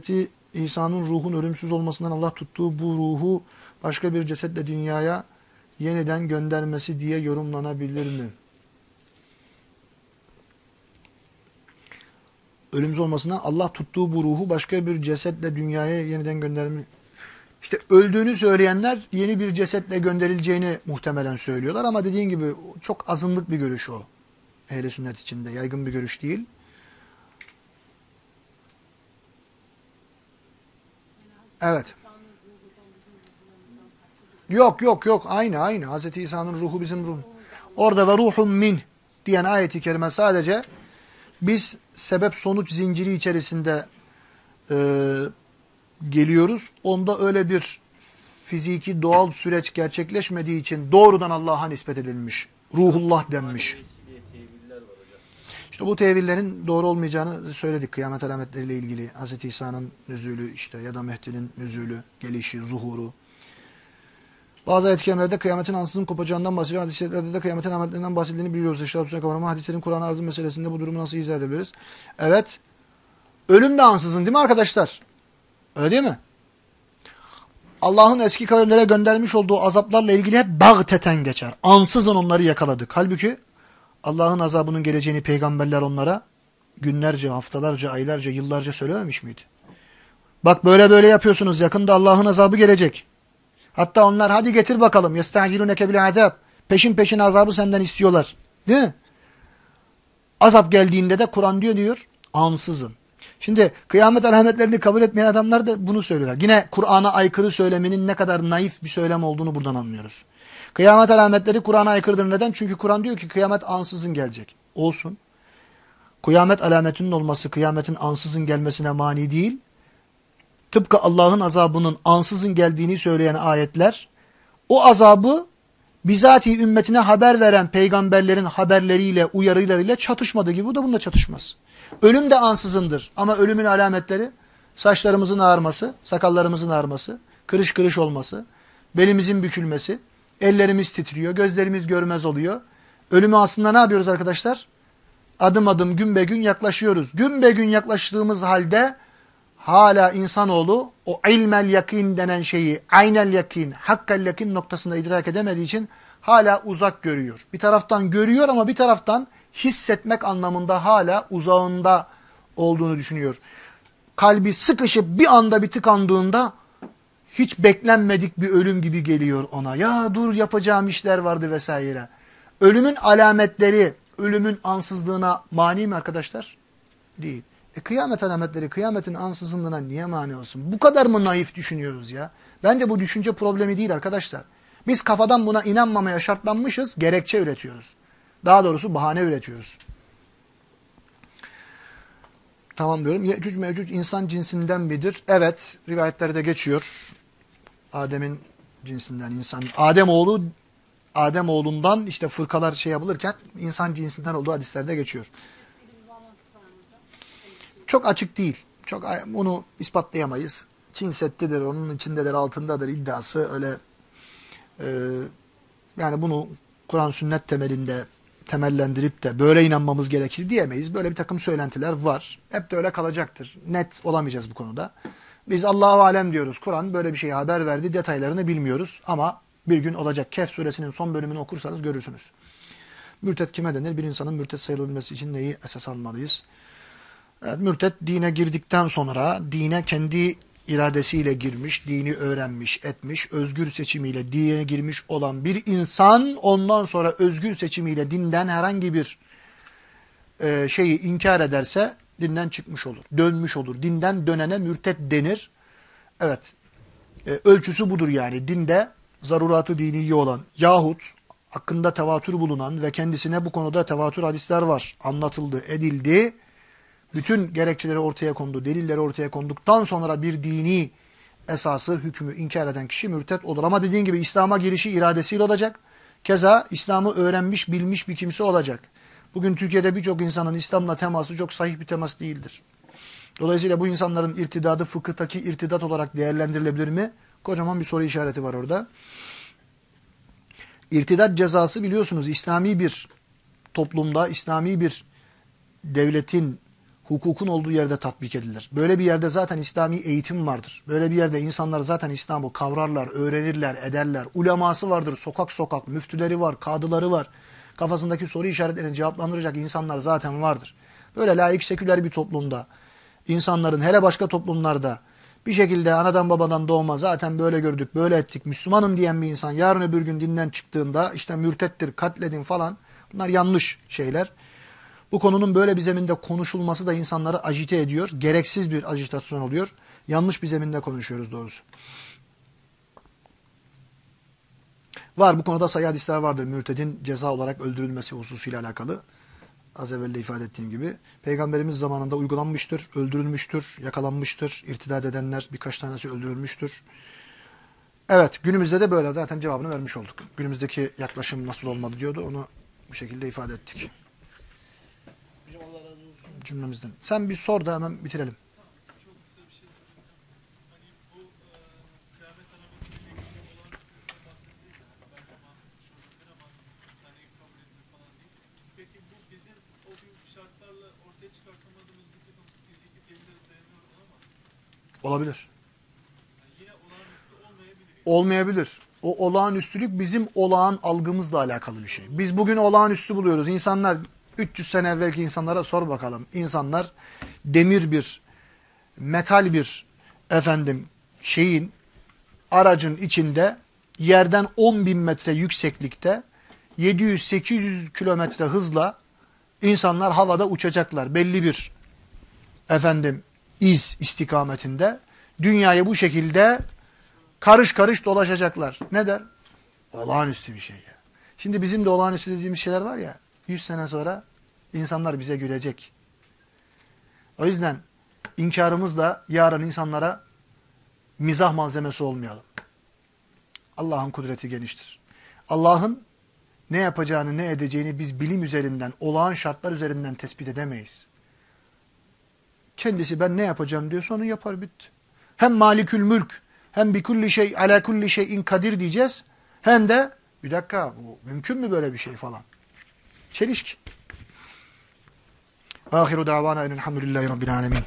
İsa'nın ruhun ölümsüz olmasından Allah tuttuğu bu ruhu başka bir cesetle dünyaya yeniden göndermesi diye yorumlanabilir mi? Ölümsüz olmasından Allah tuttuğu bu ruhu başka bir cesetle dünyaya yeniden gönderme. İşte öldüğünü söyleyenler yeni bir cesetle gönderileceğini muhtemelen söylüyorlar ama dediğin gibi çok azınlık bir görüş o. Ehli sünnet içinde yaygın bir görüş değil. Evet. Yok yok yok aynı aynı. Hz. İsa'nın ruhu bizim ruh. Orada ve ruhum min diyen ayeti kerime sadece biz sebep sonuç zinciri içerisinde e, geliyoruz. Onda öyle bir fiziki doğal süreç gerçekleşmediği için doğrudan Allah'a nispet edilmiş. Ruhullah denmiş. İşte bu tevillerin doğru olmayacağını söyledik kıyamet alametleriyle ilgili. Hz. İsa'nın nüzülü işte ya da Mehdi'nin nüzülü, gelişi, zuhuru. Bazı ayet kelimelerde kıyametin ansızın kopacağından bahsediyor. Hadislerde de kıyametin alametlerinden bahsedildiğini biliyoruz. İşte Hapsine kavrama hadislerin Kur'an arzı meselesinde bu durumu nasıl izah edebiliriz? Evet. Ölüm de ansızın değil mi arkadaşlar? Öyle değil mi? Allah'ın eski kavimlere göndermiş olduğu azaplarla ilgili hep bağteten geçer. Ansızın onları yakaladık. Halbuki Allah'ın azabının geleceğini peygamberler onlara günlerce, haftalarca, aylarca, yıllarca söylememiş miydi? Bak böyle böyle yapıyorsunuz. Yakında Allah'ın azabı gelecek. Hatta onlar hadi getir bakalım. Yestaciluneke bil azap. Peşin peşin azabı senden istiyorlar. Değil mi? Azap geldiğinde de Kur'an diyor diyor ansızın. Şimdi kıyamet alametlerini kabul etmeyen adamlar da bunu söylüyorlar. Yine Kur'an'a aykırı söylemenin ne kadar naif bir söylem olduğunu buradan anlıyoruz. Kıyamet alametleri Kur'an'a aykırıdır. Neden? Çünkü Kur'an diyor ki kıyamet ansızın gelecek. Olsun. Kıyamet alametinin olması kıyametin ansızın gelmesine mani değil. Tıpkı Allah'ın azabının ansızın geldiğini söyleyen ayetler o azabı bizatihi ümmetine haber veren peygamberlerin haberleriyle, uyarılarıyla çatışmadığı gibi bu da bununla çatışmaz. Ölüm de ansızındır ama ölümün alametleri saçlarımızın ağarması, sakallarımızın ağarması, kırış kırış olması, belimizin bükülmesi, ellerimiz titriyor, gözlerimiz görmez oluyor. Ölümü aslında ne yapıyoruz arkadaşlar? Adım adım gün be gün yaklaşıyoruz. Gün be gün yaklaştığımız halde hala insanoğlu o ilmel yakin denen şeyi aynel yakin, hakkel yakin noktasında idrak edemediği için hala uzak görüyor. Bir taraftan görüyor ama bir taraftan hissetmek anlamında hala uzağında olduğunu düşünüyor. Kalbi sıkışıp bir anda bir tıkandığında hiç beklenmedik bir ölüm gibi geliyor ona. Ya dur yapacağım işler vardı vesaire. Ölümün alametleri, ölümün ansızlığına mani mi arkadaşlar? Değil. E kıyamet alametleri kıyametin ansızlığına niye mani olsun? Bu kadar mı naif düşünüyoruz ya? Bence bu düşünce problemi değil arkadaşlar. Biz kafadan buna inanmamaya şartlanmışız, gerekçe üretiyoruz. Daha doğrusu bahane üretiyoruz. Tamam diyorum. Yecüc mevcuc insan cinsinden midir? Evet. Rivayetlerde geçiyor. Adem'in cinsinden insan. Adem oğlu Adem oğlundan işte fırkalar şey yapılırken insan cinsinden olduğu hadislerde geçiyor. Bir bir bağlantısı var mı hocam? Çok açık değil. Çok bunu ispatlayamayız. Çin Seddi'dir, onun içindedir, altındadır iddiası öyle e, yani bunu Kur'an sünnet temelinde temellendirip de böyle inanmamız gerekir diyemeyiz. Böyle bir takım söylentiler var. Hep de öyle kalacaktır. Net olamayacağız bu konuda. Biz Allahu alem diyoruz. Kur'an böyle bir şeye haber verdi. Detaylarını bilmiyoruz ama bir gün olacak. Kehf suresinin son bölümünü okursanız görürsünüz. Mürtet kime denir? Bir insanın mürtet sayılabilmesi için neyi esas almalıyız? Evet, mürtet dine girdikten sonra dine kendi iradesiyle girmiş, dini öğrenmiş, etmiş, özgür seçimiyle dine girmiş olan bir insan ondan sonra özgür seçimiyle dinden herhangi bir e, şeyi inkar ederse dinden çıkmış olur, dönmüş olur. Dinden dönene mürtet denir. Evet, e, ölçüsü budur yani. Dinde zaruratı diniyi olan yahut hakkında tevatür bulunan ve kendisine bu konuda tevatür hadisler var. Anlatıldı, edildi bütün gerekçeleri ortaya kondu, delilleri ortaya konduktan sonra bir dini esası, hükmü inkar eden kişi mürtet olur. Ama dediğin gibi İslam'a girişi iradesiyle olacak. Keza İslam'ı öğrenmiş, bilmiş bir kimse olacak. Bugün Türkiye'de birçok insanın İslam'la teması çok sahih bir temas değildir. Dolayısıyla bu insanların irtidadı fıkıhtaki irtidat olarak değerlendirilebilir mi? Kocaman bir soru işareti var orada. İrtidat cezası biliyorsunuz İslami bir toplumda, İslami bir devletin hukukun olduğu yerde tatbik edilir. Böyle bir yerde zaten İslami eğitim vardır. Böyle bir yerde insanlar zaten İslam'ı kavrarlar, öğrenirler, ederler. Uleması vardır, sokak sokak, müftüleri var, kadıları var. Kafasındaki soru işaretlerini cevaplandıracak insanlar zaten vardır. Böyle laik seküler bir toplumda, insanların hele başka toplumlarda bir şekilde anadan babadan doğma zaten böyle gördük, böyle ettik, Müslümanım diyen bir insan yarın öbür gün dinden çıktığında işte mürtettir, katledin falan bunlar yanlış şeyler. Bu konunun böyle bir zeminde konuşulması da insanları agite ediyor. Gereksiz bir ajitasyon oluyor. Yanlış bir zeminde konuşuyoruz doğrusu. Var bu konuda sayı hadisler vardır. Mürtedin ceza olarak öldürülmesi hususuyla alakalı. Az evvel de ifade ettiğim gibi. Peygamberimiz zamanında uygulanmıştır, öldürülmüştür, yakalanmıştır. İrtidat edenler birkaç tanesi öldürülmüştür. Evet günümüzde de böyle zaten cevabını vermiş olduk. Günümüzdeki yaklaşım nasıl olmalı diyordu onu bu şekilde ifade ettik cümlemizden. Sen bir sor da hemen bitirelim. Olabilir. Olmayabilir. O olağanüstülük bizim olağan algımızla alakalı bir şey. Biz bugün olağanüstü buluyoruz. İnsanlar 300 sene evvelki insanlara sor bakalım. İnsanlar demir bir, metal bir efendim şeyin aracın içinde yerden 10 bin metre yükseklikte 700-800 kilometre hızla insanlar havada uçacaklar. Belli bir efendim iz istikametinde dünyayı bu şekilde karış karış dolaşacaklar. Ne der? Olağanüstü bir şey. ya. Şimdi bizim de olağanüstü dediğimiz şeyler var ya 100 sene sonra insanlar bize gülecek. O yüzden inkarımızla yarın insanlara mizah malzemesi olmayalım. Allah'ın kudreti geniştir. Allah'ın ne yapacağını ne edeceğini biz bilim üzerinden, olağan şartlar üzerinden tespit edemeyiz. Kendisi ben ne yapacağım diyorsa onu yapar bitti. Hem malikül mülk hem bir kulli şey ala kulli şeyin kadir diyeceğiz. Hem de bir dakika bu mümkün mü böyle bir şey falan. Çelişki. Ahiru davana elhamdülillahi rabbil alemin.